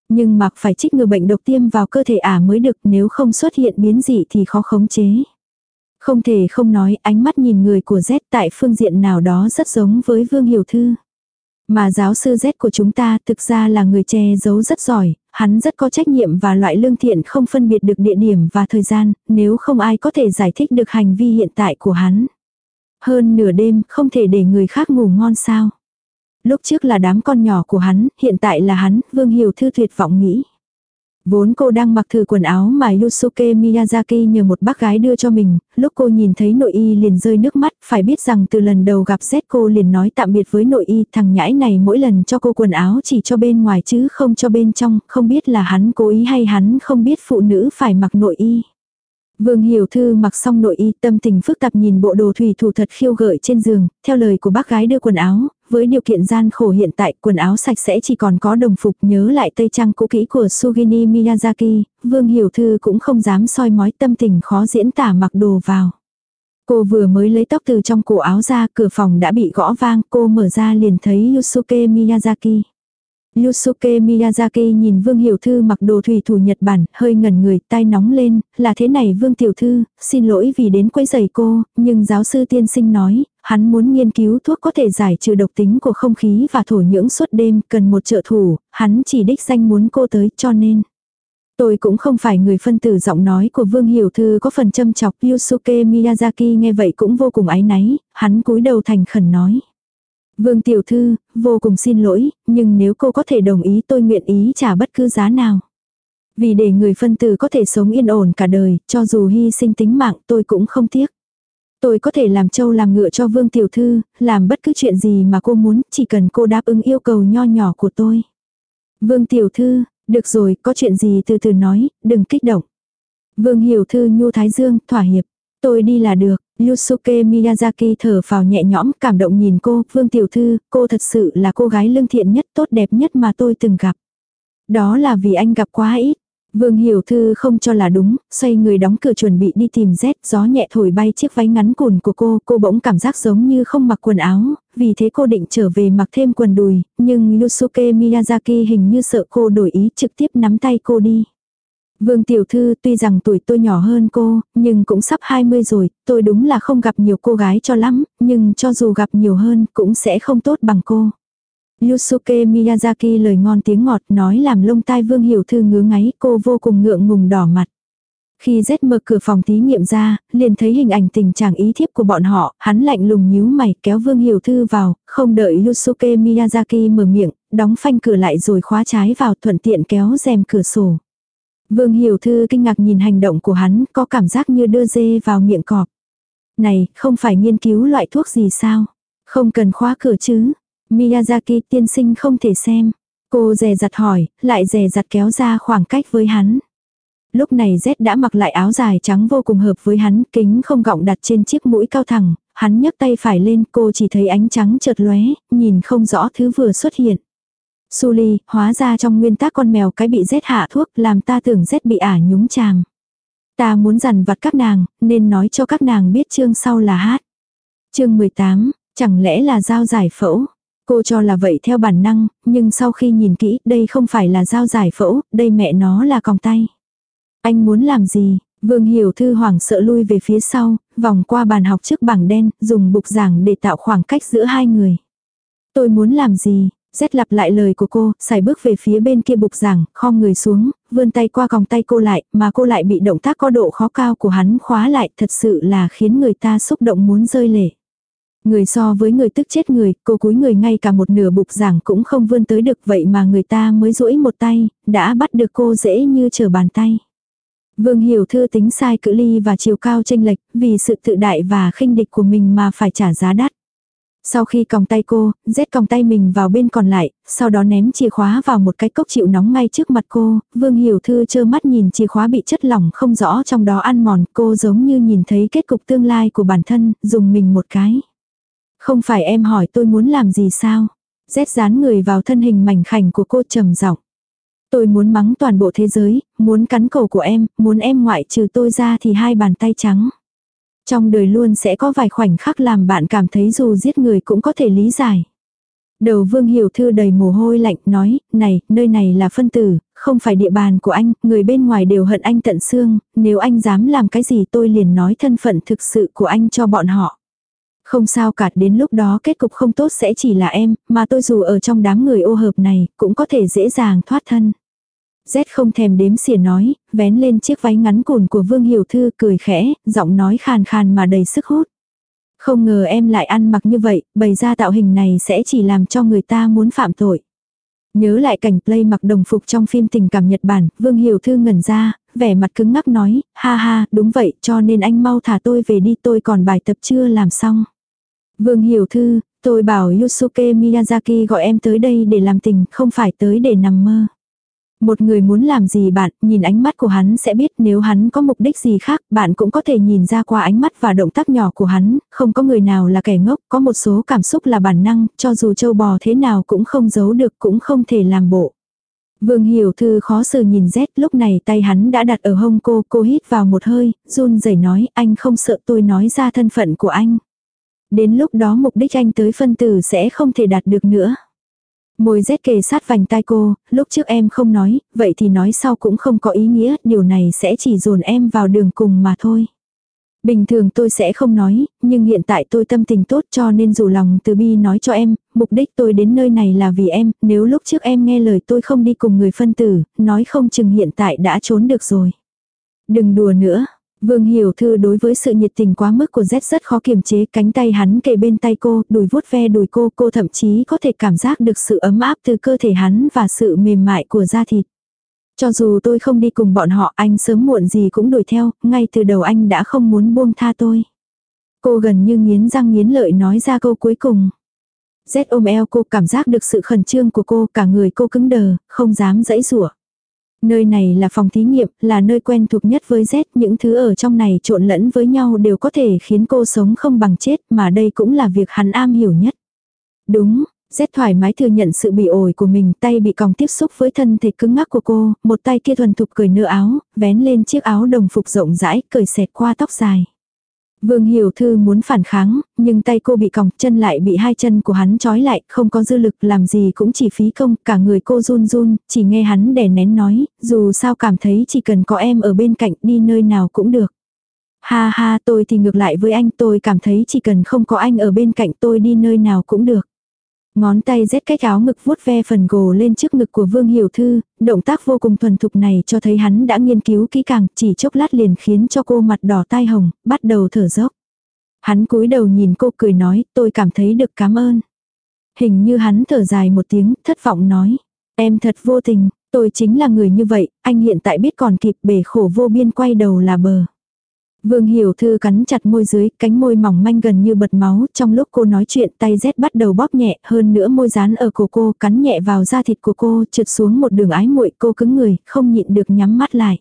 Nhưng mặc phải trích ngừa bệnh độc tiêm vào cơ thể ả mới được nếu không xuất hiện biến dị thì khó khống chế. Không thể không nói ánh mắt nhìn người của Z tại phương diện nào đó rất giống với Vương Hiểu Thư. Mà giáo sư Z của chúng ta thực ra là người che giấu rất giỏi, hắn rất có trách nhiệm và loại lương thiện không phân biệt được địa điểm và thời gian, nếu không ai có thể giải thích được hành vi hiện tại của hắn. Hơn nửa đêm không thể để người khác ngủ ngon sao. Lúc trước là đám con nhỏ của hắn, hiện tại là hắn, Vương Hiểu Thư tuyệt vọng nghĩ. Vốn cô đang mặc thử quần áo mà Yusuke Miyazaki nhờ một bác gái đưa cho mình, lúc cô nhìn thấy nội y liền rơi nước mắt, phải biết rằng từ lần đầu gặp Z cô liền nói tạm biệt với nội y, thằng nhãi này mỗi lần cho cô quần áo chỉ cho bên ngoài chứ không cho bên trong, không biết là hắn cố ý hay hắn không biết phụ nữ phải mặc nội y. Vương Hiểu Thư mặc xong nội y tâm tình phức tạp nhìn bộ đồ thủy thủ thật khiêu gợi trên giường, theo lời của bác gái đưa quần áo, với điều kiện gian khổ hiện tại quần áo sạch sẽ chỉ còn có đồng phục nhớ lại tây trang cũ kỹ của Sugini Miyazaki, Vương Hiểu Thư cũng không dám soi mói tâm tình khó diễn tả mặc đồ vào. Cô vừa mới lấy tóc từ trong cổ áo ra, cửa phòng đã bị gõ vang, cô mở ra liền thấy Yusuke Miyazaki. Yusuke Miyazaki nhìn Vương Hiểu Thư mặc đồ thủy thủ Nhật Bản, hơi ngẩn người, tai nóng lên, là thế này Vương Tiểu Thư, xin lỗi vì đến quấy rầy cô, nhưng giáo sư tiên sinh nói, hắn muốn nghiên cứu thuốc có thể giải trừ độc tính của không khí và thổ nhưỡng suốt đêm, cần một trợ thủ, hắn chỉ đích danh muốn cô tới cho nên. Tôi cũng không phải người phân tử giọng nói của Vương Hiểu Thư có phần châm chọc Yusuke Miyazaki nghe vậy cũng vô cùng ái náy, hắn cúi đầu thành khẩn nói. Vương Tiểu Thư, vô cùng xin lỗi, nhưng nếu cô có thể đồng ý tôi nguyện ý trả bất cứ giá nào. Vì để người phân tử có thể sống yên ổn cả đời, cho dù hy sinh tính mạng tôi cũng không tiếc. Tôi có thể làm trâu làm ngựa cho Vương Tiểu Thư, làm bất cứ chuyện gì mà cô muốn, chỉ cần cô đáp ứng yêu cầu nho nhỏ của tôi. Vương Tiểu Thư, được rồi, có chuyện gì từ từ nói, đừng kích động. Vương Hiểu Thư nhu thái dương, thỏa hiệp. Tôi đi là được, Yusuke Miyazaki thở vào nhẹ nhõm, cảm động nhìn cô, Vương Tiểu Thư, cô thật sự là cô gái lương thiện nhất, tốt đẹp nhất mà tôi từng gặp. Đó là vì anh gặp quá ít. Vương Hiểu Thư không cho là đúng, xoay người đóng cửa chuẩn bị đi tìm rét gió nhẹ thổi bay chiếc váy ngắn cùn của cô, cô bỗng cảm giác giống như không mặc quần áo, vì thế cô định trở về mặc thêm quần đùi, nhưng Yusuke Miyazaki hình như sợ cô đổi ý trực tiếp nắm tay cô đi. Vương Tiểu Thư tuy rằng tuổi tôi nhỏ hơn cô, nhưng cũng sắp 20 rồi, tôi đúng là không gặp nhiều cô gái cho lắm, nhưng cho dù gặp nhiều hơn cũng sẽ không tốt bằng cô. Yusuke Miyazaki lời ngon tiếng ngọt nói làm lông tai Vương Hiểu Thư ngứa ngáy cô vô cùng ngượng ngùng đỏ mặt. Khi Z mở cửa phòng thí nghiệm ra, liền thấy hình ảnh tình trạng ý thiếp của bọn họ, hắn lạnh lùng nhíu mày kéo Vương Hiểu Thư vào, không đợi Yusuke Miyazaki mở miệng, đóng phanh cửa lại rồi khóa trái vào thuận tiện kéo rèm cửa sổ. Vương Hiểu Thư kinh ngạc nhìn hành động của hắn, có cảm giác như đưa dê vào miệng cọp. Này, không phải nghiên cứu loại thuốc gì sao? Không cần khóa cửa chứ. Miyazaki tiên sinh không thể xem. Cô dè dặt hỏi, lại dè dặt kéo ra khoảng cách với hắn. Lúc này Z đã mặc lại áo dài trắng vô cùng hợp với hắn, kính không gọng đặt trên chiếc mũi cao thẳng, hắn nhấc tay phải lên, cô chỉ thấy ánh trắng chợt lóe, nhìn không rõ thứ vừa xuất hiện. Suli, hóa ra trong nguyên tắc con mèo cái bị rét hạ thuốc làm ta tưởng rét bị ả nhúng chàng. Ta muốn dằn vặt các nàng, nên nói cho các nàng biết chương sau là hát. chương 18, chẳng lẽ là dao giải phẫu? Cô cho là vậy theo bản năng, nhưng sau khi nhìn kỹ, đây không phải là dao giải phẫu, đây mẹ nó là còng tay. Anh muốn làm gì? Vương Hiểu Thư hoảng sợ lui về phía sau, vòng qua bàn học trước bảng đen, dùng bục giảng để tạo khoảng cách giữa hai người. Tôi muốn làm gì? Rét lặp lại lời của cô, xài bước về phía bên kia bục giảng, khom người xuống, vươn tay qua còng tay cô lại, mà cô lại bị động tác có độ khó cao của hắn khóa lại, thật sự là khiến người ta xúc động muốn rơi lệ. Người so với người tức chết người, cô cúi người ngay cả một nửa bục giảng cũng không vươn tới được vậy mà người ta mới duỗi một tay, đã bắt được cô dễ như trở bàn tay. Vương Hiểu Thư tính sai cự ly và chiều cao tranh lệch, vì sự tự đại và khinh địch của mình mà phải trả giá đắt. Sau khi còng tay cô, rét còng tay mình vào bên còn lại, sau đó ném chìa khóa vào một cái cốc chịu nóng ngay trước mặt cô, Vương Hiểu Thư chơ mắt nhìn chìa khóa bị chất lỏng không rõ trong đó ăn mòn, cô giống như nhìn thấy kết cục tương lai của bản thân, dùng mình một cái. Không phải em hỏi tôi muốn làm gì sao? Rét dán người vào thân hình mảnh khảnh của cô trầm giọng. Tôi muốn mắng toàn bộ thế giới, muốn cắn cầu của em, muốn em ngoại trừ tôi ra thì hai bàn tay trắng. Trong đời luôn sẽ có vài khoảnh khắc làm bạn cảm thấy dù giết người cũng có thể lý giải. Đầu vương hiểu thư đầy mồ hôi lạnh nói, này, nơi này là phân tử, không phải địa bàn của anh, người bên ngoài đều hận anh tận xương, nếu anh dám làm cái gì tôi liền nói thân phận thực sự của anh cho bọn họ. Không sao cả đến lúc đó kết cục không tốt sẽ chỉ là em, mà tôi dù ở trong đám người ô hợp này, cũng có thể dễ dàng thoát thân. Z không thèm đếm xỉa nói, vén lên chiếc váy ngắn cùn của Vương Hiểu Thư cười khẽ, giọng nói khàn khàn mà đầy sức hút. Không ngờ em lại ăn mặc như vậy, bày ra tạo hình này sẽ chỉ làm cho người ta muốn phạm tội. Nhớ lại cảnh play mặc đồng phục trong phim tình cảm Nhật Bản, Vương Hiểu Thư ngẩn ra, vẻ mặt cứng ngắc nói, ha ha, đúng vậy, cho nên anh mau thả tôi về đi, tôi còn bài tập chưa làm xong. Vương Hiểu Thư, tôi bảo Yusuke Miyazaki gọi em tới đây để làm tình, không phải tới để nằm mơ. Một người muốn làm gì bạn, nhìn ánh mắt của hắn sẽ biết nếu hắn có mục đích gì khác, bạn cũng có thể nhìn ra qua ánh mắt và động tác nhỏ của hắn, không có người nào là kẻ ngốc, có một số cảm xúc là bản năng, cho dù châu bò thế nào cũng không giấu được, cũng không thể làm bộ. Vương Hiểu Thư khó xử nhìn Z, lúc này tay hắn đã đặt ở hông cô, cô hít vào một hơi, run rẩy nói, anh không sợ tôi nói ra thân phận của anh. Đến lúc đó mục đích anh tới phân tử sẽ không thể đạt được nữa. Môi rét kề sát vành tai cô, lúc trước em không nói, vậy thì nói sau cũng không có ý nghĩa, điều này sẽ chỉ dồn em vào đường cùng mà thôi. Bình thường tôi sẽ không nói, nhưng hiện tại tôi tâm tình tốt cho nên dù lòng từ bi nói cho em, mục đích tôi đến nơi này là vì em, nếu lúc trước em nghe lời tôi không đi cùng người phân tử, nói không chừng hiện tại đã trốn được rồi. Đừng đùa nữa, Vương Hiểu Thư đối với sự nhiệt tình quá mức của Z rất khó kiềm chế cánh tay hắn kề bên tay cô, đùi vuốt ve đùi cô, cô thậm chí có thể cảm giác được sự ấm áp từ cơ thể hắn và sự mềm mại của da thịt. Cho dù tôi không đi cùng bọn họ anh sớm muộn gì cũng đuổi theo, ngay từ đầu anh đã không muốn buông tha tôi. Cô gần như nghiến răng nghiến lợi nói ra câu cuối cùng. Z ôm eo cô cảm giác được sự khẩn trương của cô, cả người cô cứng đờ, không dám dãy rủa. Nơi này là phòng thí nghiệm, là nơi quen thuộc nhất với Z, những thứ ở trong này trộn lẫn với nhau đều có thể khiến cô sống không bằng chết, mà đây cũng là việc hắn am hiểu nhất. Đúng, Z thoải mái thừa nhận sự bị ổi của mình, tay bị còng tiếp xúc với thân thể cứng ngắc của cô, một tay kia thuần thục cởi nửa áo, vén lên chiếc áo đồng phục rộng rãi, cởi xẹt qua tóc dài. Vương Hiểu Thư muốn phản kháng, nhưng tay cô bị còng, chân lại bị hai chân của hắn trói lại, không có dư lực làm gì cũng chỉ phí công, cả người cô run run, chỉ nghe hắn đè nén nói, dù sao cảm thấy chỉ cần có em ở bên cạnh đi nơi nào cũng được. Ha ha tôi thì ngược lại với anh tôi cảm thấy chỉ cần không có anh ở bên cạnh tôi đi nơi nào cũng được. Ngón tay rét cách áo ngực vuốt ve phần gồ lên trước ngực của Vương Hiểu Thư, động tác vô cùng thuần thục này cho thấy hắn đã nghiên cứu kỹ càng, chỉ chốc lát liền khiến cho cô mặt đỏ tai hồng, bắt đầu thở dốc. Hắn cúi đầu nhìn cô cười nói, tôi cảm thấy được cảm ơn. Hình như hắn thở dài một tiếng, thất vọng nói. Em thật vô tình, tôi chính là người như vậy, anh hiện tại biết còn kịp bể khổ vô biên quay đầu là bờ. Vương Hiểu Thư cắn chặt môi dưới, cánh môi mỏng manh gần như bật máu, trong lúc cô nói chuyện tay rét bắt đầu bóp nhẹ, hơn nữa môi dán ở cổ cô, cắn nhẹ vào da thịt của cô, trượt xuống một đường ái muội, cô cứng người, không nhịn được nhắm mắt lại.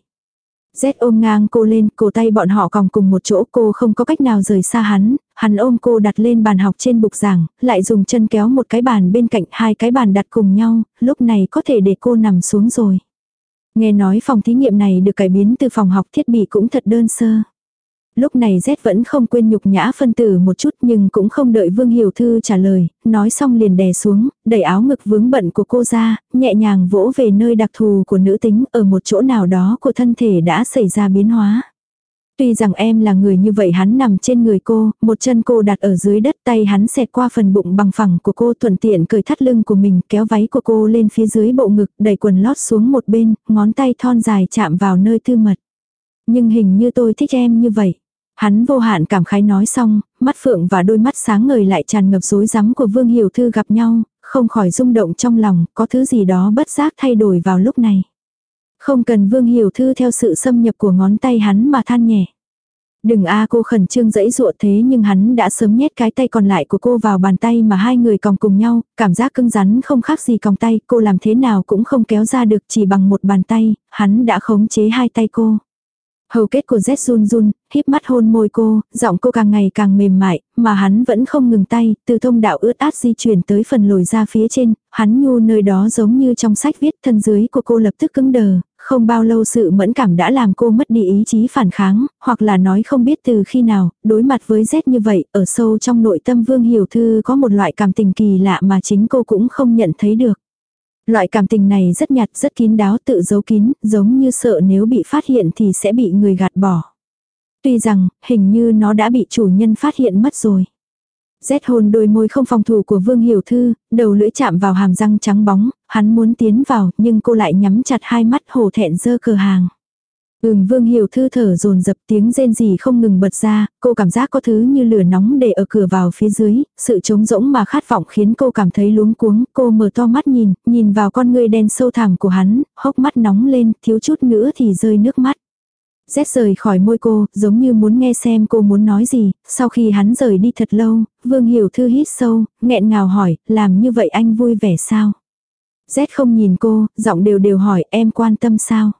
Rét ôm ngang cô lên, cổ tay bọn họ còng cùng một chỗ, cô không có cách nào rời xa hắn, hắn ôm cô đặt lên bàn học trên bục giảng, lại dùng chân kéo một cái bàn bên cạnh, hai cái bàn đặt cùng nhau, lúc này có thể để cô nằm xuống rồi. Nghe nói phòng thí nghiệm này được cải biến từ phòng học thiết bị cũng thật đơn sơ. Lúc này Z vẫn không quên nhục nhã phân tử một chút nhưng cũng không đợi Vương Hiểu Thư trả lời, nói xong liền đè xuống, đẩy áo ngực vướng bận của cô ra, nhẹ nhàng vỗ về nơi đặc thù của nữ tính ở một chỗ nào đó của thân thể đã xảy ra biến hóa. Tuy rằng em là người như vậy hắn nằm trên người cô, một chân cô đặt ở dưới đất tay hắn xẹt qua phần bụng bằng phẳng của cô thuận tiện cởi thắt lưng của mình kéo váy của cô lên phía dưới bộ ngực đẩy quần lót xuống một bên, ngón tay thon dài chạm vào nơi tư mật. Nhưng hình như tôi thích em như vậy. Hắn vô hạn cảm khái nói xong, mắt phượng và đôi mắt sáng ngời lại tràn ngập rối rắm của Vương Hiểu Thư gặp nhau, không khỏi rung động trong lòng, có thứ gì đó bất giác thay đổi vào lúc này. Không cần Vương Hiểu Thư theo sự xâm nhập của ngón tay hắn mà than nhẹ. Đừng a cô khẩn trương dẫy dụa thế nhưng hắn đã sớm nhét cái tay còn lại của cô vào bàn tay mà hai người còng cùng nhau, cảm giác cứng rắn không khác gì còng tay, cô làm thế nào cũng không kéo ra được chỉ bằng một bàn tay, hắn đã khống chế hai tay cô. Hầu kết của Z run run, híp mắt hôn môi cô, giọng cô càng ngày càng mềm mại, mà hắn vẫn không ngừng tay, từ thông đạo ướt át di chuyển tới phần lồi ra phía trên, hắn nhu nơi đó giống như trong sách viết thân dưới của cô lập tức cứng đờ, không bao lâu sự mẫn cảm đã làm cô mất đi ý chí phản kháng, hoặc là nói không biết từ khi nào, đối mặt với Z như vậy, ở sâu trong nội tâm Vương Hiểu Thư có một loại cảm tình kỳ lạ mà chính cô cũng không nhận thấy được. Loại cảm tình này rất nhạt, rất kín đáo tự giấu kín, giống như sợ nếu bị phát hiện thì sẽ bị người gạt bỏ. Tuy rằng, hình như nó đã bị chủ nhân phát hiện mất rồi. Rét hồn đôi môi không phòng thủ của Vương Hiểu Thư, đầu lưỡi chạm vào hàm răng trắng bóng, hắn muốn tiến vào nhưng cô lại nhắm chặt hai mắt hổ thẹn dơ cờ hàng. Ừm Vương Hiểu Thư thở dồn dập tiếng rên rỉ không ngừng bật ra, cô cảm giác có thứ như lửa nóng để ở cửa vào phía dưới, sự trống rỗng mà khát vọng khiến cô cảm thấy luống cuống, cô mở to mắt nhìn, nhìn vào con người đen sâu thẳm của hắn, hốc mắt nóng lên, thiếu chút nữa thì rơi nước mắt. Rét rời khỏi môi cô, giống như muốn nghe xem cô muốn nói gì, sau khi hắn rời đi thật lâu, Vương Hiểu Thư hít sâu, nghẹn ngào hỏi, làm như vậy anh vui vẻ sao? Rét không nhìn cô, giọng đều đều hỏi em quan tâm sao?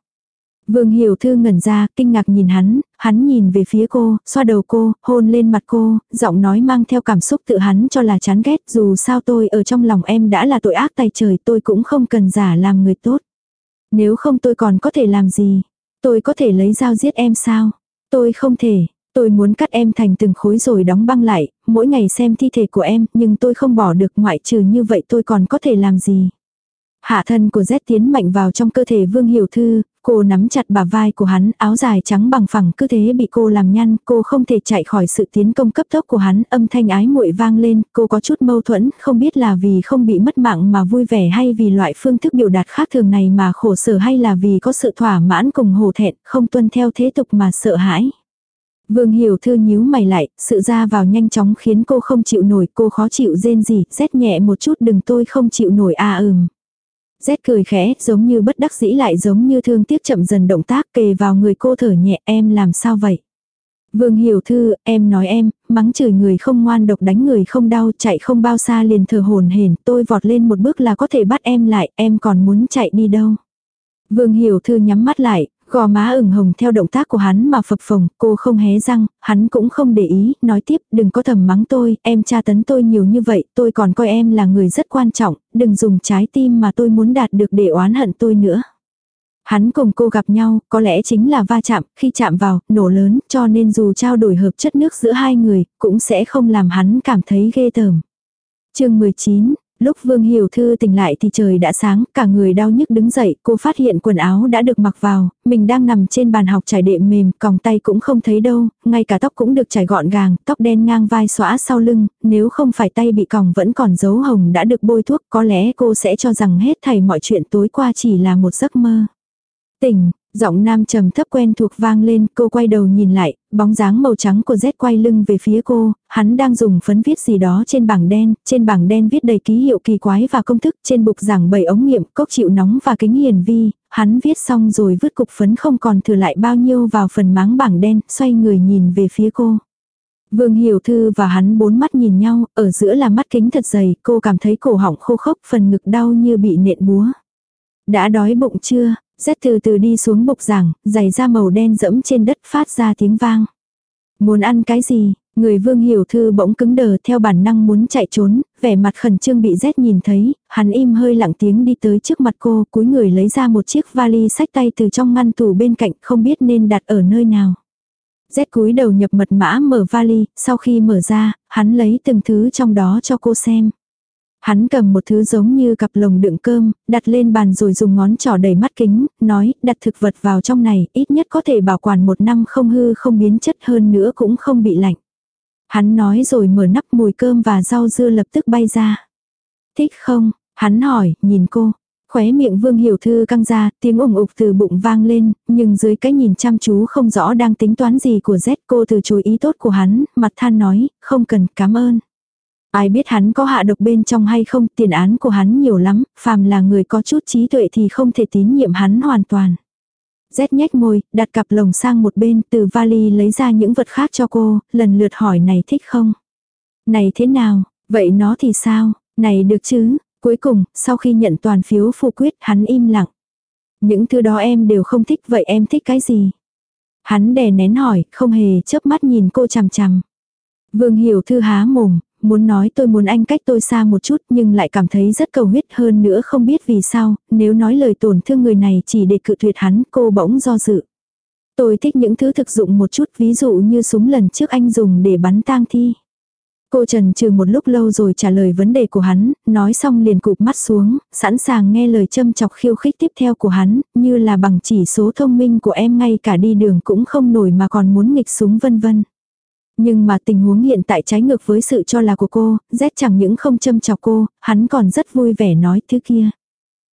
Vương Hiểu Thư ngẩn ra, kinh ngạc nhìn hắn, hắn nhìn về phía cô, xoa đầu cô, hôn lên mặt cô, giọng nói mang theo cảm xúc tự hắn cho là chán ghét, dù sao tôi ở trong lòng em đã là tội ác tay trời, tôi cũng không cần giả làm người tốt. Nếu không tôi còn có thể làm gì? Tôi có thể lấy dao giết em sao? Tôi không thể, tôi muốn cắt em thành từng khối rồi đóng băng lại, mỗi ngày xem thi thể của em, nhưng tôi không bỏ được ngoại trừ như vậy tôi còn có thể làm gì? Hạ thân của Z tiến mạnh vào trong cơ thể Vương Hiểu Thư, cô nắm chặt bả vai của hắn, áo dài trắng bằng phẳng cứ thế bị cô làm nhăn, cô không thể chạy khỏi sự tiến công cấp tốc của hắn, âm thanh ái muội vang lên, cô có chút mâu thuẫn, không biết là vì không bị mất mạng mà vui vẻ hay vì loại phương thức biểu đạt khác thường này mà khổ sở hay là vì có sự thỏa mãn cùng hổ thẹn, không tuân theo thế tục mà sợ hãi. Vương Hiểu Thư nhíu mày lại, sự ra vào nhanh chóng khiến cô không chịu nổi, cô khó chịu rên gì, rét nhẹ một chút đừng tôi không chịu nổi à ừm. Rét cười khẽ, giống như bất đắc dĩ lại giống như thương tiếc chậm dần động tác kề vào người cô thở nhẹ em làm sao vậy. Vương Hiểu Thư, em nói em, mắng chửi người không ngoan độc đánh người không đau chạy không bao xa liền thở hồn hển tôi vọt lên một bước là có thể bắt em lại, em còn muốn chạy đi đâu. Vương Hiểu Thư nhắm mắt lại, Gò má ửng hồng theo động tác của hắn mà phập phồng, cô không hé răng, hắn cũng không để ý, nói tiếp, đừng có thầm mắng tôi, em tra tấn tôi nhiều như vậy, tôi còn coi em là người rất quan trọng, đừng dùng trái tim mà tôi muốn đạt được để oán hận tôi nữa. Hắn cùng cô gặp nhau, có lẽ chính là va chạm, khi chạm vào, nổ lớn, cho nên dù trao đổi hợp chất nước giữa hai người, cũng sẽ không làm hắn cảm thấy ghê tởm. chương 19, Lúc Vương Hiểu Thư tỉnh lại thì trời đã sáng, cả người đau nhức đứng dậy, cô phát hiện quần áo đã được mặc vào, mình đang nằm trên bàn học trải đệm mềm, còng tay cũng không thấy đâu, ngay cả tóc cũng được trải gọn gàng, tóc đen ngang vai xõa sau lưng, nếu không phải tay bị còng vẫn còn dấu hồng đã được bôi thuốc, có lẽ cô sẽ cho rằng hết thảy mọi chuyện tối qua chỉ là một giấc mơ. Tỉnh, Giọng nam trầm thấp quen thuộc vang lên, cô quay đầu nhìn lại, bóng dáng màu trắng của Z quay lưng về phía cô, hắn đang dùng phấn viết gì đó trên bảng đen, trên bảng đen viết đầy ký hiệu kỳ quái và công thức, trên bục giảng bày ống nghiệm, cốc chịu nóng và kính hiển vi, hắn viết xong rồi vứt cục phấn không còn thừa lại bao nhiêu vào phần máng bảng đen, xoay người nhìn về phía cô. Vương Hiểu Thư và hắn bốn mắt nhìn nhau, ở giữa là mắt kính thật dày, cô cảm thấy cổ họng khô khốc, phần ngực đau như bị nện búa. Đã đói bụng chưa? Rét từ từ đi xuống bục giảng, giày da màu đen dẫm trên đất phát ra tiếng vang. Muốn ăn cái gì? Người vương hiểu thư bỗng cứng đờ theo bản năng muốn chạy trốn, vẻ mặt khẩn trương bị rét nhìn thấy, hắn im hơi lặng tiếng đi tới trước mặt cô, cúi người lấy ra một chiếc vali sách tay từ trong ngăn tủ bên cạnh không biết nên đặt ở nơi nào. Rét cúi đầu nhập mật mã mở vali, sau khi mở ra, hắn lấy từng thứ trong đó cho cô xem. Hắn cầm một thứ giống như cặp lồng đựng cơm, đặt lên bàn rồi dùng ngón trỏ đầy mắt kính, nói, đặt thực vật vào trong này, ít nhất có thể bảo quản một năm không hư không biến chất hơn nữa cũng không bị lạnh. Hắn nói rồi mở nắp mùi cơm và rau dưa lập tức bay ra. Thích không? Hắn hỏi, nhìn cô. Khóe miệng vương hiểu thư căng ra, tiếng ủng ục từ bụng vang lên, nhưng dưới cái nhìn chăm chú không rõ đang tính toán gì của Z cô từ chối ý tốt của hắn, mặt than nói, không cần, cảm ơn. Ai biết hắn có hạ độc bên trong hay không, tiền án của hắn nhiều lắm, phàm là người có chút trí tuệ thì không thể tín nhiệm hắn hoàn toàn. Rét nhếch môi, đặt cặp lồng sang một bên, từ vali lấy ra những vật khác cho cô, lần lượt hỏi này thích không? Này thế nào, vậy nó thì sao, này được chứ? Cuối cùng, sau khi nhận toàn phiếu phụ quyết, hắn im lặng. Những thứ đó em đều không thích, vậy em thích cái gì? Hắn đè nén hỏi, không hề chớp mắt nhìn cô chằm chằm. Vương Hiểu Thư há mồm, muốn nói tôi muốn anh cách tôi xa một chút nhưng lại cảm thấy rất cầu huyết hơn nữa không biết vì sao, nếu nói lời tổn thương người này chỉ để cự tuyệt hắn cô bỗng do dự. Tôi thích những thứ thực dụng một chút ví dụ như súng lần trước anh dùng để bắn tang thi. Cô trần trừ một lúc lâu rồi trả lời vấn đề của hắn, nói xong liền cụp mắt xuống, sẵn sàng nghe lời châm chọc khiêu khích tiếp theo của hắn, như là bằng chỉ số thông minh của em ngay cả đi đường cũng không nổi mà còn muốn nghịch súng vân vân. Nhưng mà tình huống hiện tại trái ngược với sự cho là của cô, Z chẳng những không châm chọc cô, hắn còn rất vui vẻ nói thứ kia.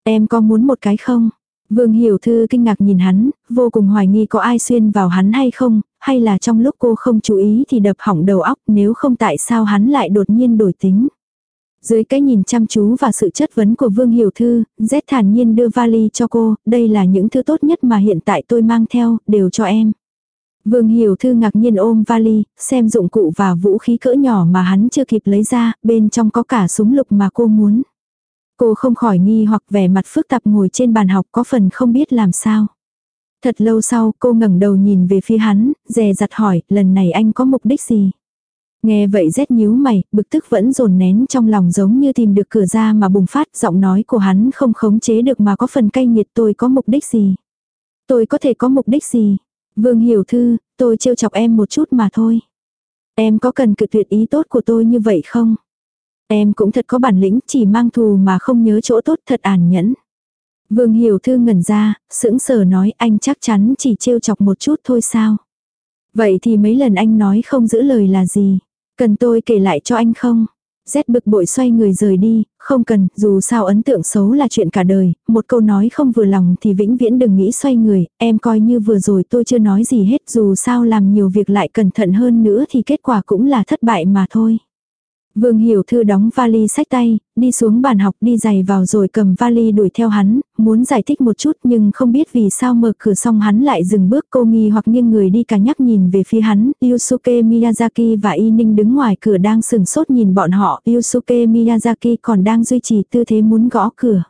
Em có muốn một cái không? Vương Hiểu Thư kinh ngạc nhìn hắn, vô cùng hoài nghi có ai xuyên vào hắn hay không, hay là trong lúc cô không chú ý thì đập hỏng đầu óc nếu không tại sao hắn lại đột nhiên đổi tính. Dưới cái nhìn chăm chú và sự chất vấn của Vương Hiểu Thư, Z thản nhiên đưa vali cho cô, đây là những thứ tốt nhất mà hiện tại tôi mang theo, đều cho em. Vương Hiểu Thư ngạc nhiên ôm vali, xem dụng cụ và vũ khí cỡ nhỏ mà hắn chưa kịp lấy ra, bên trong có cả súng lục mà cô muốn. Cô không khỏi nghi hoặc vẻ mặt phức tạp ngồi trên bàn học có phần không biết làm sao. Thật lâu sau cô ngẩng đầu nhìn về phía hắn, dè dặt hỏi, lần này anh có mục đích gì? Nghe vậy rét nhíu mày, bực tức vẫn dồn nén trong lòng giống như tìm được cửa ra mà bùng phát, giọng nói của hắn không khống chế được mà có phần cay nghiệt tôi có mục đích gì? Tôi có thể có mục đích gì? Vương Hiểu Thư, tôi trêu chọc em một chút mà thôi. Em có cần cự tuyệt ý tốt của tôi như vậy không? Em cũng thật có bản lĩnh, chỉ mang thù mà không nhớ chỗ tốt thật ản nhẫn. Vương Hiểu Thư ngẩn ra, sững sờ nói anh chắc chắn chỉ trêu chọc một chút thôi sao? Vậy thì mấy lần anh nói không giữ lời là gì? Cần tôi kể lại cho anh không? Z bực bội xoay người rời đi, không cần, dù sao ấn tượng xấu là chuyện cả đời, một câu nói không vừa lòng thì vĩnh viễn đừng nghĩ xoay người, em coi như vừa rồi tôi chưa nói gì hết dù sao làm nhiều việc lại cẩn thận hơn nữa thì kết quả cũng là thất bại mà thôi. Vương Hiểu Thư đóng vali sách tay, đi xuống bàn học đi giày vào rồi cầm vali đuổi theo hắn, muốn giải thích một chút nhưng không biết vì sao mở cửa xong hắn lại dừng bước. Cô nghi hoặc nghiêng người đi cả nhắc nhìn về phía hắn, Yusuke Miyazaki và Y Ninh đứng ngoài cửa đang sừng sốt nhìn bọn họ, Yusuke Miyazaki còn đang duy trì tư thế muốn gõ cửa.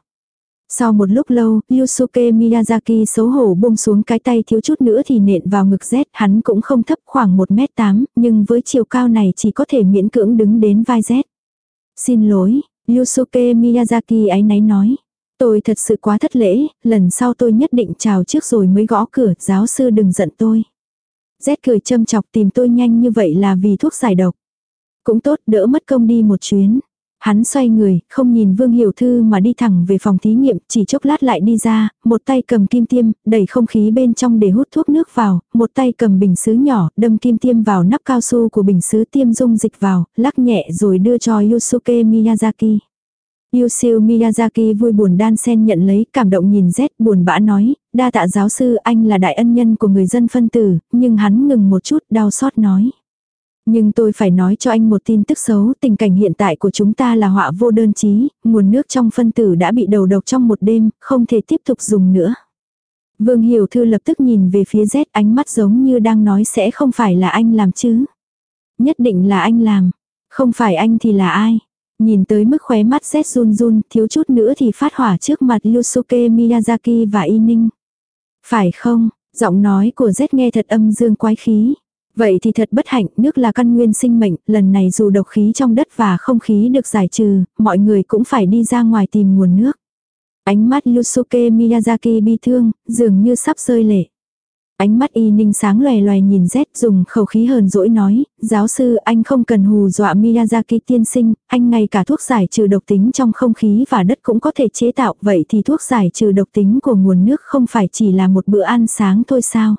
Sau một lúc lâu, Yusuke Miyazaki xấu hổ buông xuống cái tay thiếu chút nữa thì nện vào ngực Z, hắn cũng không thấp khoảng 1m8, nhưng với chiều cao này chỉ có thể miễn cưỡng đứng đến vai Z. Xin lỗi, Yusuke Miyazaki ấy náy nói. Tôi thật sự quá thất lễ, lần sau tôi nhất định chào trước rồi mới gõ cửa, giáo sư đừng giận tôi. Z cười châm chọc tìm tôi nhanh như vậy là vì thuốc giải độc. Cũng tốt, đỡ mất công đi một chuyến. Hắn xoay người, không nhìn Vương Hiểu Thư mà đi thẳng về phòng thí nghiệm, chỉ chốc lát lại đi ra, một tay cầm kim tiêm, đẩy không khí bên trong để hút thuốc nước vào, một tay cầm bình sứ nhỏ, đâm kim tiêm vào nắp cao su của bình sứ tiêm dung dịch vào, lắc nhẹ rồi đưa cho Yusuke Miyazaki. Yusuke Miyazaki vui buồn đan sen nhận lấy, cảm động nhìn Z buồn bã nói, đa tạ giáo sư anh là đại ân nhân của người dân phân tử, nhưng hắn ngừng một chút đau xót nói. Nhưng tôi phải nói cho anh một tin tức xấu, tình cảnh hiện tại của chúng ta là họa vô đơn chí, nguồn nước trong phân tử đã bị đầu độc trong một đêm, không thể tiếp tục dùng nữa. Vương Hiểu Thư lập tức nhìn về phía Z ánh mắt giống như đang nói sẽ không phải là anh làm chứ. Nhất định là anh làm. Không phải anh thì là ai. Nhìn tới mức khóe mắt Z run run, thiếu chút nữa thì phát hỏa trước mặt Yusuke Miyazaki và Y Ninh. Phải không, giọng nói của Z nghe thật âm dương quái khí. Vậy thì thật bất hạnh, nước là căn nguyên sinh mệnh, lần này dù độc khí trong đất và không khí được giải trừ, mọi người cũng phải đi ra ngoài tìm nguồn nước. Ánh mắt Yusuke Miyazaki bi thương, dường như sắp rơi lệ. Ánh mắt y ninh sáng loè loè nhìn rét dùng khẩu khí hờn dỗi nói, giáo sư anh không cần hù dọa Miyazaki tiên sinh, anh ngay cả thuốc giải trừ độc tính trong không khí và đất cũng có thể chế tạo, vậy thì thuốc giải trừ độc tính của nguồn nước không phải chỉ là một bữa ăn sáng thôi sao?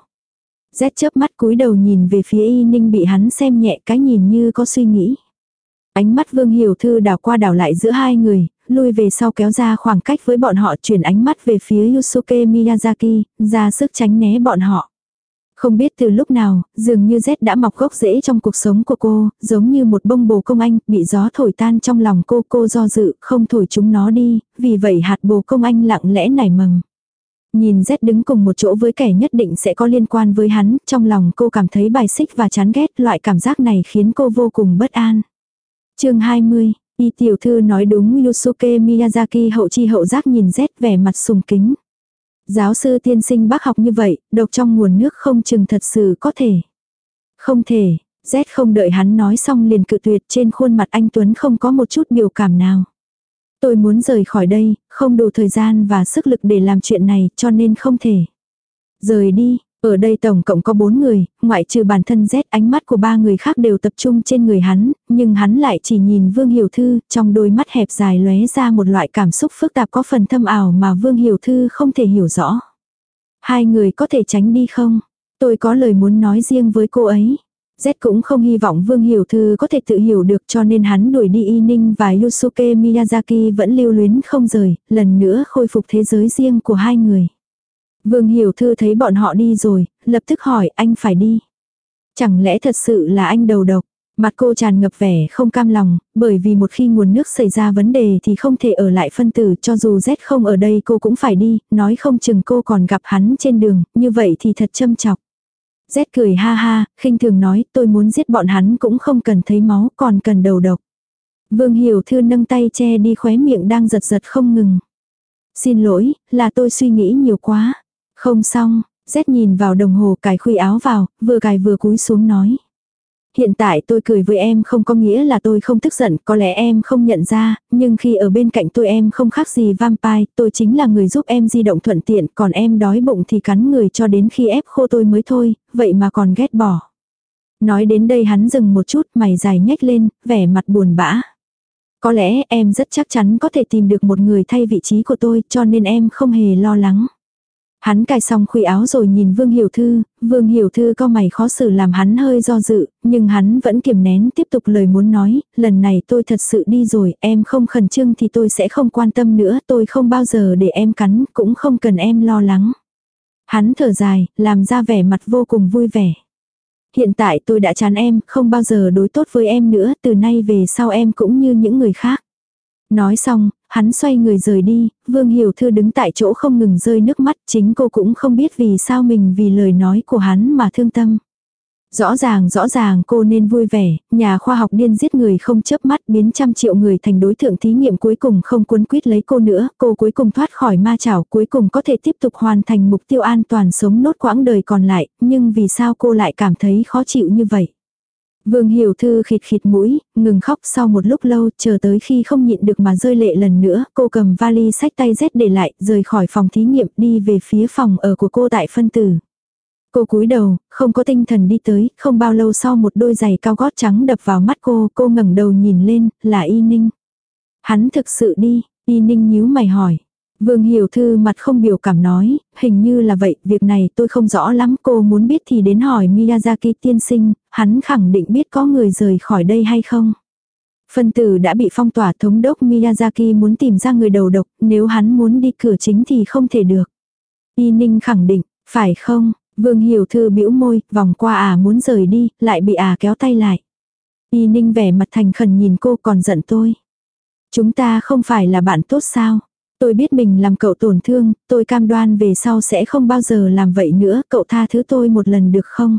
Rét chớp mắt cúi đầu nhìn về phía y ninh bị hắn xem nhẹ cái nhìn như có suy nghĩ. Ánh mắt Vương Hiểu Thư đảo qua đảo lại giữa hai người, lui về sau kéo ra khoảng cách với bọn họ chuyển ánh mắt về phía Yusuke Miyazaki, ra sức tránh né bọn họ. Không biết từ lúc nào, dường như rét đã mọc gốc rễ trong cuộc sống của cô, giống như một bông bồ công anh, bị gió thổi tan trong lòng cô, cô do dự, không thổi chúng nó đi, vì vậy hạt bồ công anh lặng lẽ nảy mầm. Nhìn Z đứng cùng một chỗ với kẻ nhất định sẽ có liên quan với hắn, trong lòng cô cảm thấy bài xích và chán ghét, loại cảm giác này khiến cô vô cùng bất an. chương 20, Y tiểu thư nói đúng Yusuke Miyazaki hậu chi hậu giác nhìn Z vẻ mặt sùng kính. Giáo sư tiên sinh bác học như vậy, độc trong nguồn nước không chừng thật sự có thể. Không thể, Z không đợi hắn nói xong liền cự tuyệt trên khuôn mặt anh Tuấn không có một chút biểu cảm nào. Tôi muốn rời khỏi đây, không đủ thời gian và sức lực để làm chuyện này cho nên không thể. Rời đi, ở đây tổng cộng có bốn người, ngoại trừ bản thân Z ánh mắt của ba người khác đều tập trung trên người hắn, nhưng hắn lại chỉ nhìn Vương Hiểu Thư, trong đôi mắt hẹp dài lóe ra một loại cảm xúc phức tạp có phần thâm ảo mà Vương Hiểu Thư không thể hiểu rõ. Hai người có thể tránh đi không? Tôi có lời muốn nói riêng với cô ấy. Z cũng không hy vọng Vương Hiểu Thư có thể tự hiểu được cho nên hắn đuổi đi Y Ninh và Yusuke Miyazaki vẫn lưu luyến không rời, lần nữa khôi phục thế giới riêng của hai người. Vương Hiểu Thư thấy bọn họ đi rồi, lập tức hỏi anh phải đi. Chẳng lẽ thật sự là anh đầu độc? Mặt cô tràn ngập vẻ không cam lòng, bởi vì một khi nguồn nước xảy ra vấn đề thì không thể ở lại phân tử cho dù Z không ở đây cô cũng phải đi, nói không chừng cô còn gặp hắn trên đường, như vậy thì thật châm chọc. Z cười ha ha, khinh thường nói tôi muốn giết bọn hắn cũng không cần thấy máu còn cần đầu độc. Vương Hiểu Thư nâng tay che đi khóe miệng đang giật giật không ngừng. Xin lỗi, là tôi suy nghĩ nhiều quá. Không xong, Z nhìn vào đồng hồ cài khuy áo vào, vừa cài vừa cúi xuống nói. Hiện tại tôi cười với em không có nghĩa là tôi không tức giận, có lẽ em không nhận ra, nhưng khi ở bên cạnh tôi em không khác gì vampire, tôi chính là người giúp em di động thuận tiện, còn em đói bụng thì cắn người cho đến khi ép khô tôi mới thôi, vậy mà còn ghét bỏ. Nói đến đây hắn dừng một chút, mày dài nhếch lên, vẻ mặt buồn bã. Có lẽ em rất chắc chắn có thể tìm được một người thay vị trí của tôi, cho nên em không hề lo lắng. Hắn cài xong khuy áo rồi nhìn Vương Hiểu Thư, Vương Hiểu Thư co mày khó xử làm hắn hơi do dự, nhưng hắn vẫn kiềm nén tiếp tục lời muốn nói, lần này tôi thật sự đi rồi, em không khẩn trương thì tôi sẽ không quan tâm nữa, tôi không bao giờ để em cắn, cũng không cần em lo lắng. Hắn thở dài, làm ra vẻ mặt vô cùng vui vẻ. Hiện tại tôi đã chán em, không bao giờ đối tốt với em nữa, từ nay về sau em cũng như những người khác. Nói xong, hắn xoay người rời đi, Vương Hiểu Thư đứng tại chỗ không ngừng rơi nước mắt, chính cô cũng không biết vì sao mình vì lời nói của hắn mà thương tâm. Rõ ràng rõ ràng cô nên vui vẻ, nhà khoa học điên giết người không chớp mắt biến trăm triệu người thành đối tượng thí nghiệm cuối cùng không cuốn quýt lấy cô nữa, cô cuối cùng thoát khỏi ma chảo cuối cùng có thể tiếp tục hoàn thành mục tiêu an toàn sống nốt quãng đời còn lại, nhưng vì sao cô lại cảm thấy khó chịu như vậy? Vương Hiểu Thư khịt khịt mũi, ngừng khóc sau một lúc lâu, chờ tới khi không nhịn được mà rơi lệ lần nữa, cô cầm vali sách tay rét để lại, rời khỏi phòng thí nghiệm đi về phía phòng ở của cô tại phân tử. Cô cúi đầu, không có tinh thần đi tới, không bao lâu sau một đôi giày cao gót trắng đập vào mắt cô, cô ngẩng đầu nhìn lên, là Y Ninh. Hắn thực sự đi, Y Ninh nhíu mày hỏi. Vương Hiểu Thư mặt không biểu cảm nói, hình như là vậy, việc này tôi không rõ lắm, cô muốn biết thì đến hỏi Miyazaki tiên sinh, hắn khẳng định biết có người rời khỏi đây hay không. Phân tử đã bị phong tỏa thống đốc Miyazaki muốn tìm ra người đầu độc, nếu hắn muốn đi cửa chính thì không thể được. Y Ninh khẳng định, phải không, Vương Hiểu Thư bĩu môi, vòng qua à muốn rời đi, lại bị à kéo tay lại. Y Ninh vẻ mặt thành khẩn nhìn cô còn giận tôi. Chúng ta không phải là bạn tốt sao? Tôi biết mình làm cậu tổn thương, tôi cam đoan về sau sẽ không bao giờ làm vậy nữa, cậu tha thứ tôi một lần được không?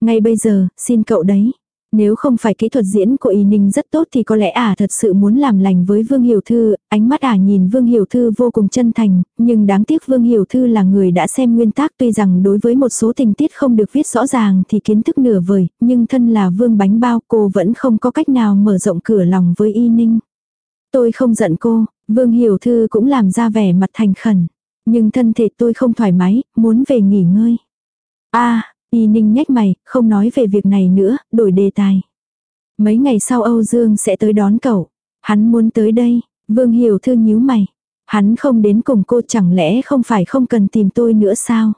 Ngay bây giờ, xin cậu đấy. Nếu không phải kỹ thuật diễn của Y Ninh rất tốt thì có lẽ ả à thật sự muốn làm lành với Vương Hiểu Thư, ánh mắt ả à nhìn Vương Hiểu Thư vô cùng chân thành, nhưng đáng tiếc Vương Hiểu Thư là người đã xem nguyên tác tuy rằng đối với một số tình tiết không được viết rõ ràng thì kiến thức nửa vời, nhưng thân là Vương Bánh Bao cô vẫn không có cách nào mở rộng cửa lòng với Y Ninh. Tôi không giận cô, Vương Hiểu Thư cũng làm ra vẻ mặt thành khẩn. Nhưng thân thể tôi không thoải mái, muốn về nghỉ ngơi. a Y Ninh nhếch mày, không nói về việc này nữa, đổi đề tài. Mấy ngày sau Âu Dương sẽ tới đón cậu. Hắn muốn tới đây, Vương Hiểu Thư nhíu mày. Hắn không đến cùng cô chẳng lẽ không phải không cần tìm tôi nữa sao?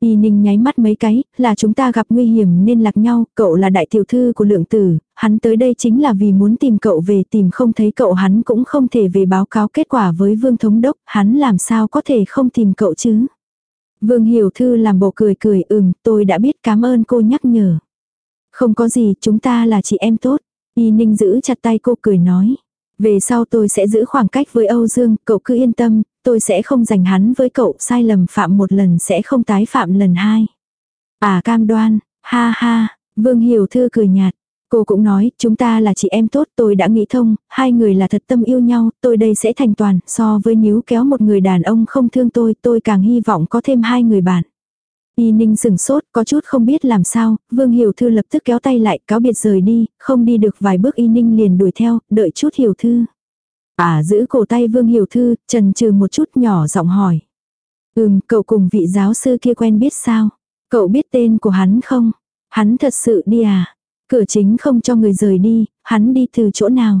Y Ninh nháy mắt mấy cái, là chúng ta gặp nguy hiểm nên lạc nhau, cậu là đại tiểu thư của lượng tử, hắn tới đây chính là vì muốn tìm cậu về tìm không thấy cậu hắn cũng không thể về báo cáo kết quả với vương thống đốc, hắn làm sao có thể không tìm cậu chứ. Vương Hiểu Thư làm bộ cười cười ừm, tôi đã biết cảm ơn cô nhắc nhở. Không có gì, chúng ta là chị em tốt. Y Ninh giữ chặt tay cô cười nói. Về sau tôi sẽ giữ khoảng cách với Âu Dương, cậu cứ yên tâm, tôi sẽ không giành hắn với cậu, sai lầm phạm một lần sẽ không tái phạm lần hai. À cam đoan, ha ha, Vương Hiểu Thư cười nhạt. Cô cũng nói, chúng ta là chị em tốt, tôi đã nghĩ thông, hai người là thật tâm yêu nhau, tôi đây sẽ thành toàn, so với níu kéo một người đàn ông không thương tôi, tôi càng hy vọng có thêm hai người bạn. Y Ninh sừng sốt, có chút không biết làm sao, Vương Hiểu Thư lập tức kéo tay lại, cáo biệt rời đi, không đi được vài bước Y Ninh liền đuổi theo, đợi chút Hiểu Thư. À giữ cổ tay Vương Hiểu Thư, trần trừ một chút nhỏ giọng hỏi. Ừm, cậu cùng vị giáo sư kia quen biết sao? Cậu biết tên của hắn không? Hắn thật sự đi à? Cửa chính không cho người rời đi, hắn đi từ chỗ nào?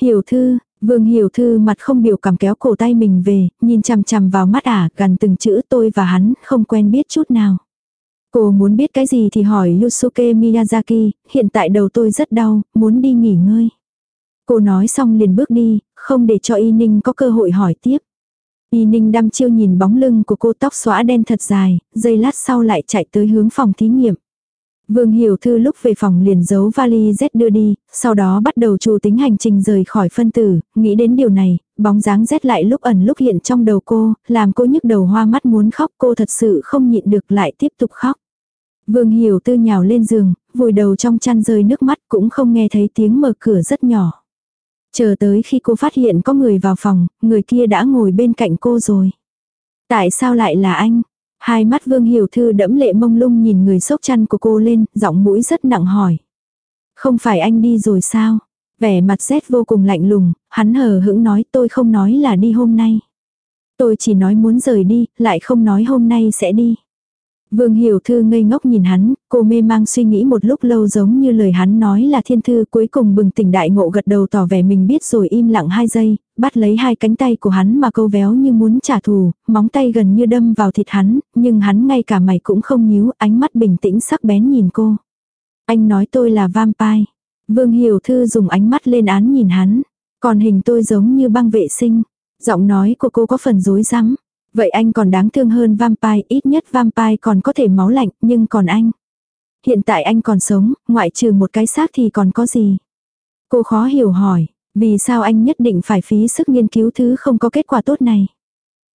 Hiểu Thư, Vương Hiểu Thư mặt không biểu cảm kéo cổ tay mình về, nhìn chằm chằm vào mắt ả, gần từng chữ tôi và hắn, không quen biết chút nào. Cô muốn biết cái gì thì hỏi Yusuke Miyazaki, hiện tại đầu tôi rất đau, muốn đi nghỉ ngơi. Cô nói xong liền bước đi, không để cho Y Ninh có cơ hội hỏi tiếp. Y ninh đăm chiêu nhìn bóng lưng của cô tóc xóa đen thật dài, giây lát sau lại chạy tới hướng phòng thí nghiệm. Vương Hiểu Thư lúc về phòng liền giấu vali Z đưa đi, sau đó bắt đầu chủ tính hành trình rời khỏi phân tử, nghĩ đến điều này, bóng dáng Z lại lúc ẩn lúc hiện trong đầu cô, làm cô nhức đầu hoa mắt muốn khóc cô thật sự không nhịn được lại tiếp tục khóc. Vương Hiểu Tư nhào lên giường, vùi đầu trong chăn rơi nước mắt cũng không nghe thấy tiếng mở cửa rất nhỏ. Chờ tới khi cô phát hiện có người vào phòng, người kia đã ngồi bên cạnh cô rồi. Tại sao lại là anh? Hai mắt Vương Hiểu Thư đẫm lệ mông lung nhìn người sốc chăn của cô lên, giọng mũi rất nặng hỏi. Không phải anh đi rồi sao? Vẻ mặt rét vô cùng lạnh lùng, hắn hờ hững nói tôi không nói là đi hôm nay. Tôi chỉ nói muốn rời đi, lại không nói hôm nay sẽ đi. Vương Hiểu Thư ngây ngốc nhìn hắn, cô mê mang suy nghĩ một lúc lâu giống như lời hắn nói là thiên thư cuối cùng bừng tỉnh đại ngộ gật đầu tỏ vẻ mình biết rồi im lặng hai giây, bắt lấy hai cánh tay của hắn mà câu véo như muốn trả thù, móng tay gần như đâm vào thịt hắn, nhưng hắn ngay cả mày cũng không nhíu, ánh mắt bình tĩnh sắc bén nhìn cô. Anh nói tôi là vampire. Vương Hiểu Thư dùng ánh mắt lên án nhìn hắn, còn hình tôi giống như băng vệ sinh. Giọng nói của cô có phần rối rắm. Vậy anh còn đáng thương hơn vampire, ít nhất vampire còn có thể máu lạnh, nhưng còn anh. Hiện tại anh còn sống, ngoại trừ một cái xác thì còn có gì? Cô khó hiểu hỏi, vì sao anh nhất định phải phí sức nghiên cứu thứ không có kết quả tốt này?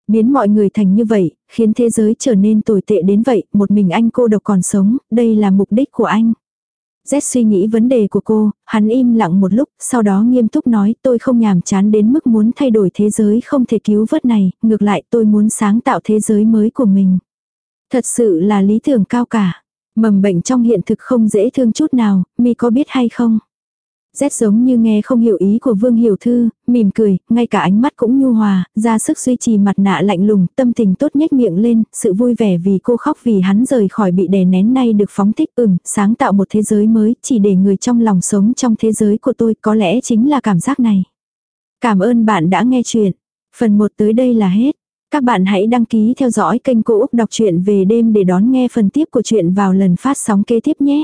Biến mọi người thành như vậy, khiến thế giới trở nên tồi tệ đến vậy, một mình anh cô độc còn sống, đây là mục đích của anh. Z suy nghĩ vấn đề của cô, hắn im lặng một lúc, sau đó nghiêm túc nói tôi không nhàm chán đến mức muốn thay đổi thế giới không thể cứu vớt này, ngược lại tôi muốn sáng tạo thế giới mới của mình. Thật sự là lý tưởng cao cả. Mầm bệnh trong hiện thực không dễ thương chút nào, mi có biết hay không? Rét giống như nghe không hiểu ý của Vương Hiểu Thư, mỉm cười, ngay cả ánh mắt cũng nhu hòa, ra sức duy trì mặt nạ lạnh lùng, tâm tình tốt nhếch miệng lên, sự vui vẻ vì cô khóc vì hắn rời khỏi bị đè nén nay được phóng thích ừm, sáng tạo một thế giới mới, chỉ để người trong lòng sống trong thế giới của tôi, có lẽ chính là cảm giác này. Cảm ơn bạn đã nghe chuyện. Phần 1 tới đây là hết. Các bạn hãy đăng ký theo dõi kênh Cô Úc Đọc truyện về đêm để đón nghe phần tiếp của chuyện vào lần phát sóng kế tiếp nhé.